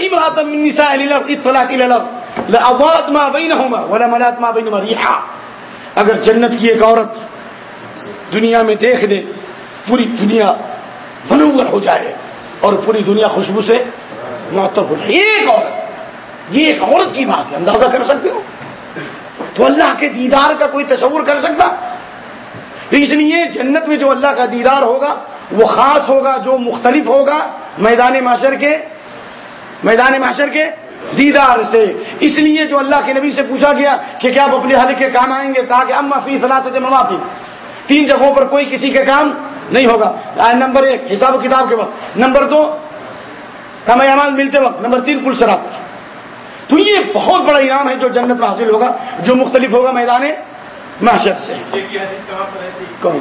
من نساء اهل الارض اطلعت الى الارض لاضاءت ما بينهما ولا ملات ما بينهما ريحا اگر جنت کی ایک عورت دنیا میں دیکھ دے، پوری دنیا منور ہو جائے اور پوری دنیا خوشبو سے معطر ہو جائے۔ ایک عورت، یہ ایک عورت کی بات ہے، اندازہ کر سکتے ہو؟ تو اللہ کے دیدار کا کوئی تصور کر سکتا؟ اس لیے جنت میں جو اللہ کا دیدار ہوگا، وہ خاص ہوگا، جو مختلف ہوگا، میدان معاشر کے، میدان معاشر کے دیدار سے۔ اس لیے جو اللہ کے نبی سے پوچھا گیا کہ کیا آپ اپنے حل کے کام آئیں گے؟ کہا کہ اما فی صلاح معافی تین جگہوں پر کوئی کسی کے کام نہیں ہوگا۔ نمبر ایک، حساب و کتاب کے وقت۔ نمبر دو ہمیں ملتے وقت۔ نمبر تین کل شراب تو یہ بہت بڑا انعام ہے جو جنت میں حاصل ہوگا جو مختلف ہوگا میدان معاشر سے۔ کون؟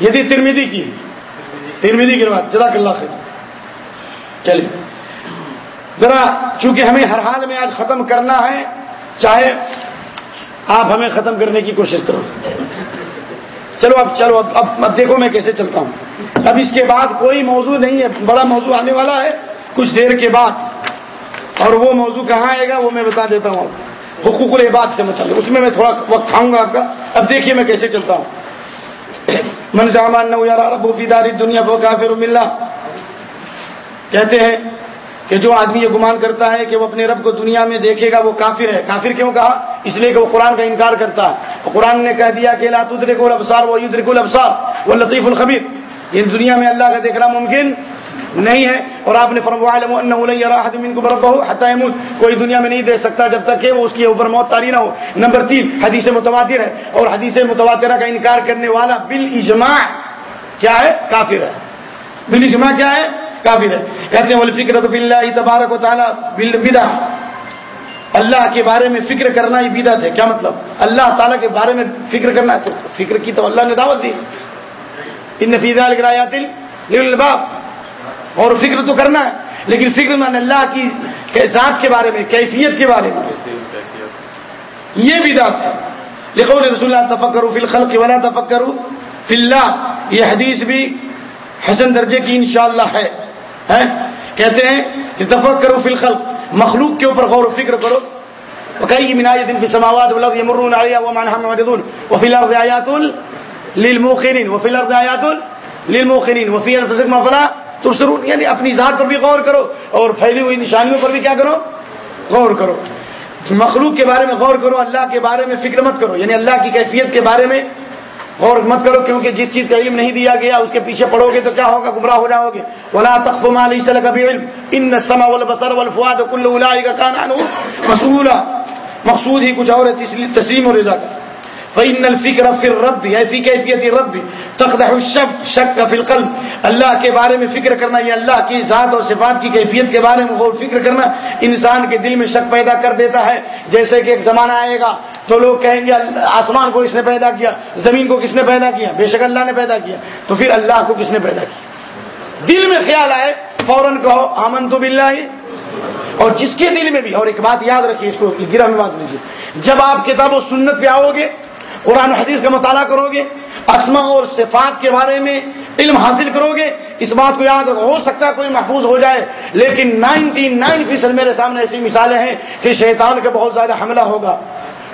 یہ ترمیدی کی۔ ترمیدی کی بات جزاک اللہ خیر۔ چلیے۔ ذرا چونکہ ہمیں ہر حال میں آج ختم کرنا ہے چاہے آپ ہمیں ختم کرنے کی کوشش کرو۔ چلو اب چلو اب اب, اب دیکھو میں کیسے چلتا ہوں۔ اب اس کے بعد کوئی موضوع نہیں ہے بڑا موضوع آنے والا ہے۔ کچھ دیر کے بعد۔ اور وہ موضوع کہاں آئے گا وہ میں بتا دیتا ہوں حقوق العباد سے متعلق۔ اس میں میں تھوڑا وقت کھاؤں گا آپ کا۔ اب دیکھیے میں کیسے چلتا ہوں۔ من سامان رب داری دنیا کو کافر ملا کہتے ہیں کہ جو آدمی یہ گمان کرتا ہے کہ وہ اپنے رب کو دنیا میں دیکھے گا وہ کافر ہے۔ کافر کیوں کہا؟ اس لیے کہ وہ قرآن کا انکار کرتا ہے۔ قرآن نے کہہ دیا کہ لاتر کو ابسار وہ یدر کو ابسار وہ لطیف الخبیر۔ یہ دنیا میں اللہ کا دیکھنا ممکن نہیں ہے اور آپ نے فرمایا کوئی دنیا میں نہیں دیکھ سکتا جب تک کہ وہ اس کے اوپر موت تاری نہ ہو. نمبر تین حدیث متواتر ہے اور حدیث متواترہ کا انکار کرنے والا بال اجماع کیا ہے؟ کافر ہے. بال اجماع کیا ہے؟ کافر ہے. کہتے ہیں فکر تو بلّہ تبارک و تعالیٰ بدا اللہ کے بارے میں فکر کرنا ہی بدعت ہے. کیا مطلب؟ اللہ تعالیٰ کے بارے میں فکر کرنا ہے تو فکر کی تو اللہ نے دعوت دی. ان نفیزہ لگایا دل الباب اور فکر تو کرنا ہے، لیکن فکر میں اللہ کی ذات کے بارے میں، کیفیت کے بارے میں۔ یہ بھی دات ہے۔ لکھو رسول اللہ تفکر فی الخلق ولا تفکر فی اللہ۔ یہ حدیث بھی حسن درجے کی انشاءاللہ ہے۔ ہے کہتے ہیں کہ تفکر فی الخلق، مخلوق کے اوپر غور و فکر کرو۔ وکئی منایت فی السماوات والارض یمرون علیها وما نحن معرضون۔ وفي الارض آیات للموقنین۔ وفي الارض آیات للموقنین۔ وفي انفسکم افلا تبصرون یعنی اپنی ذات پر بھی غور کرو اور پھیلی ہوئی نشانیوں پر بھی کیا کرو؟ غور کرو۔ مخلوق کے بارے میں غور کرو، اللہ کے بارے میں فکر مت کرو۔ یعنی اللہ کی کیفیت کے بارے میں غور مت کرو، کیونکہ جس چیز کا علم نہیں دیا گیا، اس کے پیچھے پڑھو گے تو کیا ہوگا؟ گمراہ ہو جاؤ گے ولا تخف ما ليس لك بعلم ان السمع والبصر والفؤاد كل اولئك كان عنه مسؤولا مقصود ہی کچھ اور تسلیم اور رضا۔ کا فإن الفکر فی الرب ہے فی کیفیت الرب تقدح الشک شک فی القلب. اللہ کے بارے میں فکر کرنا، یہ اللہ کی ذات اور صفات کی کیفیت کے بارے میں غور فکر کرنا انسان کے دل میں شک پیدا کر دیتا ہے۔ جیسے کہ ایک زمانہ آئے گا تو لوگ کہیں گے، آسمان کو کس نے پیدا کیا؟ زمین کو کس نے پیدا کیا؟ بے شک اللہ نے پیدا کیا۔ تو پھر اللہ کو کس نے پیدا کیا؟ دل میں خیال آئے، فوراً کہو آمن تو اور جس کے دل میں بھی، اور ایک بات یاد رکھیے، اس کو گرا میں بات لیجیے جب آپ کتاب و سنت پہ آؤ گے قرآن و حدیث کا مطالعہ کرو گے اسما اور صفات کے بارے میں علم حاصل کرو گے۔ اس بات کو یاد رکھو، ہو سکتا ہے کوئی محفوظ ہو جائے، لیکن نائنٹی نائن فیصد میرے سامنے ایسی مثالیں ہیں کہ شیطان کا بہت زیادہ حملہ ہوگا۔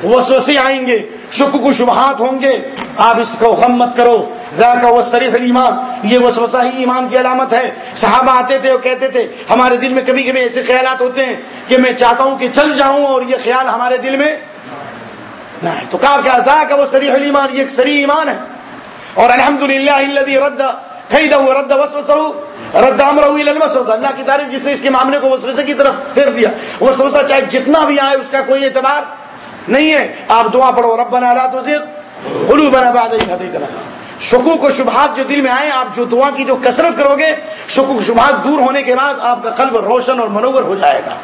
وسوسے آئیں گے شک و شبہات ہوں گے۔ آپ اس کو غم مت کرو۔ ذاک وہ شریف ایمان یہ وسوسہ ہی ایمان کی علامت ہے۔ صحابہ آتے تھے اور کہتے تھے، ہمارے دل میں کبھی کبھی ایسے خیالات ہوتے ہیں کہ میں چاہتا ہوں کہ چل جاؤں اور یہ خیال ہمارے دل میں نہ ہے۔ تو کہا کیا ذاک وہ شریف ایمان یہ ایک سری ایمان ہے۔ اور الحمد للہ رد خیدہ رد وسوسہ، رد امر ہوئی اللہ کی تعریف جس نے اس کے معاملے کو وسوسے کی طرف پھیر دیا۔ وہ سوچا چاہے جتنا بھی آئے، اس کا کوئی اعتبار نہیں ہے۔ آپ دعا پڑھو رب بنا رہا تو غلو بنا باد شکوک و شبہات جو دل میں آئے، آپ جو دعا کی جو کثرت کرو گے، شکوک شبہات دور ہونے کے بعد آپ کا قلب روشن اور منور ہو جائے گا۔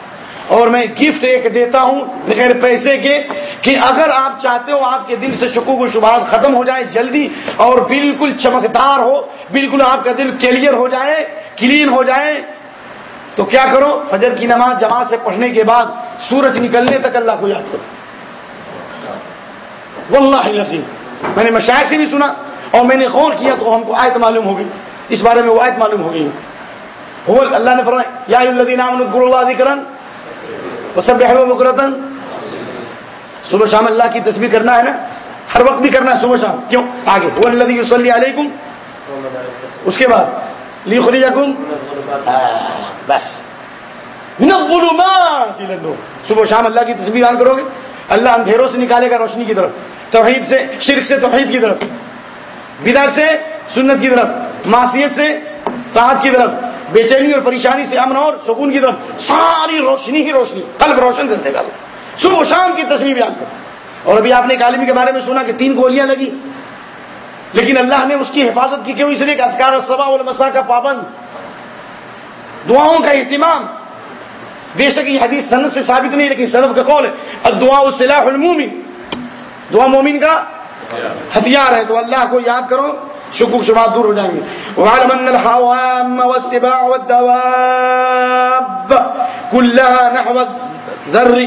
اور میں گفٹ ایک دیتا ہوں بغیر پیسے کے کہ اگر آپ چاہتے ہو آپ کے دل سے شکوک و شبہات ختم ہو جائے جلدی اور بالکل چمکدار ہو، بالکل آپ کا دل کلیئر ہو جائے، کلین ہو جائے، تو کیا کرو؟ فجر کی نماز جماعت سے پڑھنے کے بعد سورج نکلنے تک اللہ کو یاد کرو۔ واللہ العظیم۔ میں نے مشاعر سے بھی سنا اور میں نے غور کیا تو ہم کو آیت معلوم ہوگی اس بارے میں وہ آیت معلوم ہو گئی۔ اللہ نے فرمایا، یا الذین آمنوا اذکروا اللہ ذکرا وسبحوا بکرتا صبح شام اللہ کی تسبیح کرنا ہے نا؟ ہر وقت بھی کرنا ہے صبح شام. کیوں؟ آگے. وہ الذی یصلی علیکم اس کے بعد. لیخرجکم بس. صبح شام اللہ کی تسبیح بیان کرو گے؟ اللہ اندھیروں سے نکالے گا روشنی کی طرف. توحید سے، شرک سے توحید کی طرف. بدر سے، سنت کی طرف. معصیت سے، طاعت کی طرف. بے چینی اور پریشانی سے امن اور سکون کی طرف ساری روشنی ہی روشنی، قلب روشن کر دے گا صبح و شام کی تصویر بیان کرو۔ اور ابھی آپ نے ایک عالمی کے بارے میں سنا کہ تین گولیاں لگی۔ لیکن اللہ نے اس کی حفاظت کی کیوں؟ اس لیے کہ اذکار الصبا والمساء کا پابند۔ دعاؤں کا اہتمام۔ بے شک یہ حدیث سند سے ثابت نہیں، لیکن صدف کا قول ہے۔ اب دعا الصلاح المومن۔ دعا مومن کا ہتھیار ہے۔ تو اللہ کو یاد کرو شکوک شبات دور ہو جائیں گے۔ وعلم ان الحوام والسباع والدواب كلها نحو الذر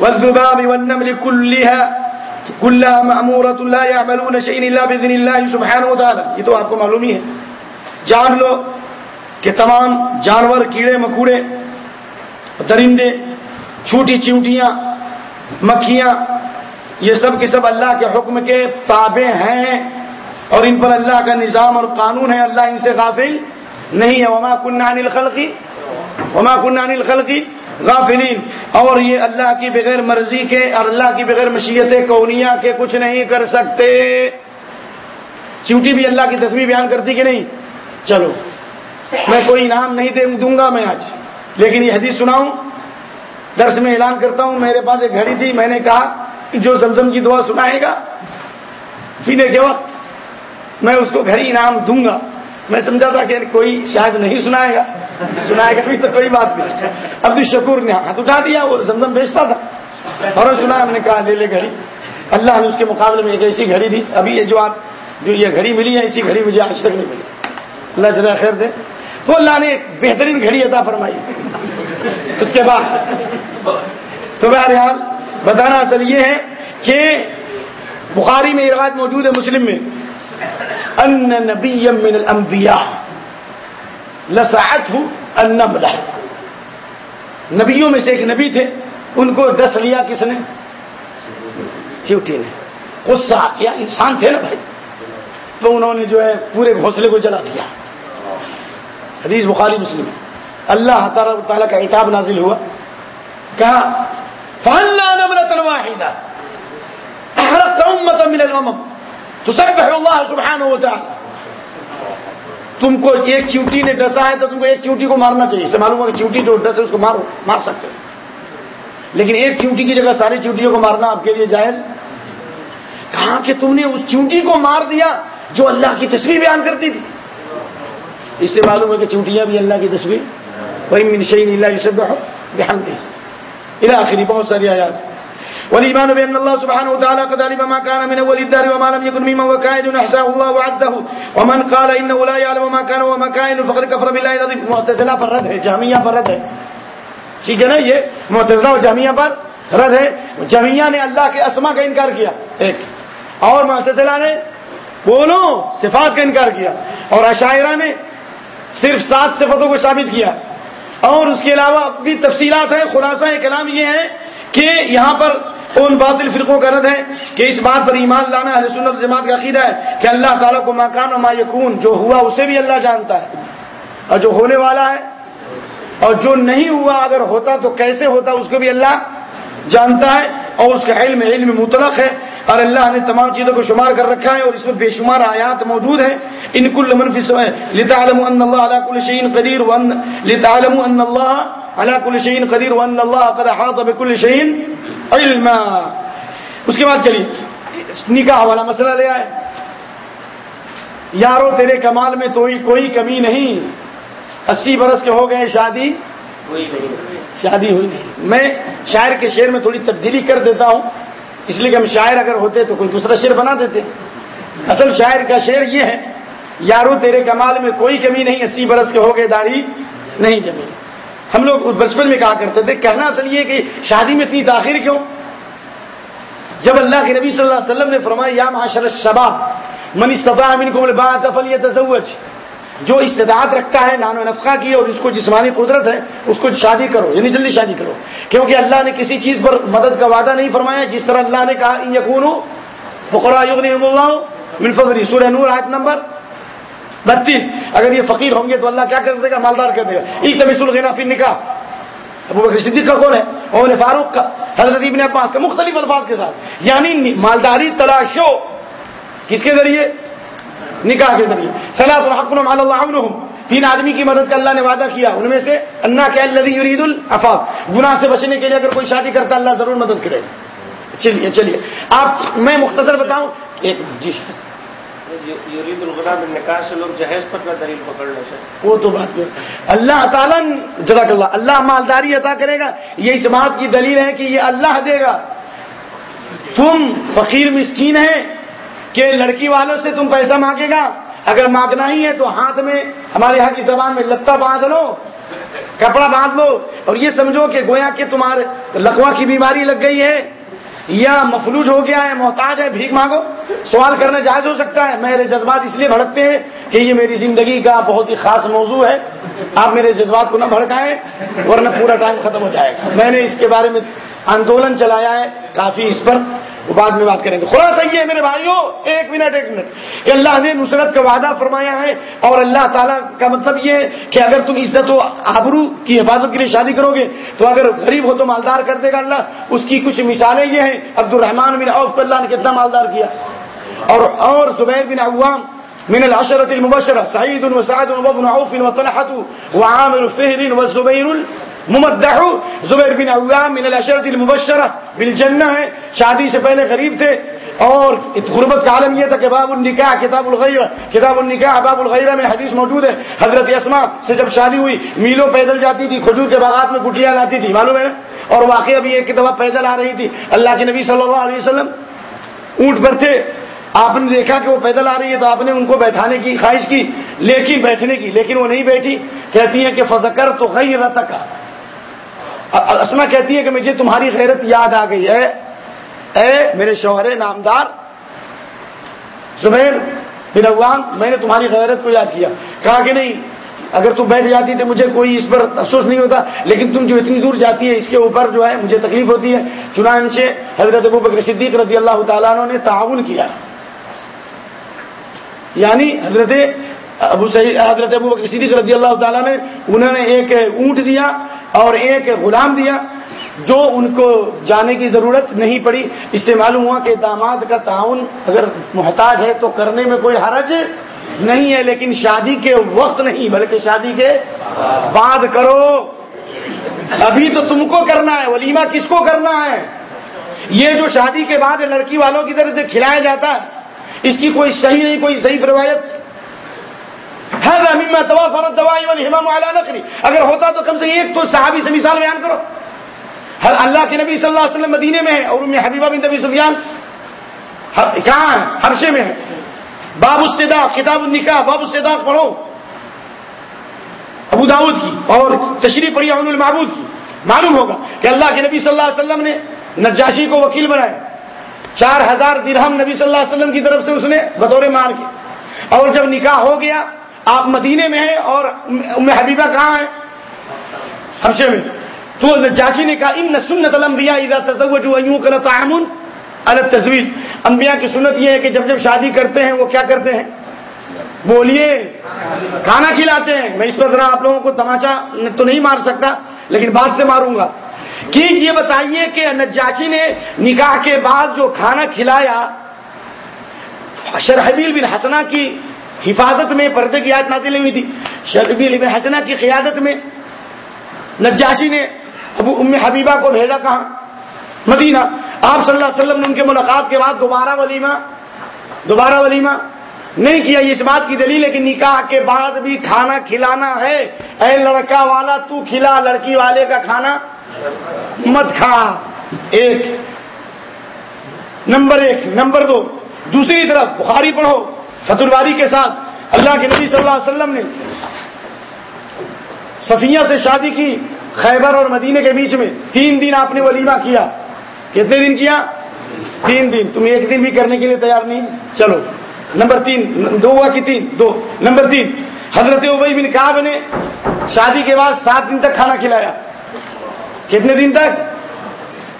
والذباب والنمل كلها كلها مأمورة لا يعملون شيء إلا بإذن الله سبحانه وتعالى۔ یہ تو آپ کو معلوم ہی ہے۔ جان لو کہ تمام جانور، کیڑے، مکوڑے، درندے، چھوٹی چیونٹیاں، مکھیاں، یہ سب کے سب اللہ کے حکم کے تابع ہیں۔ اور ان پر اللہ کا نظام اور قانون ہے، اللہ ان سے غافل نہیں ہے۔ وما کنان الخلقی وما کنان الخلقی غافلین اور یہ اللہ کی بغیر مرضی کے اور اللہ کی بغیر مشیت کونیا کے کچھ نہیں کر سکتے۔ چیوٹی بھی اللہ کی تصویر بیان کرتی کہ نہیں؟ چلو، میں کوئی انعام نہیں دوں گا میں آج۔ لیکن یہ حدیث سناؤں، درس میں اعلان کرتا ہوں، میرے پاس ایک گھڑی تھی، میں نے کہا کہ جو زمزم کی دعا سنائے گا، پینے کے وقت۔ میں اس کو گھڑی انعام دوں گا۔ میں سمجھا تھا کہ کوئی شاید نہیں سنائے گا۔ سنائے گا بھی تو کوئی بات نہیں۔ عبد الشکور نے ہاتھ اٹھا دیا، وہ زمزم بیچتا تھا۔ اور سنا، ہم نے کہا، لے لے گھڑی۔ اللہ نے اس کے مقابلے میں ایک ایسی گھڑی دی۔ ابھی یہ جو آپ، جو یہ گھڑی ملی ہے اسی گھڑی مجھے آج تک نہیں ملی۔ اللہ جزا خیر دے۔ تو اللہ نے ایک بہترین گھڑی عطا فرمائی۔ اس کے بعد تو بہرحال، بتانا اصل یہ ہے کہ بخاری میں روایت موجود ہے، مسلم میں۔ ان نبی من الانبیاء لسعته النملہ نبیوں میں سے ایک نبی تھے، ان کو دس لیا کس نے؟ چیوٹی نے. غصہ کیا انسان تھے نا بھائی؟ تو انہوں نے جو ہے پورے گھونسلے کو جلا دیا. حدیث بخاری مسلم. اللہ تعالیٰ کا کتاب نازل ہوا. کہا فَأَلَّا واحدة. أحرقت أمة من الأمم. تسبح الله سبحانه وتعالى. تم کو ایک چیوٹی نے ڈسا ہے تو تم کو ایک چیوٹی کو مارنا چاہیے. اسے معلوم ہے کہ چیوٹی جو ڈسے اس کو مارو مار سکتے ہو لیکن ایک چیوٹی کی جگہ ساری چیوٹیوں کو مارنا آپ کے لیے جائز؟ کہا کہ تم نے اس چیوٹی کو مار دیا جو اللہ کی تصویر بیان کرتی تھی. اس سے معلوم ہے کہ چونٹیاں بھی اللہ کی تصویر وہی منشین اللہ یہ سب بیان دی آخری بہت ساری آیات. والإيمان بأن الله سبحانه وتعالى قد علم ما كان من أول الدار وما لم يكن مما وكائد أحساه الله وعده. ومن قال إنه لا يعلم ما كان وما كائن فقد كفر بالله العظيم. معتزلہ پر رد ہے جامعہ پر رد ہے. ٹھیک ہے نا یہ معتزلہ اور جامعہ پر رد ہے. جامعہ نے اللہ کے اسما کا انکار کیا، ایک. اور معتزلہ نے بولو صفات کا انکار کیا، اور عشاعرہ نے صرف سات صفتوں کو ثابت کیا. اور اس کے علاوہ بھی تفصیلات ہیں، خلاصہ کلام یہ ہے کہ یہاں پر ان باطل فرقوں کا رد ہے کہ اس بات پر ایمان لانا ہے سنت جماعت کا عقیدہ ہے کہ اللہ تعالیٰ کو مکان و ما یکون، جو ہوا اسے بھی اللہ جانتا ہے۔ اور جو ہونے والا ہے، اور جو نہیں ہوا، اگر ہوتا تو کیسے ہوتا، اس کو بھی اللہ جانتا ہے اور اس کا علم علم مطلق ہے۔ اور اللہ نے تمام چیزوں کو شمار کر رکھا ہے اور اس میں بے شمار آیات موجود ہیں۔ ان کل منفی لتعلم ان اللہ علی کل قدیر، وان لتعلم ان اللہ علی کل شیء قدیر وان اللہ قد احاط بكل شیء علما. اس کے بعد چلیے نکاح والا مسئلہ لے آئے. یارو تیرے کمال میں تو کوئی کمی نہیں. اسی برس کے ہو گئے شادی. شادی ہوئی نہیں. میں شاعر کے شعر میں تھوڑی تبدیلی کر دیتا ہوں. اس لیے کہ ہم شاعر اگر ہوتے تو کوئی دوسرا شعر بنا دیتے. اصل شاعر کا شعر یہ ہے. یارو تیرے کمال میں کوئی کمی نہیں. اسی برس کے ہو گئے داڑھی. نہیں جمی ہم لوگ بچپن میں کہا کرتے تھے، کہنا اصل یہ کہ شادی میں اتنی تاخیر کیوں؟ جب اللہ کے نبی صلی اللہ علیہ وسلم نے فرمایا، یا معاشر الشباب، من استطاع منکم الباء فلیتزوج. جو استطاعت رکھتا ہے، نان و نفقہ کی، اور جس کو جسمانی قدرت ہے، اس کو شادی کرو یعنی جلدی شادی کرو۔ کیونکہ اللہ نے کسی چیز پر مدد کا وعدہ نہیں فرمایا، جس طرح اللہ نے کہا، ان یقون فقرا اللہ منفری سورہ نور، آیت نمبر بتیس۔ اگر یہ فقیر ہوں گے تو اللہ کیا کر دے گا؟ مالدار کر دے گا۔ ایک تبص الغنا پھر نکاح۔ ابو بکر صدیق کا کون ہے؟ اور فاروق کا۔ حضرت ابن عباس کا۔ مختلف الفاظ کے ساتھ۔ یعنی مالداری تلاشو۔ کس کے ذریعے؟ نکاح کے ذریعے۔ صلاح الحق اللہ عنہ تین آدمی کی مدد کا اللہ نے وعدہ کیا۔ ان میں سے اللہ کے اللہ یرید الافاق گناہ سے بچنے کے لیے اگر کوئی شادی کرتا اللہ ضرور مدد کرے گا۔ چلیے چلیے۔ آپ، میں مختصر بتاؤں۔ ایک جی۔
یرید الغنا نکاح سے لوگ جہیز پر نہ دلیل پکڑنے سے
وہ تو بات کر اللہ تعالیٰ جزاک اللہ اللہ مالداری عطا کرے گا، یہ اس بات کی دلیل ہے کہ یہ اللہ دے گا۔ تم فقیر مسکین ہیں کہ لڑکی والوں سے تم پیسہ مانگے گا۔ اگر مانگنا ہی ہے تو ہاتھ میں ہمارے یہاں کی زبان میں لتا باندھ لو، کپڑا باندھ لو۔ اور یہ سمجھو کہ گویا کہ تمہارے لکوا کی بیماری لگ گئی ہے۔ یا مفلوج ہو گیا ہے، محتاج ہے، بھیک مانگو۔ سوال کرنا جائز ہو سکتا ہے، میرے جذبات اس لیے بھڑکتے ہیں کہ یہ میری زندگی کا بہت ہی خاص موضوع ہے۔ آپ میرے جذبات کو نہ بھڑکائیں، ورنہ پورا ٹائم ختم ہو جائے گا۔ میں نے اس کے بارے میں آندولن چلایا ہے، کافی اس پر بعد میں بات کریں گے۔ خدا صحیح ہے میرے بھائیوں ایک منٹ ایک منٹ۔ کہ اللہ نے نصرت کا وعدہ فرمایا ہے اور اللہ تعالیٰ کا مطلب یہ ہے کہ اگر تم عزت و آبرو کی حفاظت کے لیے شادی کرو گے، تو اگر غریب ہو تو مالدار کر دے گا اللہ۔ اس کی کچھ مثالیں یہ ہیں عبد الرحمان بن عوف اللہ نے کتنا مالدار کیا۔ اور اور زبیر بن عوام من العشرة المبشرة سعيد وسعد وابن عوف وطلحة وعامر فهر والزبير ممدح زبیر بن عوام من الاشرت المبشرہ بالجنہ ہے شادی سے پہلے غریب تھے، اور غربت کا عالم یہ تھا کہ باب النکاح، کتاب الغیر کتاب النکاح، باب الغیرہ میں حدیث موجود ہے، حضرت اسما سے جب شادی ہوئی، میلوں پیدل جاتی تھی، کھجور کے باغات میں گٹیاں لاتی تھی، معلوم ہے نا؟ اور واقعہ بھی ایک دفعہ پیدل آ رہی تھی، اللہ کے نبی صلی اللہ علیہ وسلم اونٹ پر تھے، آپ نے دیکھا کہ وہ پیدل آ رہی ہے، تو آپ نے ان کو بیٹھانے کی، خواہش کی، لیکن بیٹھنے کی، لیکن وہ نہیں بیٹھی، کہتی ہیں کہ فضکر تو غیر کا اسما کہتی ہے کہ مجھے تمہاری غیرت یاد آ گئی ہے۔ اے میرے شوہر نامدار، زبیر بن عوام، میں نے تمہاری غیرت کو یاد کیا۔ کہا کہ نہیں، اگر تم بیٹھ جاتی تو مجھے کوئی اس پر افسوس نہیں ہوتا، لیکن تم جو اتنی دور جاتی ہے، اس کے اوپر جو ہے مجھے تکلیف ہوتی ہے۔ چنانچہ حضرت ابو بکر صدیق رضی اللہ تعالیٰ عنہ نے تعاون کیا۔ یعنی حضرت ابو حضرت ابو بکر صدیق رضی اللہ تعالیٰ نے، انہوں نے ایک اونٹ دیا اور ایک غلام دیا جو ان کو جانے کی ضرورت نہیں پڑی۔ اس سے معلوم ہوا کہ داماد کا تعاون اگر محتاج ہے تو کرنے میں کوئی حرج نہیں ہے، لیکن شادی کے وقت نہیں، بلکہ شادی کے بعد کرو۔ ابھی تو تم کو کرنا ہے، ولیمہ کس کو کرنا ہے؟ یہ جو شادی کے بعد لڑکی والوں کی طرف سے کھلایا جاتا ہے اس کی کوئی صحیح نہیں، کوئی صحیح روایت ہے دوا فرت دوائی والی ہما نقلی اگر ہوتا تو کم سے ایک تو صحابی سے مثال بیان کرو. ہر اللہ کے نبی صلی اللہ علیہ وسلم مدینے میں ہے اور ان میں حبیبہ بن نبی سفیان کہاں ہے؟ حبشے میں ہے. باب الصدا کتاب النکاح، باب الصدا پڑھو. ابو داود کی اور تشریح پڑھی عن المعبود کی. معلوم ہوگا کہ اللہ کے نبی صلی اللہ علیہ وسلم نے نجاشی کو وکیل بنایا. چار ہزار درہم نبی صلی اللہ علیہ وسلم کی طرف سے اس نے بطور مار کی اور جب نکاح ہو گیا آپ مدینے میں ہیں اور ام حبیبہ کہاں ہے؟ حبشے میں۔ تو نجاشی نے کہا، ان سنت الانبیاء اذا تزوجوا ان يقر تعامل التزویج۔ انبیاء کی سنت یہ ہے کہ جب جب شادی کرتے ہیں، وہ کیا کرتے ہیں؟ بولیے، کھانا کھلاتے ہیں۔ میں اس پر ذرا آپ لوگوں کو تماچا تو نہیں مار سکتا، لیکن بات سے ماروں گا۔ کہ یہ بتائیے کہ نجاشی نے نکاح کے بعد جو کھانا کھلایا شرحبیل بن حسنا کی حفاظت میں، پردے کی یاد نازل ہوئی تھی۔ شرحبیل بن حسنا کی قیادت میں، نجاشی نے ابو ام حبیبہ کو بھیجا کہاں؟ مدینہ۔ آپ صلی اللہ علیہ وسلم نے ان کے ملاقات کے بعد دوبارہ ولیمہ دوبارہ ولیمہ۔ نہیں کیا یہ اس بات کی دلیل ہے کہ نکاح کے بعد بھی کھانا کھلانا ہے؟ اے لڑکا والا، تو کھلا لڑکی والے کا کھانا مت کھا۔ ایک۔ نمبر ایک۔ نمبر دو۔ دوسری طرف، بخاری پڑھو۔ فت الباری کے ساتھ اللہ کے نبی صلی اللہ علیہ وسلم نے صفیہ سے شادی کی خیبر اور مدینے کے بیچ میں تین دن آپ نے ولیمہ کیا کتنے دن کیا؟ تین دن۔ تم ایک دن بھی کرنے کے لیے تیار نہیں؟ چلو۔ نمبر تین، دو ہوا کی تین، دو۔ نمبر تین، حضرت ابئی بن کعب نے شادی کے بعد سات دن تک کھانا کھلایا۔ کتنے دن تک؟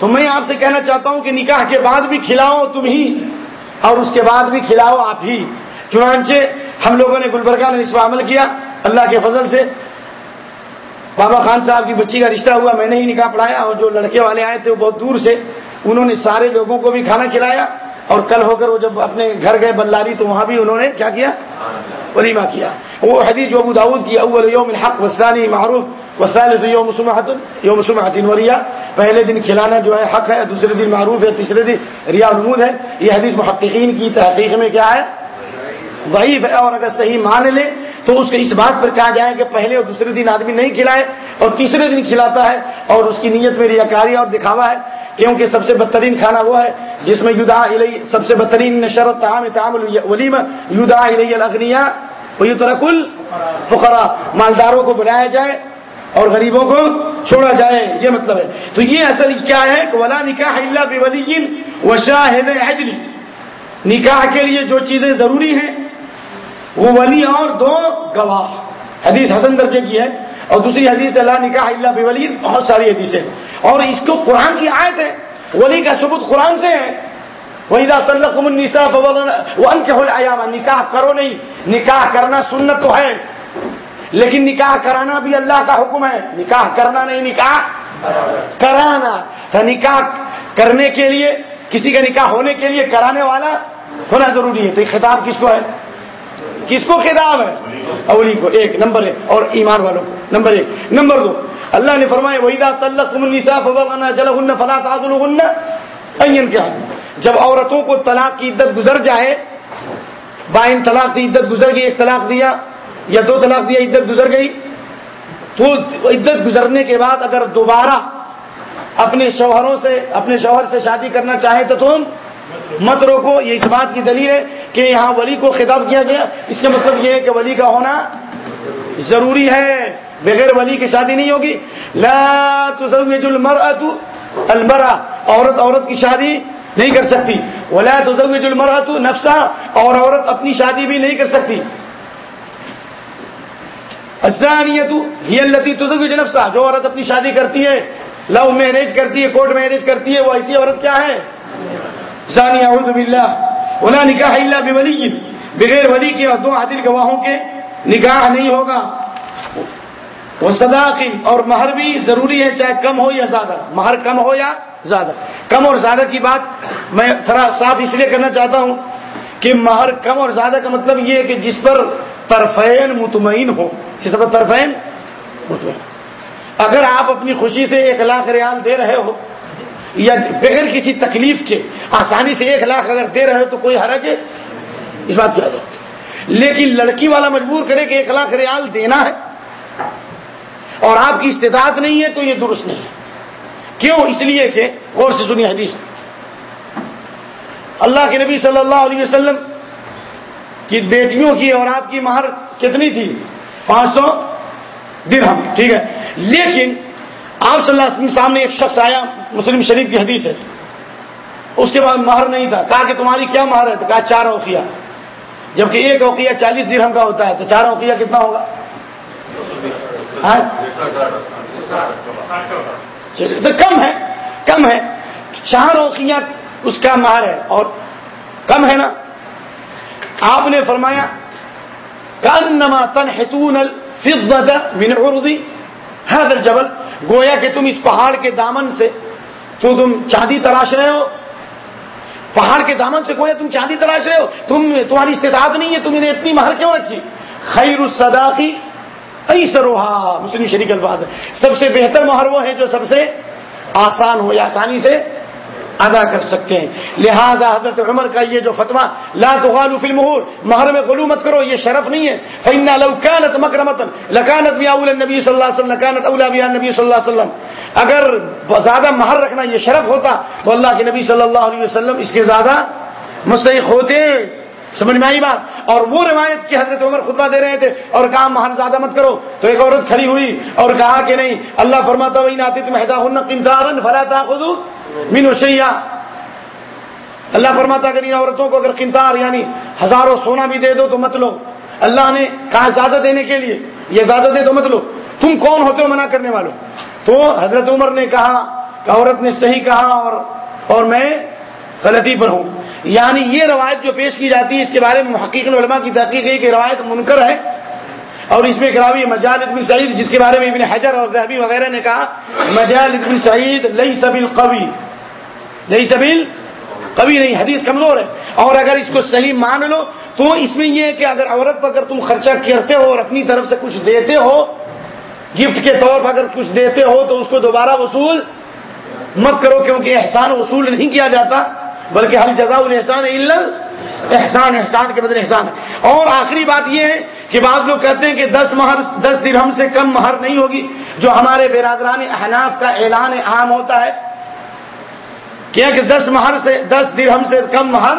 تو میں آپ سے کہنا چاہتا ہوں کہ نکاح کے بعد بھی کھلاؤ تم ہی اور اس کے بعد بھی کھلاؤ آپ ہی۔ چنانچہ ہم لوگوں نے گلبرگہ نے اس پر عمل کیا، اللہ کے فضل سے۔ بابا خان صاحب کی بچی کا رشتہ ہوا، میں نے ہی نکاح پڑھایا اور جو لڑکے والے آئے تھے وہ بہت دور سے، انہوں نے سارے لوگوں کو بھی کھانا کھلایا اور کل ہو کر وہ جب اپنے گھر گئے بلاری، تو وہاں بھی انہوں نے کیا کیا؟ ولیمہ کیا۔ وہ حدیث جو ابو داود کی، اول یوم الحق وسانی معروف وسال یوم سماحت یوم سماحت وریا پہلے دن کھلانا جو ہے حق ہے، دوسرے دن معروف ہے، تیسرے دن ریا نمود ہے۔ یہ حدیث محققین کی تحقیق میں کیا ہے؟ ضعیف ہے اور اگر صحیح مان لے تو اس کو اس بات پر کہا جائے کہ پہلے اور دوسرے دن آدمی نہیں کھلائے اور تیسرے دن کھلاتا ہے اور اس کی نیت میں ریاکاری اور دکھاوا ہے کیونکہ سب سے بدترین کھانا وہ ہے جس میں یودا علیہ سب سے بدترین نشرت تعام تعام ولیم یودا علیہ الغنیا ترکل فقرا مالداروں کو بلایا جائے اور غریبوں کو چھوڑا جائے، یہ مطلب ہے۔ تو یہ اصل کیا ہے کہ ولا نکاح اللہ بولین و شاہد نکاح کے لیے جو چیزیں ضروری ہیں وہ ولی اور دو گواہ حدیث حسن درجے کی ہے اور دوسری حدیث اللہ نکاح اللہ بولی بہت ساری حدیثیں اور اس کو قرآن کی آیت ہے۔ ولی کا ثبوت قرآن سے ہے۔ وہی النساء ون کے نکاح کرو نہیں۔ نکاح کرنا سنت تو ہے۔ لیکن نکاح کرانا بھی اللہ کا حکم ہے۔ نکاح کرنا نہیں نکاح کرانا۔ تو نکاح کرنے کے لیے، کسی کا نکاح ہونے کے لیے کرانے والا ہونا ضروری ہے۔ تو خطاب کس کو ہے؟ کس کو خطاب ہے؟ اولی کو، ایک، نمبر ایک، اور ایمان والوں کو، نمبر ایک۔ نمبر دو، اللہ نے فرمایا وحیدہ فلا تعدل کیا جب عورتوں کو طلاق کی عدت گزر جائے بائن طلاق کی عدت گزر گئی، ایک طلاق دیا، یا دو طلاق دیا، عدت گزر گئی، تو عدت گزرنے کے بعد اگر دوبارہ اپنے شوہروں سے، اپنے شوہر سے شادی کرنا چاہے تو تم مت روکو، یہ اس بات کی دلیل ہے کہ یہاں ولی کو خطاب کیا گیا۔ اس کا مطلب یہ ہے کہ ولی کا ہونا ضروری ہے، بغیر ولی کی شادی نہیں ہوگی۔ لا تزوج المرأة المرأة، عورت عورت کی شادی نہیں کر سکتی۔ ولا تزوج المرأة نفسها اور عورت اپنی شادی بھی نہیں کر سکتی۔ الزانیت ہی التي تزوج نفسها جو عورت اپنی شادی کرتی ہے، لو میرج کرتی ہے کورٹ میرج کرتی ہے، وہ ایسی عورت کیا ہے؟ ثانی اعوذ باللہ. ولا نکاح الا بولی بغیر ولی کے اور دو عادل گواہوں کے نکاح نہیں ہوگا. وہ صداقی اور مہر بھی ضروری ہے، چاہے کم ہو یا زیادہ. مہر کم ہو یا زیادہ. کم اور زیادہ کی بات میں تھوڑا صاف اس لیے کرنا چاہتا ہوں کہ مہر کم اور زیادہ کا مطلب یہ ہے کہ جس پر طرفین مطمئن ہو. جس پر طرفین مطمئن. اگر آپ اپنی خوشی سے ایک لاکھ ریال دے رہے ہو یا بغیر کسی تکلیف کے، آسانی سے ایک لاکھ اگر دے رہے ہو تو کوئی حرج ہے؟ اس بات کی عادت لیکن لڑکی والا مجبور کرے کہ ایک لاکھ ریال دینا ہے اور آپ کی استطاعت نہیں ہے تو یہ درست نہیں ہے۔ کیوں؟ اس لیے کہ اور سے سنی حدیث۔ اللہ کے نبی صلی اللہ علیہ وسلم کی بیٹیوں کی اور آپ کی مہر کتنی تھی؟ پانچ سو درہم، ٹھیک ہے؟ لیکن آپ صلی اللہ علیہ وسلم سامنے ایک شخص آیا، مسلم شریف کی حدیث ہے۔ اس کے بعد مہر نہیں تھا۔ کہا کہ تمہاری کیا مہر ہے؟ تو کہا چار اوقیہ۔ جبکہ ایک اوقیہ چالیس درہم کا ہوتا ہے، تو چار اوقیہ کتنا ہوگا؟ ہاں؟ تو کم ہے کم ہے۔ چار اوقیہ اس کا مہر ہے اور کم ہے نا۔ آپ نے فرمایا، کانما تنحتون الفضه من عرض هذا الجبل گویا کہ تم اس پہاڑ کے دامن سے تو تم چاندی تراش رہے ہو؟ پہاڑ کے دامن سے گویا تم چاندی تراش رہے ہو؟ تم تمہاری استطاعت نہیں ہے، تم نے اتنی مہر کیوں رکھی؟ خیر الصداقی ایسروہا مسلم شریک الفاظ ہے سب سے بہتر مہر وہ ہے جو سب سے آسان ہو یا آسانی سے ادا کر سکتے ہیں۔ لہذا حضرت عمر کا یہ جو فتوا لا تغالوا فی المہور مہر میں غلو مت کرو، یہ شرف نہیں ہے۔ فإنا لو كانت مکرمتا لكانت بیا اول النبی صلی اللہ علیہ وسلم، لكانت اولا بیا النبی صلی اللہ علیہ وسلم۔ اگر زیادہ مہر رکھنا یہ شرف ہوتا، تو اللہ کے نبی صلی اللہ علیہ وسلم اس کے زیادہ مستحق ہوتے۔ سمجھ میں آئی بات؟ اور وہ روایت کی حضرت عمر خطبہ دے رہے تھے اور کہا، مہر زیادہ مت کرو۔ تو ایک عورت کھڑی ہوئی اور کہا کہ نہیں، اللہ فرماتا وہی ناتی تم حدا ہن قنتارن فلا تاخذوا من شیئا اللہ فرماتا اگر ان عورتوں کو اگر قنتار یعنی ہزاروں سونا بھی دے دو تو مت لو۔ اللہ نے کہا زیادہ دینے کے لیے، یہ زیادہ دے تو مت لو۔ تم کون ہوتے ہو منع کرنے والوں؟ تو حضرت عمر نے کہا، کہ عورت نے صحیح کہا اور اور میں غلطی پر ہوں۔ یعنی یہ روایت جو پیش کی جاتی ہے، اس کے بارے میں محقق علماء کی تحقیق ہے کہ روایت منکر ہے۔ اور اس میں کراوی مجال ابن سعید، جس کے بارے میں ابن حجر اور زہبی وغیرہ نے کہا، مجال ابن سعید لئی سبیل قوی لئی سبیل کبھی نہیں، حدیث کمزور ہے۔ اور اگر اس کو صحیح مان لو، تو اس میں یہ ہے کہ اگر عورت پر اگر تم خرچہ کرتے ہو اور اپنی طرف سے کچھ دیتے ہو گفٹ کے طور پر اگر کچھ دیتے ہو، تو اس کو دوبارہ وصول مت کرو، کیونکہ احسان وصول نہیں کیا جاتا، بلکہ ہر جزا الحسان احسان احسان کے بدلے احسان۔ ہے اور آخری بات یہ ہے کہ بعض لوگ کہتے ہیں کہ دس مہر، دس درہم سے کم مہر نہیں ہوگی، جو ہمارے برادران احناف کا اعلان عام ہوتا ہے۔ کیا کہ دس مہر سے دس درہم سے کم مہر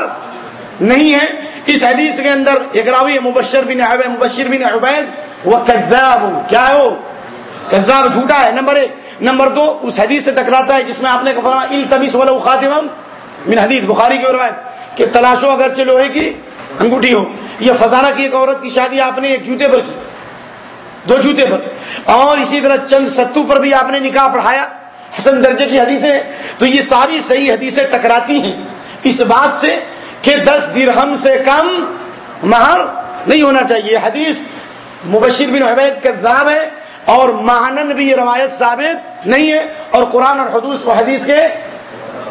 نہیں ہے؟ اس حدیث کے اندر ایک مبشر بن عبید مبشر بن عبید، وہ کذاب کیا ہے وہ؟ کذاب جھوٹا ہے۔ نمبر ایک. نمبر دو، اس حدیث سے ٹکراتا ہے، جس میں آپ نے کہا التمس والا خاتم من حدیث بخاری کی روایت، کہ تلاشو اگر چلو ہے کہ انگوٹھی ہو۔ یہ فضانہ کی ایک عورت کی شادی آپ نے ایک جوتے پر کی۔ دو جوتے پر۔ اور اسی طرح چند ستو پر بھی آپ نے نکاح پڑھایا۔ حسن درجے کی حدیثیں تو یہ ساری صحیح حدیثیں ٹکراتی ہیں۔ اس بات سے کہ دس درہم سے کم مہر نہیں ہونا چاہیے۔ حدیث مبشر بن عبید کا ہے اور مہانند بھی یہ روایت ثابت نہیں ہے۔ اور قرآن اور حدوث و حدیث کے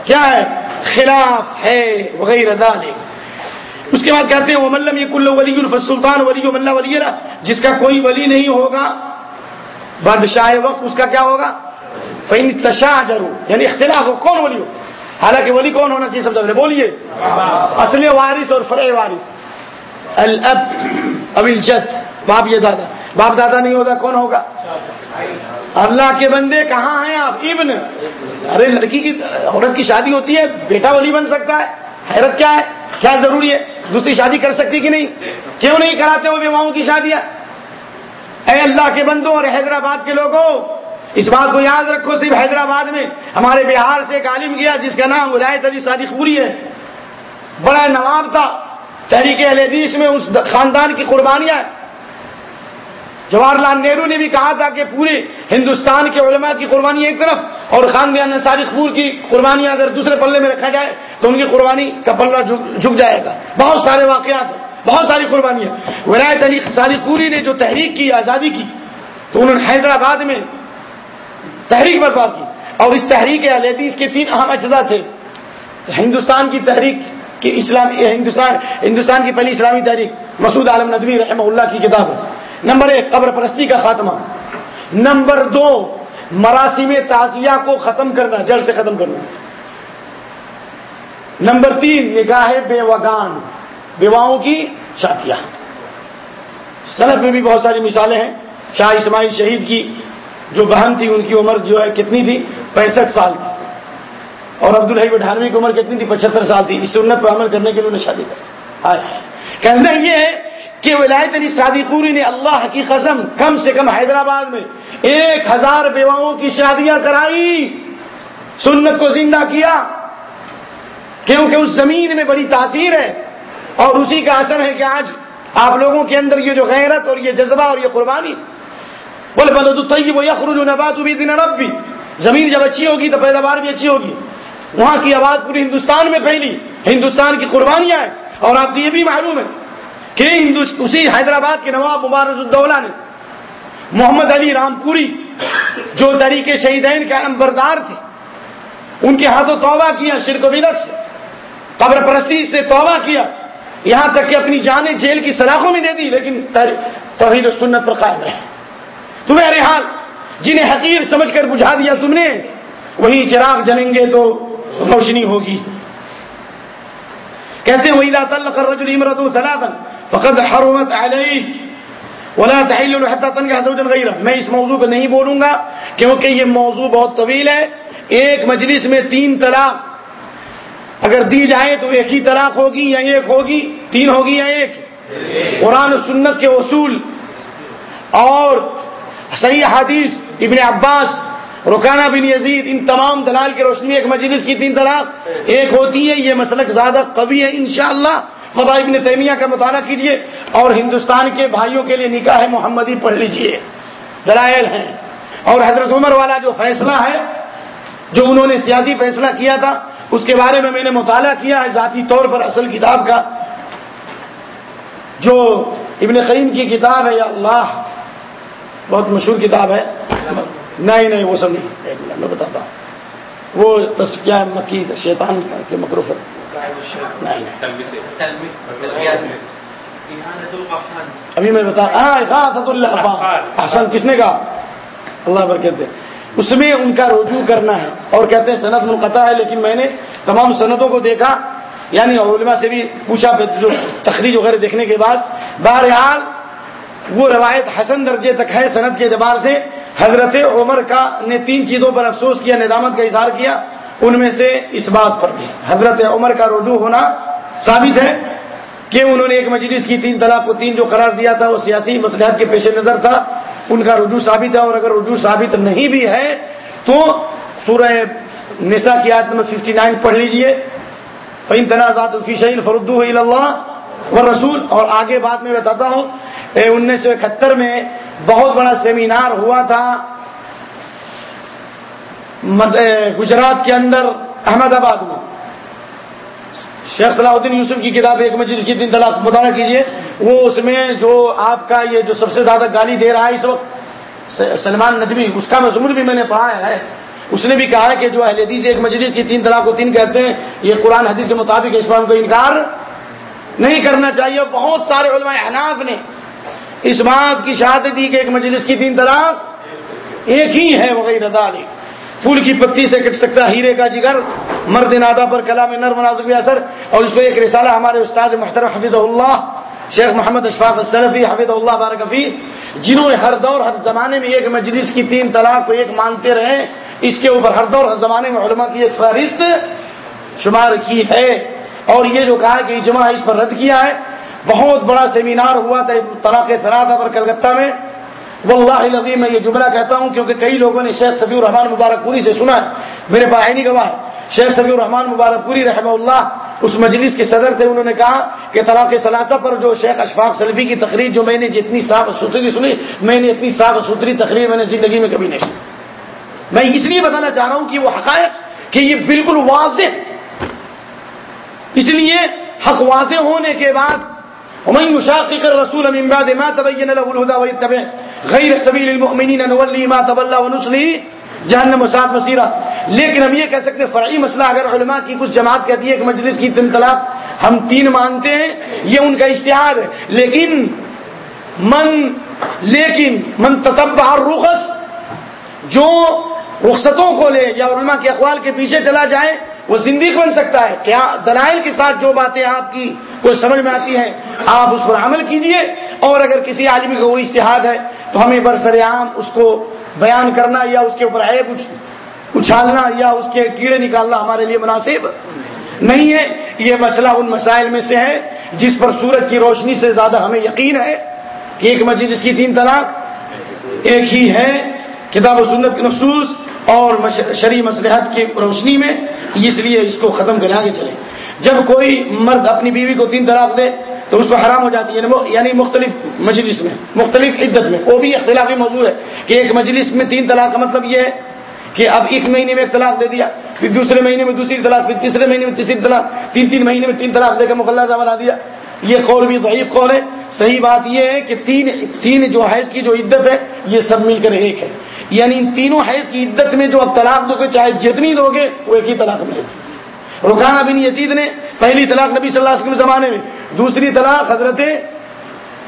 کیا ہے؟ خلاف ہے وغیرہ اس کے بعد کہتے ہیں وہ ملم یہ کلو ولی الفسلطان ولی ملا ولی جس کا کوئی ولی نہیں ہوگا، بادشاہ وقت اس کا کیا ہوگا؟ فین تشاہ ضرور یعنی اختلاف ہو، کون ولی ہو حالانکہ ولی کون ہونا چاہیے سب سے بولیے۔ اصل وارث اور فرع وارث۔ الب اب الجد، باپ یہ دادا۔ باپ دادا نہیں ہوگا کون ہوگا؟ اللہ کے بندے کہاں ہیں آپ؟ ابن۔ ارے، لڑکی کی، عورت کی شادی ہوتی ہے، بیٹا ولی بن سکتا ہے، حیرت کیا ہے؟ کیا ضروری ہے؟ دوسری شادی کر سکتی کہ نہیں؟ کیوں نہیں کراتے ہو بیواؤں کی شادیاں؟ اے اللہ کے بندوں اور حیدرآباد کے لوگوں اس بات کو یاد رکھو، صرف حیدرآباد میں ہمارے بہار سے ایک عالم گیا جس کا نام ولایت علی صادق پوری ہے۔ بڑا نواب تھا۔ تحریک اہل حدیث میں اس خاندان کی قربانیاں جواہر لال نہرو نے بھی کہا تھا کہ پورے ہندوستان کے علماء کی قربانی ایک طرف اور خاندان صادق پور کی قربانیاں اگر دوسرے پلے میں رکھا جائے تو ان کی قربانی کا پلہ جھک جائے گا۔ بہت سارے واقعات بہت ساری قربانیاں۔ ولایت علی صادق پوری نے جو تحریک کی، آزادی کی، تو انہوں نے حیدرآباد میں تحریک برپا کی۔ اور اس تحریک حدیث کے تین اہم اجزاء تھے۔ ہندوستان کی تحریک کی اسلامی ہندوستان ہندوستان کی پہلی اسلامی تحریک، مسعود عالم ندوی رحمہ اللہ کی کتاب۔ نمبر ایک، قبر پرستی کا خاتمہ۔ نمبر دو، مراسم تعزیہ کو ختم کرنا جڑ سے ختم کرنا۔ نمبر تین، نگاہ بیوگان، بیواؤں کی شادیاں۔ سلف میں بھی بہت ساری مثالیں ہیں۔ شاہ اسماعیل شہید کی جو بہن تھی، ان کی عمر جو ہے کتنی تھی؟ پینسٹھ سال تھی۔ اور عبد الحی بٹھانوی کی عمر کتنی تھی؟ پچہتر سال تھی۔ اس سنت پر عمل کرنے کے لیے انہیں شادی کر کہنا یہ ہے کہ ولایت علی شادی پوری نے اللہ کی قسم کم سے کم حیدرآباد میں ایک ہزار بیواؤں کی شادیاں کرائی۔ سنت کو زندہ کیا۔ کیونکہ اس زمین میں بڑی تاثیر ہے۔ اور اسی کا اثر ہے کہ آج آپ لوگوں کے اندر یہ جو غیرت اور یہ جذبہ اور یہ قربانی بولے بولے تو طیب وہ یخرج نبات بھی دن رب بھی زمین جب اچھی ہوگی تو پیداوار بھی اچھی ہوگی. وہاں کی آواز پوری ہندوستان میں پھیلی. ہندوستان کی قربانیاں ہیں اور آپ کو یہ بھی معلوم ہے کہ اسی حیدرآباد کے نواب مبارز الدولہ نے محمد علی رام پوری جو طریقے شہیدین کا نمبردار تھے، ان کے ہاتھوں توبہ کیا، شرک و بدت سے، قبر پرستی سے توبہ کیا، یہاں تک کہ اپنی جانیں جیل کی سلاخوں میں دے دی، لیکن توحید و سنت پر قائم رہے۔ تمہارے حال جنہیں حقیر سمجھ کر بجھا دیا تم نے وہی چراغ جلیں گے تو روشنی ہوگی۔ کہتے ہیں وہی حرمت ولا تحل حتى تنكح زوجا غيره۔ میں اس موضوع پہ نہیں بولوں گا کیونکہ یہ موضوع بہت طویل ہے۔ ایک مجلس میں تین طلاق اگر دی جائے تو ایک ہی طلاق ہوگی یا ایک ہوگی؟ تین ہوگی یا ایک؟ قرآن و سنت کے اصول اور صحیح حدیث، ابن عباس، رکانہ بن یزید، ان تمام دلال کے روشنی ایک مجلس کی تین طلاق ایک ہوتی ہے، یہ مسلک زیادہ قوی ہے انشاءاللہ۔ خدا ابن تیمیہ کا مطالعہ کیجیے اور ہندوستان کے بھائیوں کے لیے نکاح محمدی پڑھ لیجیے۔ دلائل ہیں۔ اور حضرت عمر والا جو فیصلہ ہے، جو انہوں نے سیاسی فیصلہ کیا تھا، اس کے بارے میں میں نے مطالعہ کیا ہے ذاتی طور پر اصل کتاب کا۔ جو ابن قیم کی کتاب ہے، یا اللہ بہت مشہور کتاب ہے۔ نہیں نہیں وہ سب۔ نہیں ایک منٹ میں بتاتا ہوں۔ وہ کیا مکی شیطان کے مقروف ابھی میں بتا ہاں، حسن کس نے کہا؟ اللہ برکت اس میں ان کا رجوع کرنا ہے۔ اور کہتے ہیں صنعت منقطع ہے، لیکن میں نے تمام صنعتوں کو دیکھا۔ یعنی علماء سے بھی پوچھا جو تخریج وغیرہ دیکھنے کے بعد، بہرحال وہ روایت حسن درجے تک ہے صنعت کے اعتبار سے۔ حضرت عمر کا نے تین چیزوں پر افسوس کیا، ندامت کا اظہار کیا، ان میں سے اس بات پر بھی۔ حضرت عمر کا رجوع ہونا ثابت ہے کہ انہوں نے ایک مجلس کی تین طلاق کو تین جو قرار دیا تھا، وہ سیاسی مسئلات کے پیش نظر تھا، ان کا رجوع ثابت ہے۔ اور اگر رجوع ثابت نہیں بھی ہے، تو سورہ نسا کی آیت نمبر ففٹی نائن پڑھ لیجیے۔ فعین تنازعات الفیشین فردو اللہ و رسول اور آگے بات میں بتاتا ہوں انیس سو اکہتر میں بہت بڑا سیمینار ہوا تھا۔ گجرات کے اندر احمد آباد میں۔ شیخ صلاح الدین یوسف کی کتاب ایک مجلس کی دن طلاق مطالعہ کیجیے وہ اس میں جو آپ کا یہ جو سب سے زیادہ گالی دے رہا ہے اس وقت سلمان ندوی، اس کا مضمون بھی میں نے پڑھا ہے۔ اس نے بھی کہا ہے کہ جو اہل حدیث ایک مجلس کی تین طلاق کو تین کہتے ہیں، یہ قرآن حدیث کے مطابق اس پر کو انکار نہیں کرنا چاہیے۔ بہت سارے علماء احناف نے اس بات کی شہادت دی کہ ایک مجلس کی تین طلاق ایک ہی ہے وغیرہ دالی پھول کی پتی سے کٹ سکتا ہیرے کا جگر، مرد نادا پر کلام نر مناسب اثر، اور اس پہ ایک رسالہ ہمارے استاد محترم حفظ اللہ، شیخ محمد اشفاق السلفی حفظ اللہ بارکفی جنہوں نے ہر دور ہر زمانے میں ایک مجلس کی تین طلاق کو ایک مانتے رہے، اس کے اوپر ہر دور ہر زمانے میں علماء کی ایک فہرست شمار کی ہے۔ اور یہ جو کہا کہ اجماع اس پر رد کیا ہے بہت بڑا سیمینار ہوا تھا طلاق سرادا پر کلکتہ میں۔ واللہ العظیم میں یہ جملہ کہتا ہوں کیونکہ کئی لوگوں نے شیخ سبی الرحمان مبارک پوری سے سنا ہے۔ میرے پاس نہیں گواہ شیخ سبی الرحمان مبارک پوری رحمہ اللہ اس مجلس کے صدر تھے، انہوں نے کہا کہ طلاق سلاطہ پر جو شیخ اشفاق سلفی کی تقریر جو میں نے جتنی صاف ستھری سنی، میں نے اتنی صاف ستھری تقریر میں نے زندگی میں کبھی نہیں سنی۔ میں اس لیے بتانا چاہ رہا ہوں کہ وہ حقائق کہ یہ بالکل واضح۔ اس لیے حق واضح ہونے کے بعد ومن يشاقق الرسول من بعد ما تبين له الهدى ويتبع غیر سبیل المؤمنین نولی ما طبل ونسلی جہنم وسعت مسیرہ لیکن ہم یہ کہہ سکتے ہیں، فرعی مسئلہ اگر علماء کی کچھ جماعت کہتی ہے کہ مجلس کی تین طلاق ہم تین مانتے ہیں، یہ ان کا اشتہار ہے۔ لیکن من لیکن من تتبع الرخص، جو رخصتوں کو لے یا علماء کے اقوال کے پیچھے چلا جائے وہ زندگی بن سکتا ہے۔ کیا دلائل کے ساتھ جو باتیں آپ کی کوئی سمجھ میں آتی ہیں، آپ اس پر عمل کیجیے۔ اور اگر کسی آدمی کا وہ اشتہاد ہے، تو ہمیں برسر عام اس کو بیان کرنا یا اس کے اوپر عیب اچھالنا یا اس کے کیڑے نکالنا ہمارے لیے مناسب نہیں ہے۔ یہ مسئلہ ان مسائل میں سے ہے جس پر سورج کی روشنی سے زیادہ ہمیں یقین ہے کہ ایک مسجد جس کی تین طلاق ایک ہی ہے، کتاب و سنت کے نصوص اور شرع مسلحت کی روشنی میں اس لیے اس کو ختم کر آگے چلے جب کوئی مرد اپنی بیوی کو تین طلاق دے تو اس کو حرام ہو جاتی ہے یعنی, یعنی مختلف مجلس میں، مختلف عدت میں۔ وہ بھی اختلافی موضوع ہے کہ ایک مجلس میں تین طلاق کا مطلب یہ ہے کہ اب ایک مہینے میں ایک طلاق دے دیا، پھر دوسرے مہینے میں دوسری طلاق، پھر تیسرے مہینے میں تیسری طلاق، تین تین مہینے میں تین طلاق دے کر مقلہ بنا دیا۔ یہ قول بھی ضعیف قول ہے۔ صحیح بات یہ ہے کہ تین تین جو حیض کی جو عدت ہے، یہ سب مل کر ایک ہے۔ یعنی ان تینوں حیض کی عدت میں جو اب طلاق دو گے، چاہے جتنی دو گے، وہ ایک ہی طلاق ملے گی۔ رکانہ بن یزید نے پہلی طلاق نبی صلی اللہ علیہ وسلم کے زمانے میں، دوسری طلاق حضرت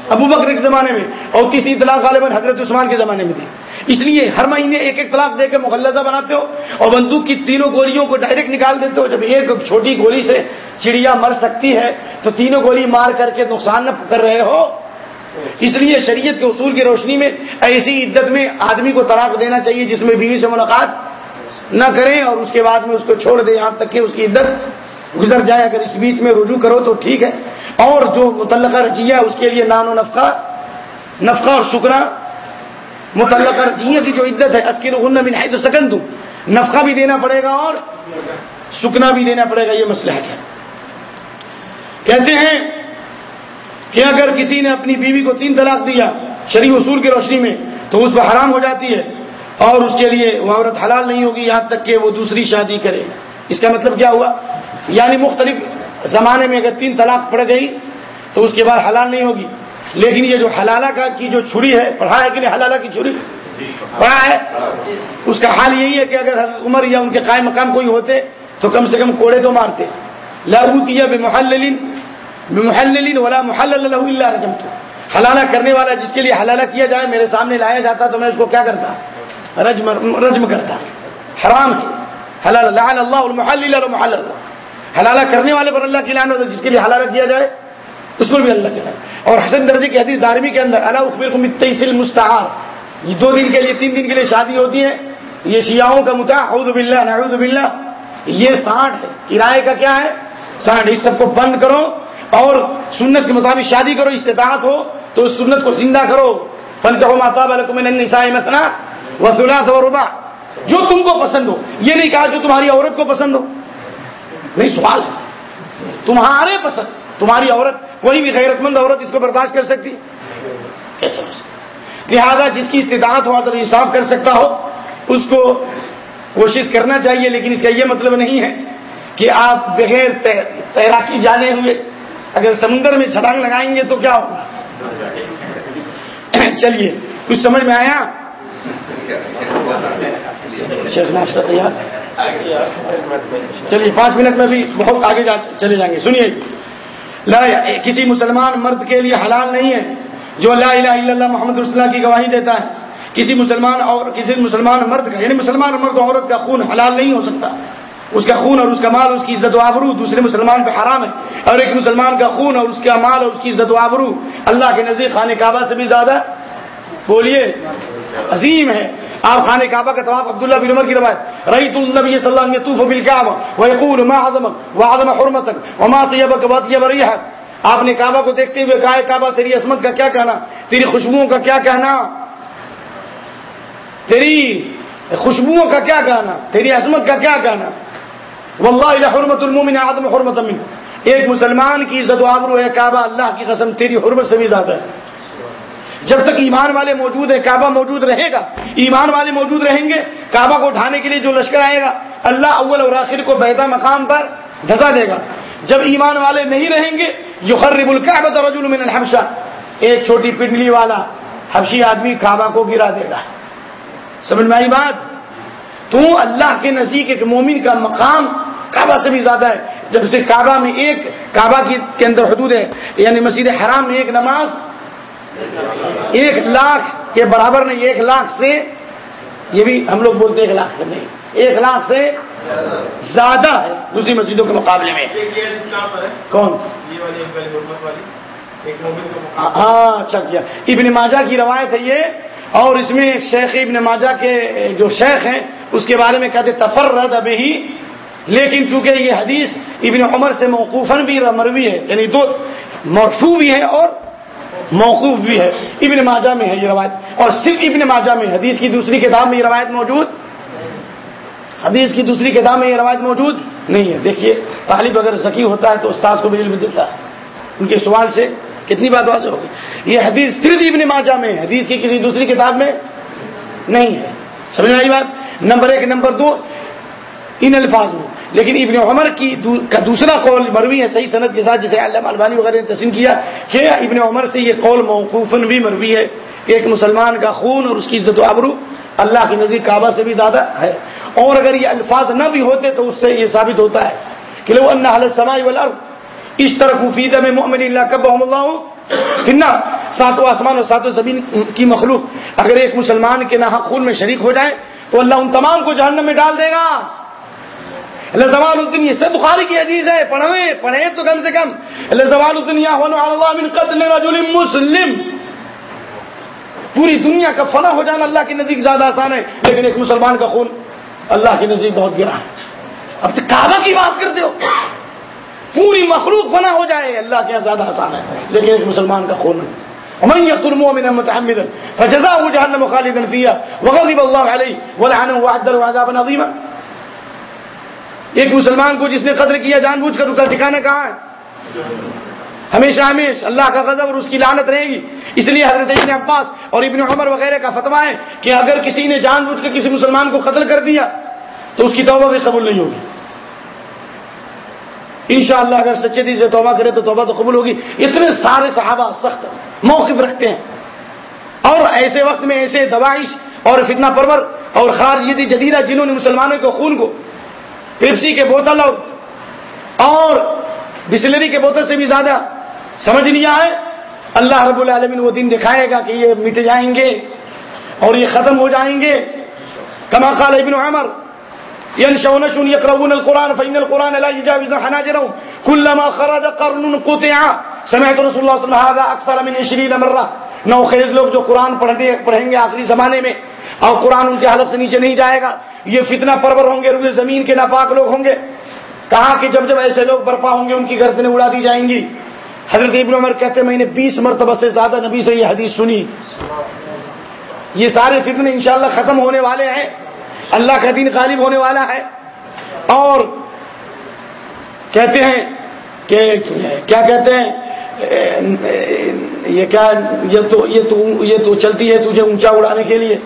ابو بکر کے زمانے میں، اور تیسری طلاق غالباً حضرت عثمان کے زمانے میں تھی۔ اس لیے ہر مہینے ایک ایک طلاق دے کے مغلزہ بناتے ہو، اور بندوق کی تینوں گولیوں کو ڈائریکٹ نکال دیتے ہو۔ جب ایک چھوٹی گولی سے چڑیا مر سکتی ہے، تو تینوں گولی مار کر کے نقصان نہ کر رہے ہو۔ اس لیے شریعت کے اصول کی روشنی میں ایسی عدت میں آدمی کو طلاق دینا چاہیے جس میں بیوی سے ملاقات نہ کریں اور اس کے بعد میں اس کو چھوڑ دیں۔ یہاں تک کہ اس کی عدت گزر جائے۔ اگر اس بیچ میں رجوع کرو تو ٹھیک ہے۔ اور جو متعلقہ رجیہ اس کے لیے نان و نفقہ نفقہ اور شکرہ متعلقہ رجیہ کی جو عدت ہے اسکر من ہے تو سکن دوں نفقہ بھی دینا پڑے گا اور سکنا بھی دینا پڑے گا، یہ مسئلہ ہے۔ کہتے ہیں کہ اگر کسی نے اپنی بیوی کو تین طلاق دیا شریف اصول کی روشنی میں، تو اس پر حرام ہو جاتی ہے۔ اور اس کے لیے وہ عورت حلال نہیں ہوگی، یہاں تک کہ وہ دوسری شادی کرے۔ اس کا مطلب کیا ہوا؟ یعنی مختلف زمانے میں اگر تین طلاق پڑ گئی، تو اس کے بعد حلال نہیں ہوگی۔ لیکن یہ جو حلالہ کا کی جو چھری ہے، پڑھا ہے کہ نہیں؟ حلالہ کی چھری؟ پڑھا ہے۔ اس کا حال یہی ہے کہ اگر عمر یا ان کے قائم مقام کوئی ہوتے، تو کم سے کم کوڑے تو مارتے۔ لاہو بے محل محل ولا محل اللہ اللہ رجم حلالہ کرنے والا جس کے لیے حلالہ کیا جائے، میرے سامنے لایا جاتا تو میں اس کو کیا کرتا؟ رجم رجم کرتا۔ حرام ہے۔ حلال، لعن اللہ المحل محل اللہ حلالہ کرنے والے پر اللہ کی لعنت جس کے لیے حلالہ کیا جائے، اس پر بھی اللہ کے لعنت اور حسن درجے کی حدیث دارمی کے اندر اللہ اخبر کو متعصل یہ دو دن کے لیے، تین دن کے لیے شادی ہوتی ہے۔ یہ شیعوں کا متا اعوذ باللہ، نعوذ باللہ۔ یہ ساٹھ ہے۔ کرائے کا کیا ہے؟ ساٹھ۔ اس سب کو بند کرو۔ اور سنت کے مطابق شادی کرو، استطاعت ہو، تو اس سنت کو زندہ کرو۔ فن کہو ماتا مثنا وسولات و ربا جو تم کو پسند ہو، یہ نہیں کہا جو تمہاری عورت کو پسند ہو۔ نہیں، سوال تمہارے پسند، تمہاری عورت، کوئی بھی غیرت مند عورت اس کو برداشت کر سکتی؟ کیسے ہو سکتی لہٰذا جس کی استطاعت ہو اگر انصاف کر سکتا ہو، اس کو کوشش کرنا چاہیے، لیکن اس کا یہ مطلب نہیں ہے کہ آپ بغیر تیراکی جانے ہوئے اگر سمندر میں چھلانگ لگائیں گے تو کیا ہوگا؟ چلیے، کچھ سمجھ میں آیا؟ چلیے، پانچ منٹ میں بھی بہت آگے چلے جائیں گے۔ سنیے، لا کسی مسلمان مرد کے لیے حلال نہیں ہے جو لا الہ الا اللہ محمد رسول اللہ کی گواہی دیتا ہے۔ کسی مسلمان اور کسی مسلمان مرد کا یعنی مسلمان مرد عورت کا خون حلال نہیں ہو سکتا۔ اس کا خون اور اس کا مال اس کی عزت و آبرو دوسرے مسلمان پہ حرام ہے اور ایک مسلمان کا خون اور اس کا مال اور اس کی عزت و آبرو اللہ کے نزدیک خانہ کعبہ سے بھی زیادہ بولیے عظیم ہے آپ خانہ کعبہ کا طواف عبداللہ بن عمر کی روایت رہی تو النبی صلی اللہ علیہ وسلم یطوف بالکعبہ ويقول ما عظمك وعظم حرمتك وما طيبك وطيب ريحك آپ نے کعبہ کو دیکھتے ہوئے کہا کعبہ، تیری عصمت کا کیا کہنا؟ تیری خوشبوؤں کا کیا کہنا؟ تیری خوشبوؤں کا کیا کہنا؟ تیری عصمت کا کیا کہنا؟ واللہ حرمت المومن عظم حرمت من ایک مسلمان کی عزت و آبرو ہے، کعبہ اللہ کی قسم تیری حرمت سے بھی زیادہ ہے۔ جب تک ایمان والے موجود ہیں، کعبہ موجود رہے گا، ایمان والے موجود رہیں گے، کعبہ کو اٹھانے کے لیے جو لشکر آئے گا، اللہ اول اور آخر کو بیتا مقام پر دھسا دے گا۔ جب ایمان والے نہیں رہیں گے یو خرب القعبۃ رجل من الحبشہ۔ ایک چھوٹی پنڈلی والا حبشی آدمی کعبہ کو گرا دے گا۔ سمجھ میں آئی بات؟ تو اللہ کے نزدیک ایک مومن کا مقام کعبہ سے بھی زیادہ ہے۔ جب سے کعبہ میں ایک کعبہ کے اندر حدود ہے یعنی مسجد حرام میں ایک نماز ایک لاکھ کے برابر نہیں ایک لاکھ سے یہ بھی ہم لوگ بولتے ایک لاکھ نہیں ایک لاکھ سے زیادہ ہے دوسری مسجدوں کے مقابلے میں۔ کون؟ ہاں اچھا کیا۔ ابن ماجہ کی روایت ہے یہ اور اس میں شیخ ابن ماجہ کے جو شیخ ہیں اس کے بارے میں کہتے تفرد ابھی لیکن چونکہ یہ حدیث ابن عمر سے موقوفن بھی مروی ہے یعنی دو مرفو بھی ہے اور موقوف بھی ہے۔ ابن ماجہ میں ہے یہ روایت۔ اور صرف ابن ماجہ میں، حدیث کی دوسری کتاب میں یہ روایت موجود۔ حدیث کی دوسری کتاب میں یہ روایت موجود نہیں ہے۔ دیکھیے، طالب اگر ذکی ہوتا ہے تو استاد کو بھی علم دیتا ہے۔ ان کے سوال سے کتنی بات واضح ہوگی۔ یہ حدیث صرف ابن ماجہ میں حدیث کی کسی دوسری کتاب میں نہیں ہے۔ سمجھ میں آئی بات؟ نمبر ایک، نمبر دو ان الفاظ میں۔ لیکن ابن عمر کی کا دوسرا قول مروی ہے، صحیح صنعت کے ساتھ، جسے علامہ البانی وغیرہ نے تسلیم کیا کہ ابن عمر سے یہ قول موقوفن بھی مروی ہے کہ ایک مسلمان کا خون اور اس کی عزت و آبرو اللہ کی نزدیک کعبہ سے بھی زیادہ ہے۔ اور اگر یہ الفاظ نہ بھی ہوتے تو اس سے یہ ثابت ہوتا ہے کہ لو ان حل سمائی والارض، اس طرح مفید میں محمد اللہ کب اللہ۔ ہوں ساتوں آسمان اور ساتوں زمین کی مخلوق، اگر ایک مسلمان کے نہ خون میں شریک ہو جائے تو اللہ ان تمام کو جہنم میں ڈال دے گا۔ اللہ زوال الدین سب بخاری کی حدیث ہے، پڑھویں، پڑھیں تو کم سے کم۔ اللہ زوال الدنیا اللہ من قتل رجل مسلم۔ پوری دنیا کا فنا ہو جانا اللہ کے نزدیک زیادہ آسان ہے، لیکن ایک مسلمان کا خون اللہ کے نزدیک بہت گرا ہے۔ اب سے کعبہ کی بات کرتے ہو۔ پوری مخلوق فنا ہو جائے، اللہ کے یہاں زیادہ آسان ہے، لیکن ایک مسلمان کا خون ومن يقتل مؤمنا متعمدا فجزاؤه جهنم خالدا فيها وغضب الله عليه ولعنه وعد له عذابا عظيما ایک مسلمان کو جس نے قتل کیا، جان بوجھ کر اس کا ٹھکانا کہاں ہے؟ ہمیشہ ہمیشہ اللہ کا غضب اور اس کی لعنت رہے گی۔ اس لیے حضرت ابن عباس اور ابن عمر وغیرہ کا فتوا ہے کہ اگر کسی نے جان بوجھ کے کسی مسلمان کو قتل کر دیا، تو اس کی توبہ بھی قبول نہیں ہوگی۔ انشاءاللہ اگر سچے دل سے توبہ کرے تو توبہ تو قبول ہوگی۔ اتنے سارے صحابہ سخت موقف رکھتے ہیں۔ اور ایسے وقت میں ایسے دواعش اور فتنہ پرور اور خارجی جدیدہ جنہوں نے مسلمانوں کے خون کو پیپسی کے بوتل اور اور بسلری کے بوتل سے بھی زیادہ سمجھ لیا ہے اللہ رب العالمین وہ دن دکھائے گا کہ یہ مٹ جائیں گے اور یہ ختم ہو جائیں گے۔ کما قال ابن عمر ينشون شون يقرؤون القرآن فإن القرآن لا يجاوز حناجرهم كلما خرج قرن قطع۔ سمعت رسول الله صلى الله عليه وسلم، هذا أكثر من 20 مرة۔ نو خیز لوگ جو قرآن پڑھیں گے آخری زمانے میں۔ اور قرآن ان کے حلق سے نیچے نہیں جائے گا۔ یہ فتنہ پرور ہوں گے، روئے زمین کے ناپاک لوگ ہوں گے۔ کہا کہ جب جب ایسے لوگ برپا ہوں گے، ان کی گردنیں اڑا دی جائیں گی۔ حضرت ابن عمر کہتے میں نے بیس مرتبہ سے زیادہ نبی سے یہ حدیث سنی۔ یہ سارے فتنے انشاءاللہ ختم ہونے والے ہیں۔ اللہ کا دین غالب ہونے والا ہے۔ اور کہتے ہیں کہ کیا کہتے ہیں؟ یہ کیا، یہ تو یہ تو یہ تو چلتی ہے تجھے اونچا اڑانے کے لیے۔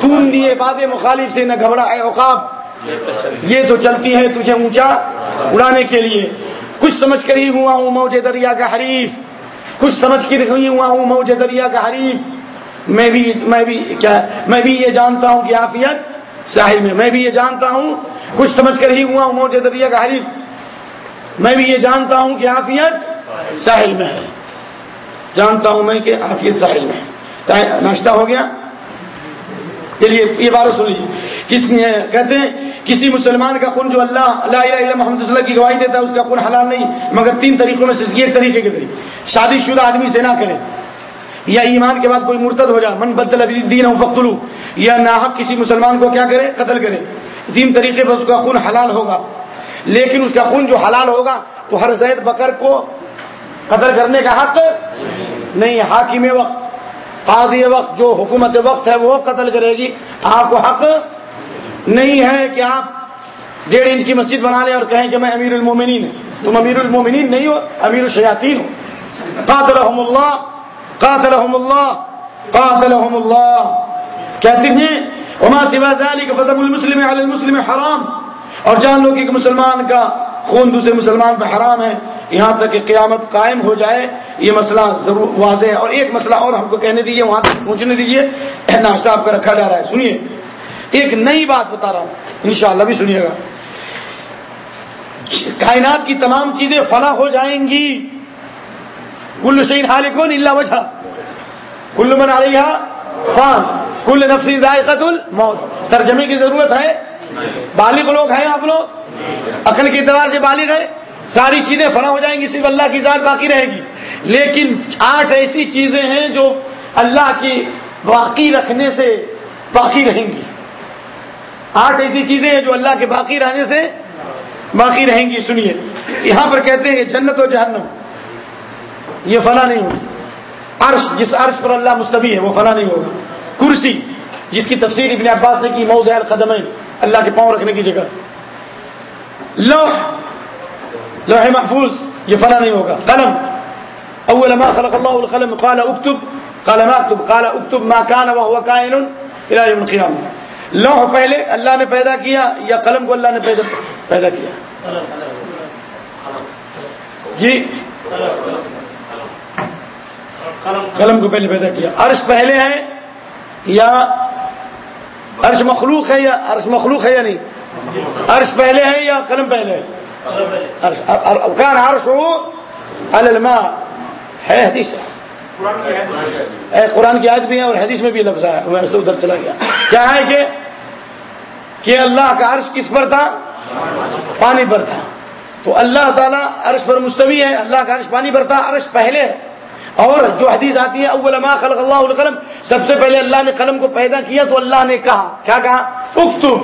تم دیے باد
مخالف سے نہ گھبرا اے اوقاب یہ تو چلتی ہے۔ تجھے اونچا اڑانے کے لیے۔ کچھ سمجھ کر ہی ہوا ہوں موج دریا کا حریف۔ کچھ سمجھ کر ہی ہوا ہوں موج دریا کا حریف۔ میں بھی میں بھی کیا میں بھی یہ جانتا ہوں کہ عافیت ساحل میں میں بھی یہ جانتا ہوں۔ کچھ سمجھ کر ہی ہوا ہوں موج دریا کا حریف۔ میں بھی یہ جانتا ہوں کہ عافیت ساحل میں ہے۔ جانتا ہوں میں کہ عافیت ساحل میں ہے۔ ناشتہ ہو گیا؟ چلیے یہ بات سن لیجیے کس کہتے ہیں، کسی مسلمان کا خون جو اللہ اللہ علیہ محمد صلی اللہ کی گواہی دیتا ہے، اس کا خون حلال نہیں، مگر تین طریقوں میں سے ایک طریقے کے ذریعے۔ شادی شدہ آدمی سے نہ کرے، یا ایمان کے بعد کوئی مرتد ہو جائے، من بدل ابھی دین فختلو یا ناحق کسی مسلمان کو کیا کرے، قتل کرے۔ تین طریقے پر اس کا خون حلال ہوگا۔ لیکن اس کا خون جو حلال ہوگا، تو ہر زید بکر کو قتل کرنے کا حق نہیں حاکم وقت قاضی وقت جو حکومت وقت ہے وہ قتل کرے گی۔ آپ کو حق نہیں ہے کہ آپ ڈیڑھ انچ کی مسجد بنا لیں اور کہیں کہ میں امیر المومنین ہوں۔ تم امیر المومنین نہیں ہو، امیر الشیاطین ہو۔ قاتلہم اللہ قاتلہم اللہ قاتلہم اللہ۔ کہتے ہیں، وما سوا ذلك فدم المسلم علی المسلم حرام۔ اور جان لو کہ ایک مسلمان کا خون دوسرے مسلمان پہ حرام ہے۔ یہاں تک کہ قیامت قائم ہو جائے، یہ مسئلہ ضرور واضح ہے۔ اور ایک مسئلہ اور ہم کو کہنے دیجیے وہاں تک پہنچنے دیجیے ناشتہ آپ کا رکھا جا رہا ہے۔ سنیے، ایک نئی بات بتا رہا ہوں۔ انشاءاللہ بھی سنیے گا۔ کائنات کی تمام چیزیں فنا ہو جائیں گی۔ کل شعین حالکون اللہ وجہ۔ کل من علیہ فان۔ کل نفسی ذائقت الموت۔ ترجمے کی ضرورت ہے؟ بالغ لوگ ہیں آپ لوگ؟ عقل کے اعتبار سے بالغ ہے ساری چیزیں فنا ہو جائیں گی، صرف اللہ کی ذات باقی رہے گی۔ لیکن آٹھ ایسی چیزیں ہیں جو اللہ کی باقی رکھنے سے باقی رہیں گی۔ آٹھ ایسی چیزیں ہیں جو اللہ کے باقی رہنے سے باقی رہیں گی۔ سنیے، یہاں پر کہتے ہیں کہ جنت و جہنم، یہ فنا نہیں ہوگی۔ عرش، جس عرش پر اللہ مستوی ہے، وہ فنا نہیں ہوگا کرسی، جس کی تفسیر ابن عباس نے کی، موضع القدم اللہ کے پاؤں رکھنے کی جگہ۔ لوح لوح محفوظ، یہ فنا نہیں ہوگا قلم اول ما خلق اللہ القلم، قال اکتب قال ما اکتب قال اکتب ما كان وهو كائن الى يوم القيامه لوح پہلے اللہ نے پیدا کیا، یا قلم کو اللہ نے پیدا پیدا کیا؟ جی۔ قلم کو پہلے پیدا کیا۔ عرش پہلے ہے یا عرش مخلوق ہے یا عرش مخلوق ہے یا نہیں؟ عرش پہلے ہے یا قلم پہلے ہے؟ کان عرش ہو الماء. ہے حدیث ہے. قرآن کی آیت بھی ہے اور حدیث میں بھی لفظ ہے. میں سے ادھر چلا گیا. کیا ہے کہ کہ اللہ کا عرش کس پر تھا؟ پانی پر تھا. تو اللہ تعالیٰ عرش پر مستوی ہے. اللہ کا عرش پانی پر تھا. عرش پہلے. ہے اور جو حدیث آتی ہے اول ما خلق اللہ القلم. سب سے پہلے اللہ نے قلم کو پیدا کیا تو اللہ نے کہا. کیا کہا؟ اکتب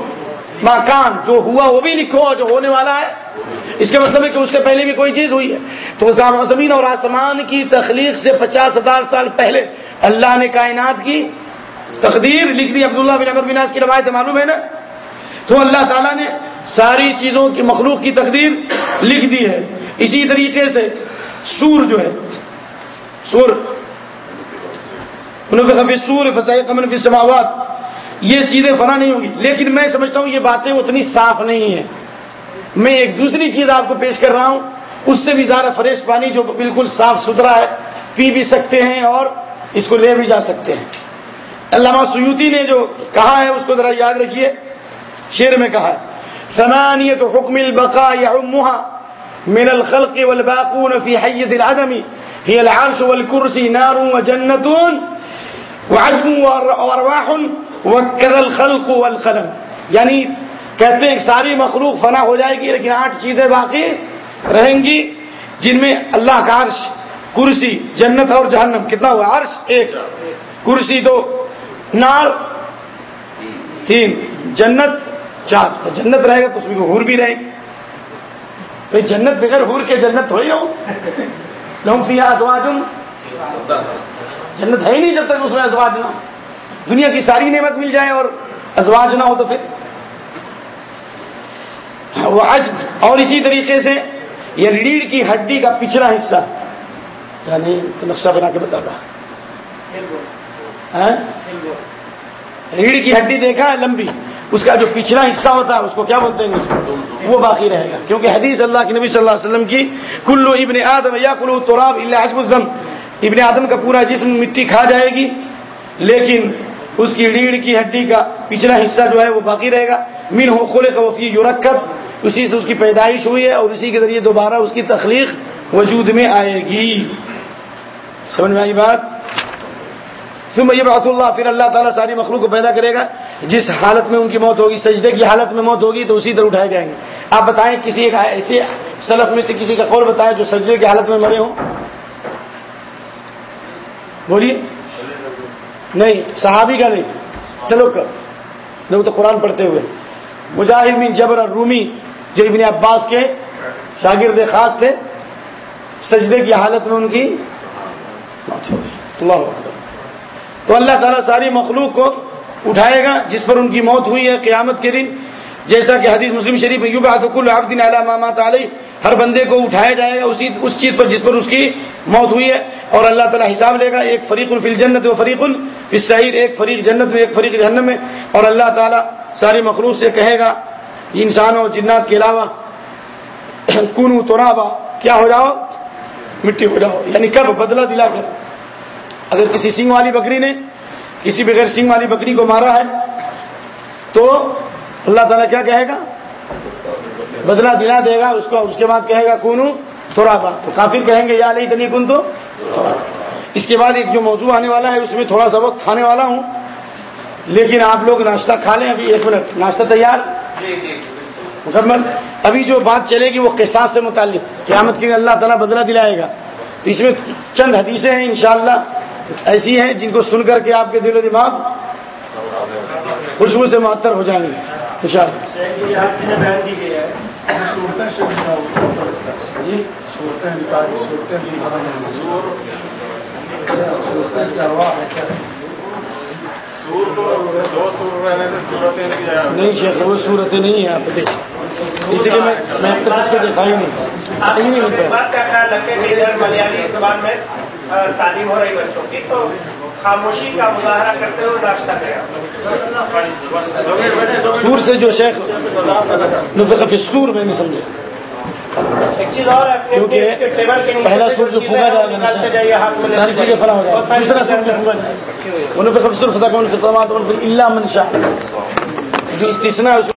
ماکان جو ہوا وہ بھی لکھو اور جو ہونے والا ہے اس کے مطلب ہے کہ اس سے پہلے بھی کوئی چیز ہوئی ہے۔ تو زمین اور آسمان کی تخلیق سے پچاس ہزار سال پہلے اللہ نے کائنات کی تقدیر لکھ دی۔ عبداللہ بن عمر بناس کی روایت معلوم ہے نا؟ تو اللہ تعالیٰ نے ساری چیزوں کی مخلوق کی تقدیر لکھ دی ہے۔ اسی طریقے سے سور جو ہے، سور سور فی سماوات یہ چیزیں فنا نہیں ہوں گی، لیکن میں سمجھتا ہوں یہ باتیں اتنی صاف نہیں ہیں۔ میں ایک دوسری چیز آپ کو پیش کر رہا ہوں۔ اس سے بھی زیادہ فریش پانی جو بالکل صاف ستھرا ہے، پی بھی سکتے ہیں اور اس کو لے بھی جا سکتے ہیں۔ علامہ سیوتی نے جو کہا ہے، اس کو ذرا یاد رکھیے۔ شیر میں کہا ثمانیت حکم البقاء یعمها من الخلق والباقون في حيز العدم هي العرش والكرسي نار وجنة وعجم وارواح وكذا الخلق والقلم. یعنی کہتے ہیں کہ ساری مخلوق فنا ہو جائے گی، لیکن آٹھ چیزیں باقی رہیں گی، جن میں اللہ کا عرش، کرسی، جنت اور جہنم۔ کتنا ہوا؟ عرش ایک، کرسی دو، نار تین، جنت چار۔ تو جنت رہے گا تو اس میں حور بھی رہے گی۔ بھائی، جنت بغیر حور کے جنت تھوڑی ہو۔ لہم فی ازواجم۔ جنت ہے ہی نہیں جب تک اس میں ازواج نہ دنیا کی ساری نعمت مل جائے اور ازواج نہ ہو تو پھر وہ اج اور اسی طریقے سے یہ ریڑھ کی ہڈی کا پچھلا حصہ. یعنی تو نقشہ بنا کے بتا رہا. ہاں؟ ریڑھ کی ہڈی دیکھا ہے لمبی. اس کا جو پچھلا حصہ ہوتا ہے اس کو کیا بولتے ہیں وہ باقی رہے گا. کیونکہ حدیث اللہ کے نبی صلی اللہ علیہ وسلم کی کلو ابن آدم یا کلو تراب اللہ الزم ابن آدم کا پورا جسم مٹی کھا جائے گی. لیکن اس کی ریڑھ کی ہڈی کا پچھلا حصہ جو ہے وہ باقی رہے گا. مین ہو کھولے کا وفی یورکب اسی سے اس کی پیدائش ہوئی ہے اور اسی کے ذریعے دوبارہ اس کی تخلیق وجود میں آئے گی۔ سمجھ میں آئی بات؟ اللہ پھر اللہ تعالیٰ ساری مخلوق کو پیدا کرے گا۔ جس حالت میں ان کی موت ہوگی، سجدے کی حالت میں موت ہوگی، تو اسی طرح اٹھائے جائیں گے۔ آپ بتائیں، کسی ایک ایسے سلف میں سے کسی کا قول بتائیں جو سجدے کی حالت میں مرے ہوں؟ بولیے۔ نہیں، صحابی کا نہیں۔ چلو کر۔ تو قرآن پڑھتے ہوئے۔ مجاہد بن جبر اور رومی جو ابن عباس کے شاگرد خاص تھے، سجدے کی حالت میں ان کی اللہ تو اللہ تعالیٰ ساری مخلوق کو اٹھائے گا، جس پر ان کی موت ہوئی ہے قیامت کے دن۔ جیسا کہ حدیث مسلم شریف میں العبدین علامات علیہ، ہر بندے کو اٹھایا جائے گا اسی، اس چیز پر جس پر اس کی موت ہوئی ہے۔ اور اللہ تعالیٰ حساب لے گا، ایک فریق الفل جنت و فریق الفصیر ایک فریق جنت میں، ایک فریق جہنم میں۔ اور اللہ تعالیٰ ساری مخلوق سے کہے گا انسانوں جنات کے علاوہ <clears throat> کن ترابا، کیا ہو جاؤ؟ مٹی ہو جاؤ یعنی کب بدلہ دلا کر اگر کسی سنگ والی بکری نے کسی بغیر سنگ والی بکری کو مارا ہے، تو اللہ تعالیٰ کیا کہے گا؟ بدلہ دلا دے گا، اس کو اس کے بعد کہے گا کونو تھوڑا بات تو کافر کہیں گے، یا نہیں تنی کن تو اس کے بعد ایک جو موضوع آنے والا ہے، اس میں تھوڑا سا وقت کھانے والا ہوں۔ لیکن آپ لوگ ناشتہ کھا لیں، ابھی ایک منٹ۔ ناشتہ تیار؟ مکمل ابھی جو بات چلے گی وہ قصاص سے متعلق قیامت کے لیے اللہ تعالیٰ بدلہ دلائے گا۔ تو اس میں چند حدیثیں ہیں انشاءاللہ ایسی ہیں جن کو سن کر کے آپ کے دل و دماغ خوشبو سے معطر ہو جائیں گے۔ انشاءاللہ۔ جی۔ نہیں شیخ وہ صورتیں نہیں ہیں آپ دیکھ اسی لیے میں میں اب تک اس کو دیکھا ہی نہیں
ملیالی زبان میں تعلیم ہو رہی بچوں کی۔ تو خاموشی کا مظاہرہ کرتے ہوئے ناشتہ کریں
سور سے جو شیخ نفق فی السور میں نہیں سمجھے۔
ایک چیز اور
کیونکہ
کے کے
پہلا
سے
سور جو پھونکا جائے گا ساری چیزیں فلاح ہو جائے دوسرا پھونکا جائے گا انہوں نے فی السور فضا کون فی السماوات والارض الا من شاء۔ جو استثناء ہے اس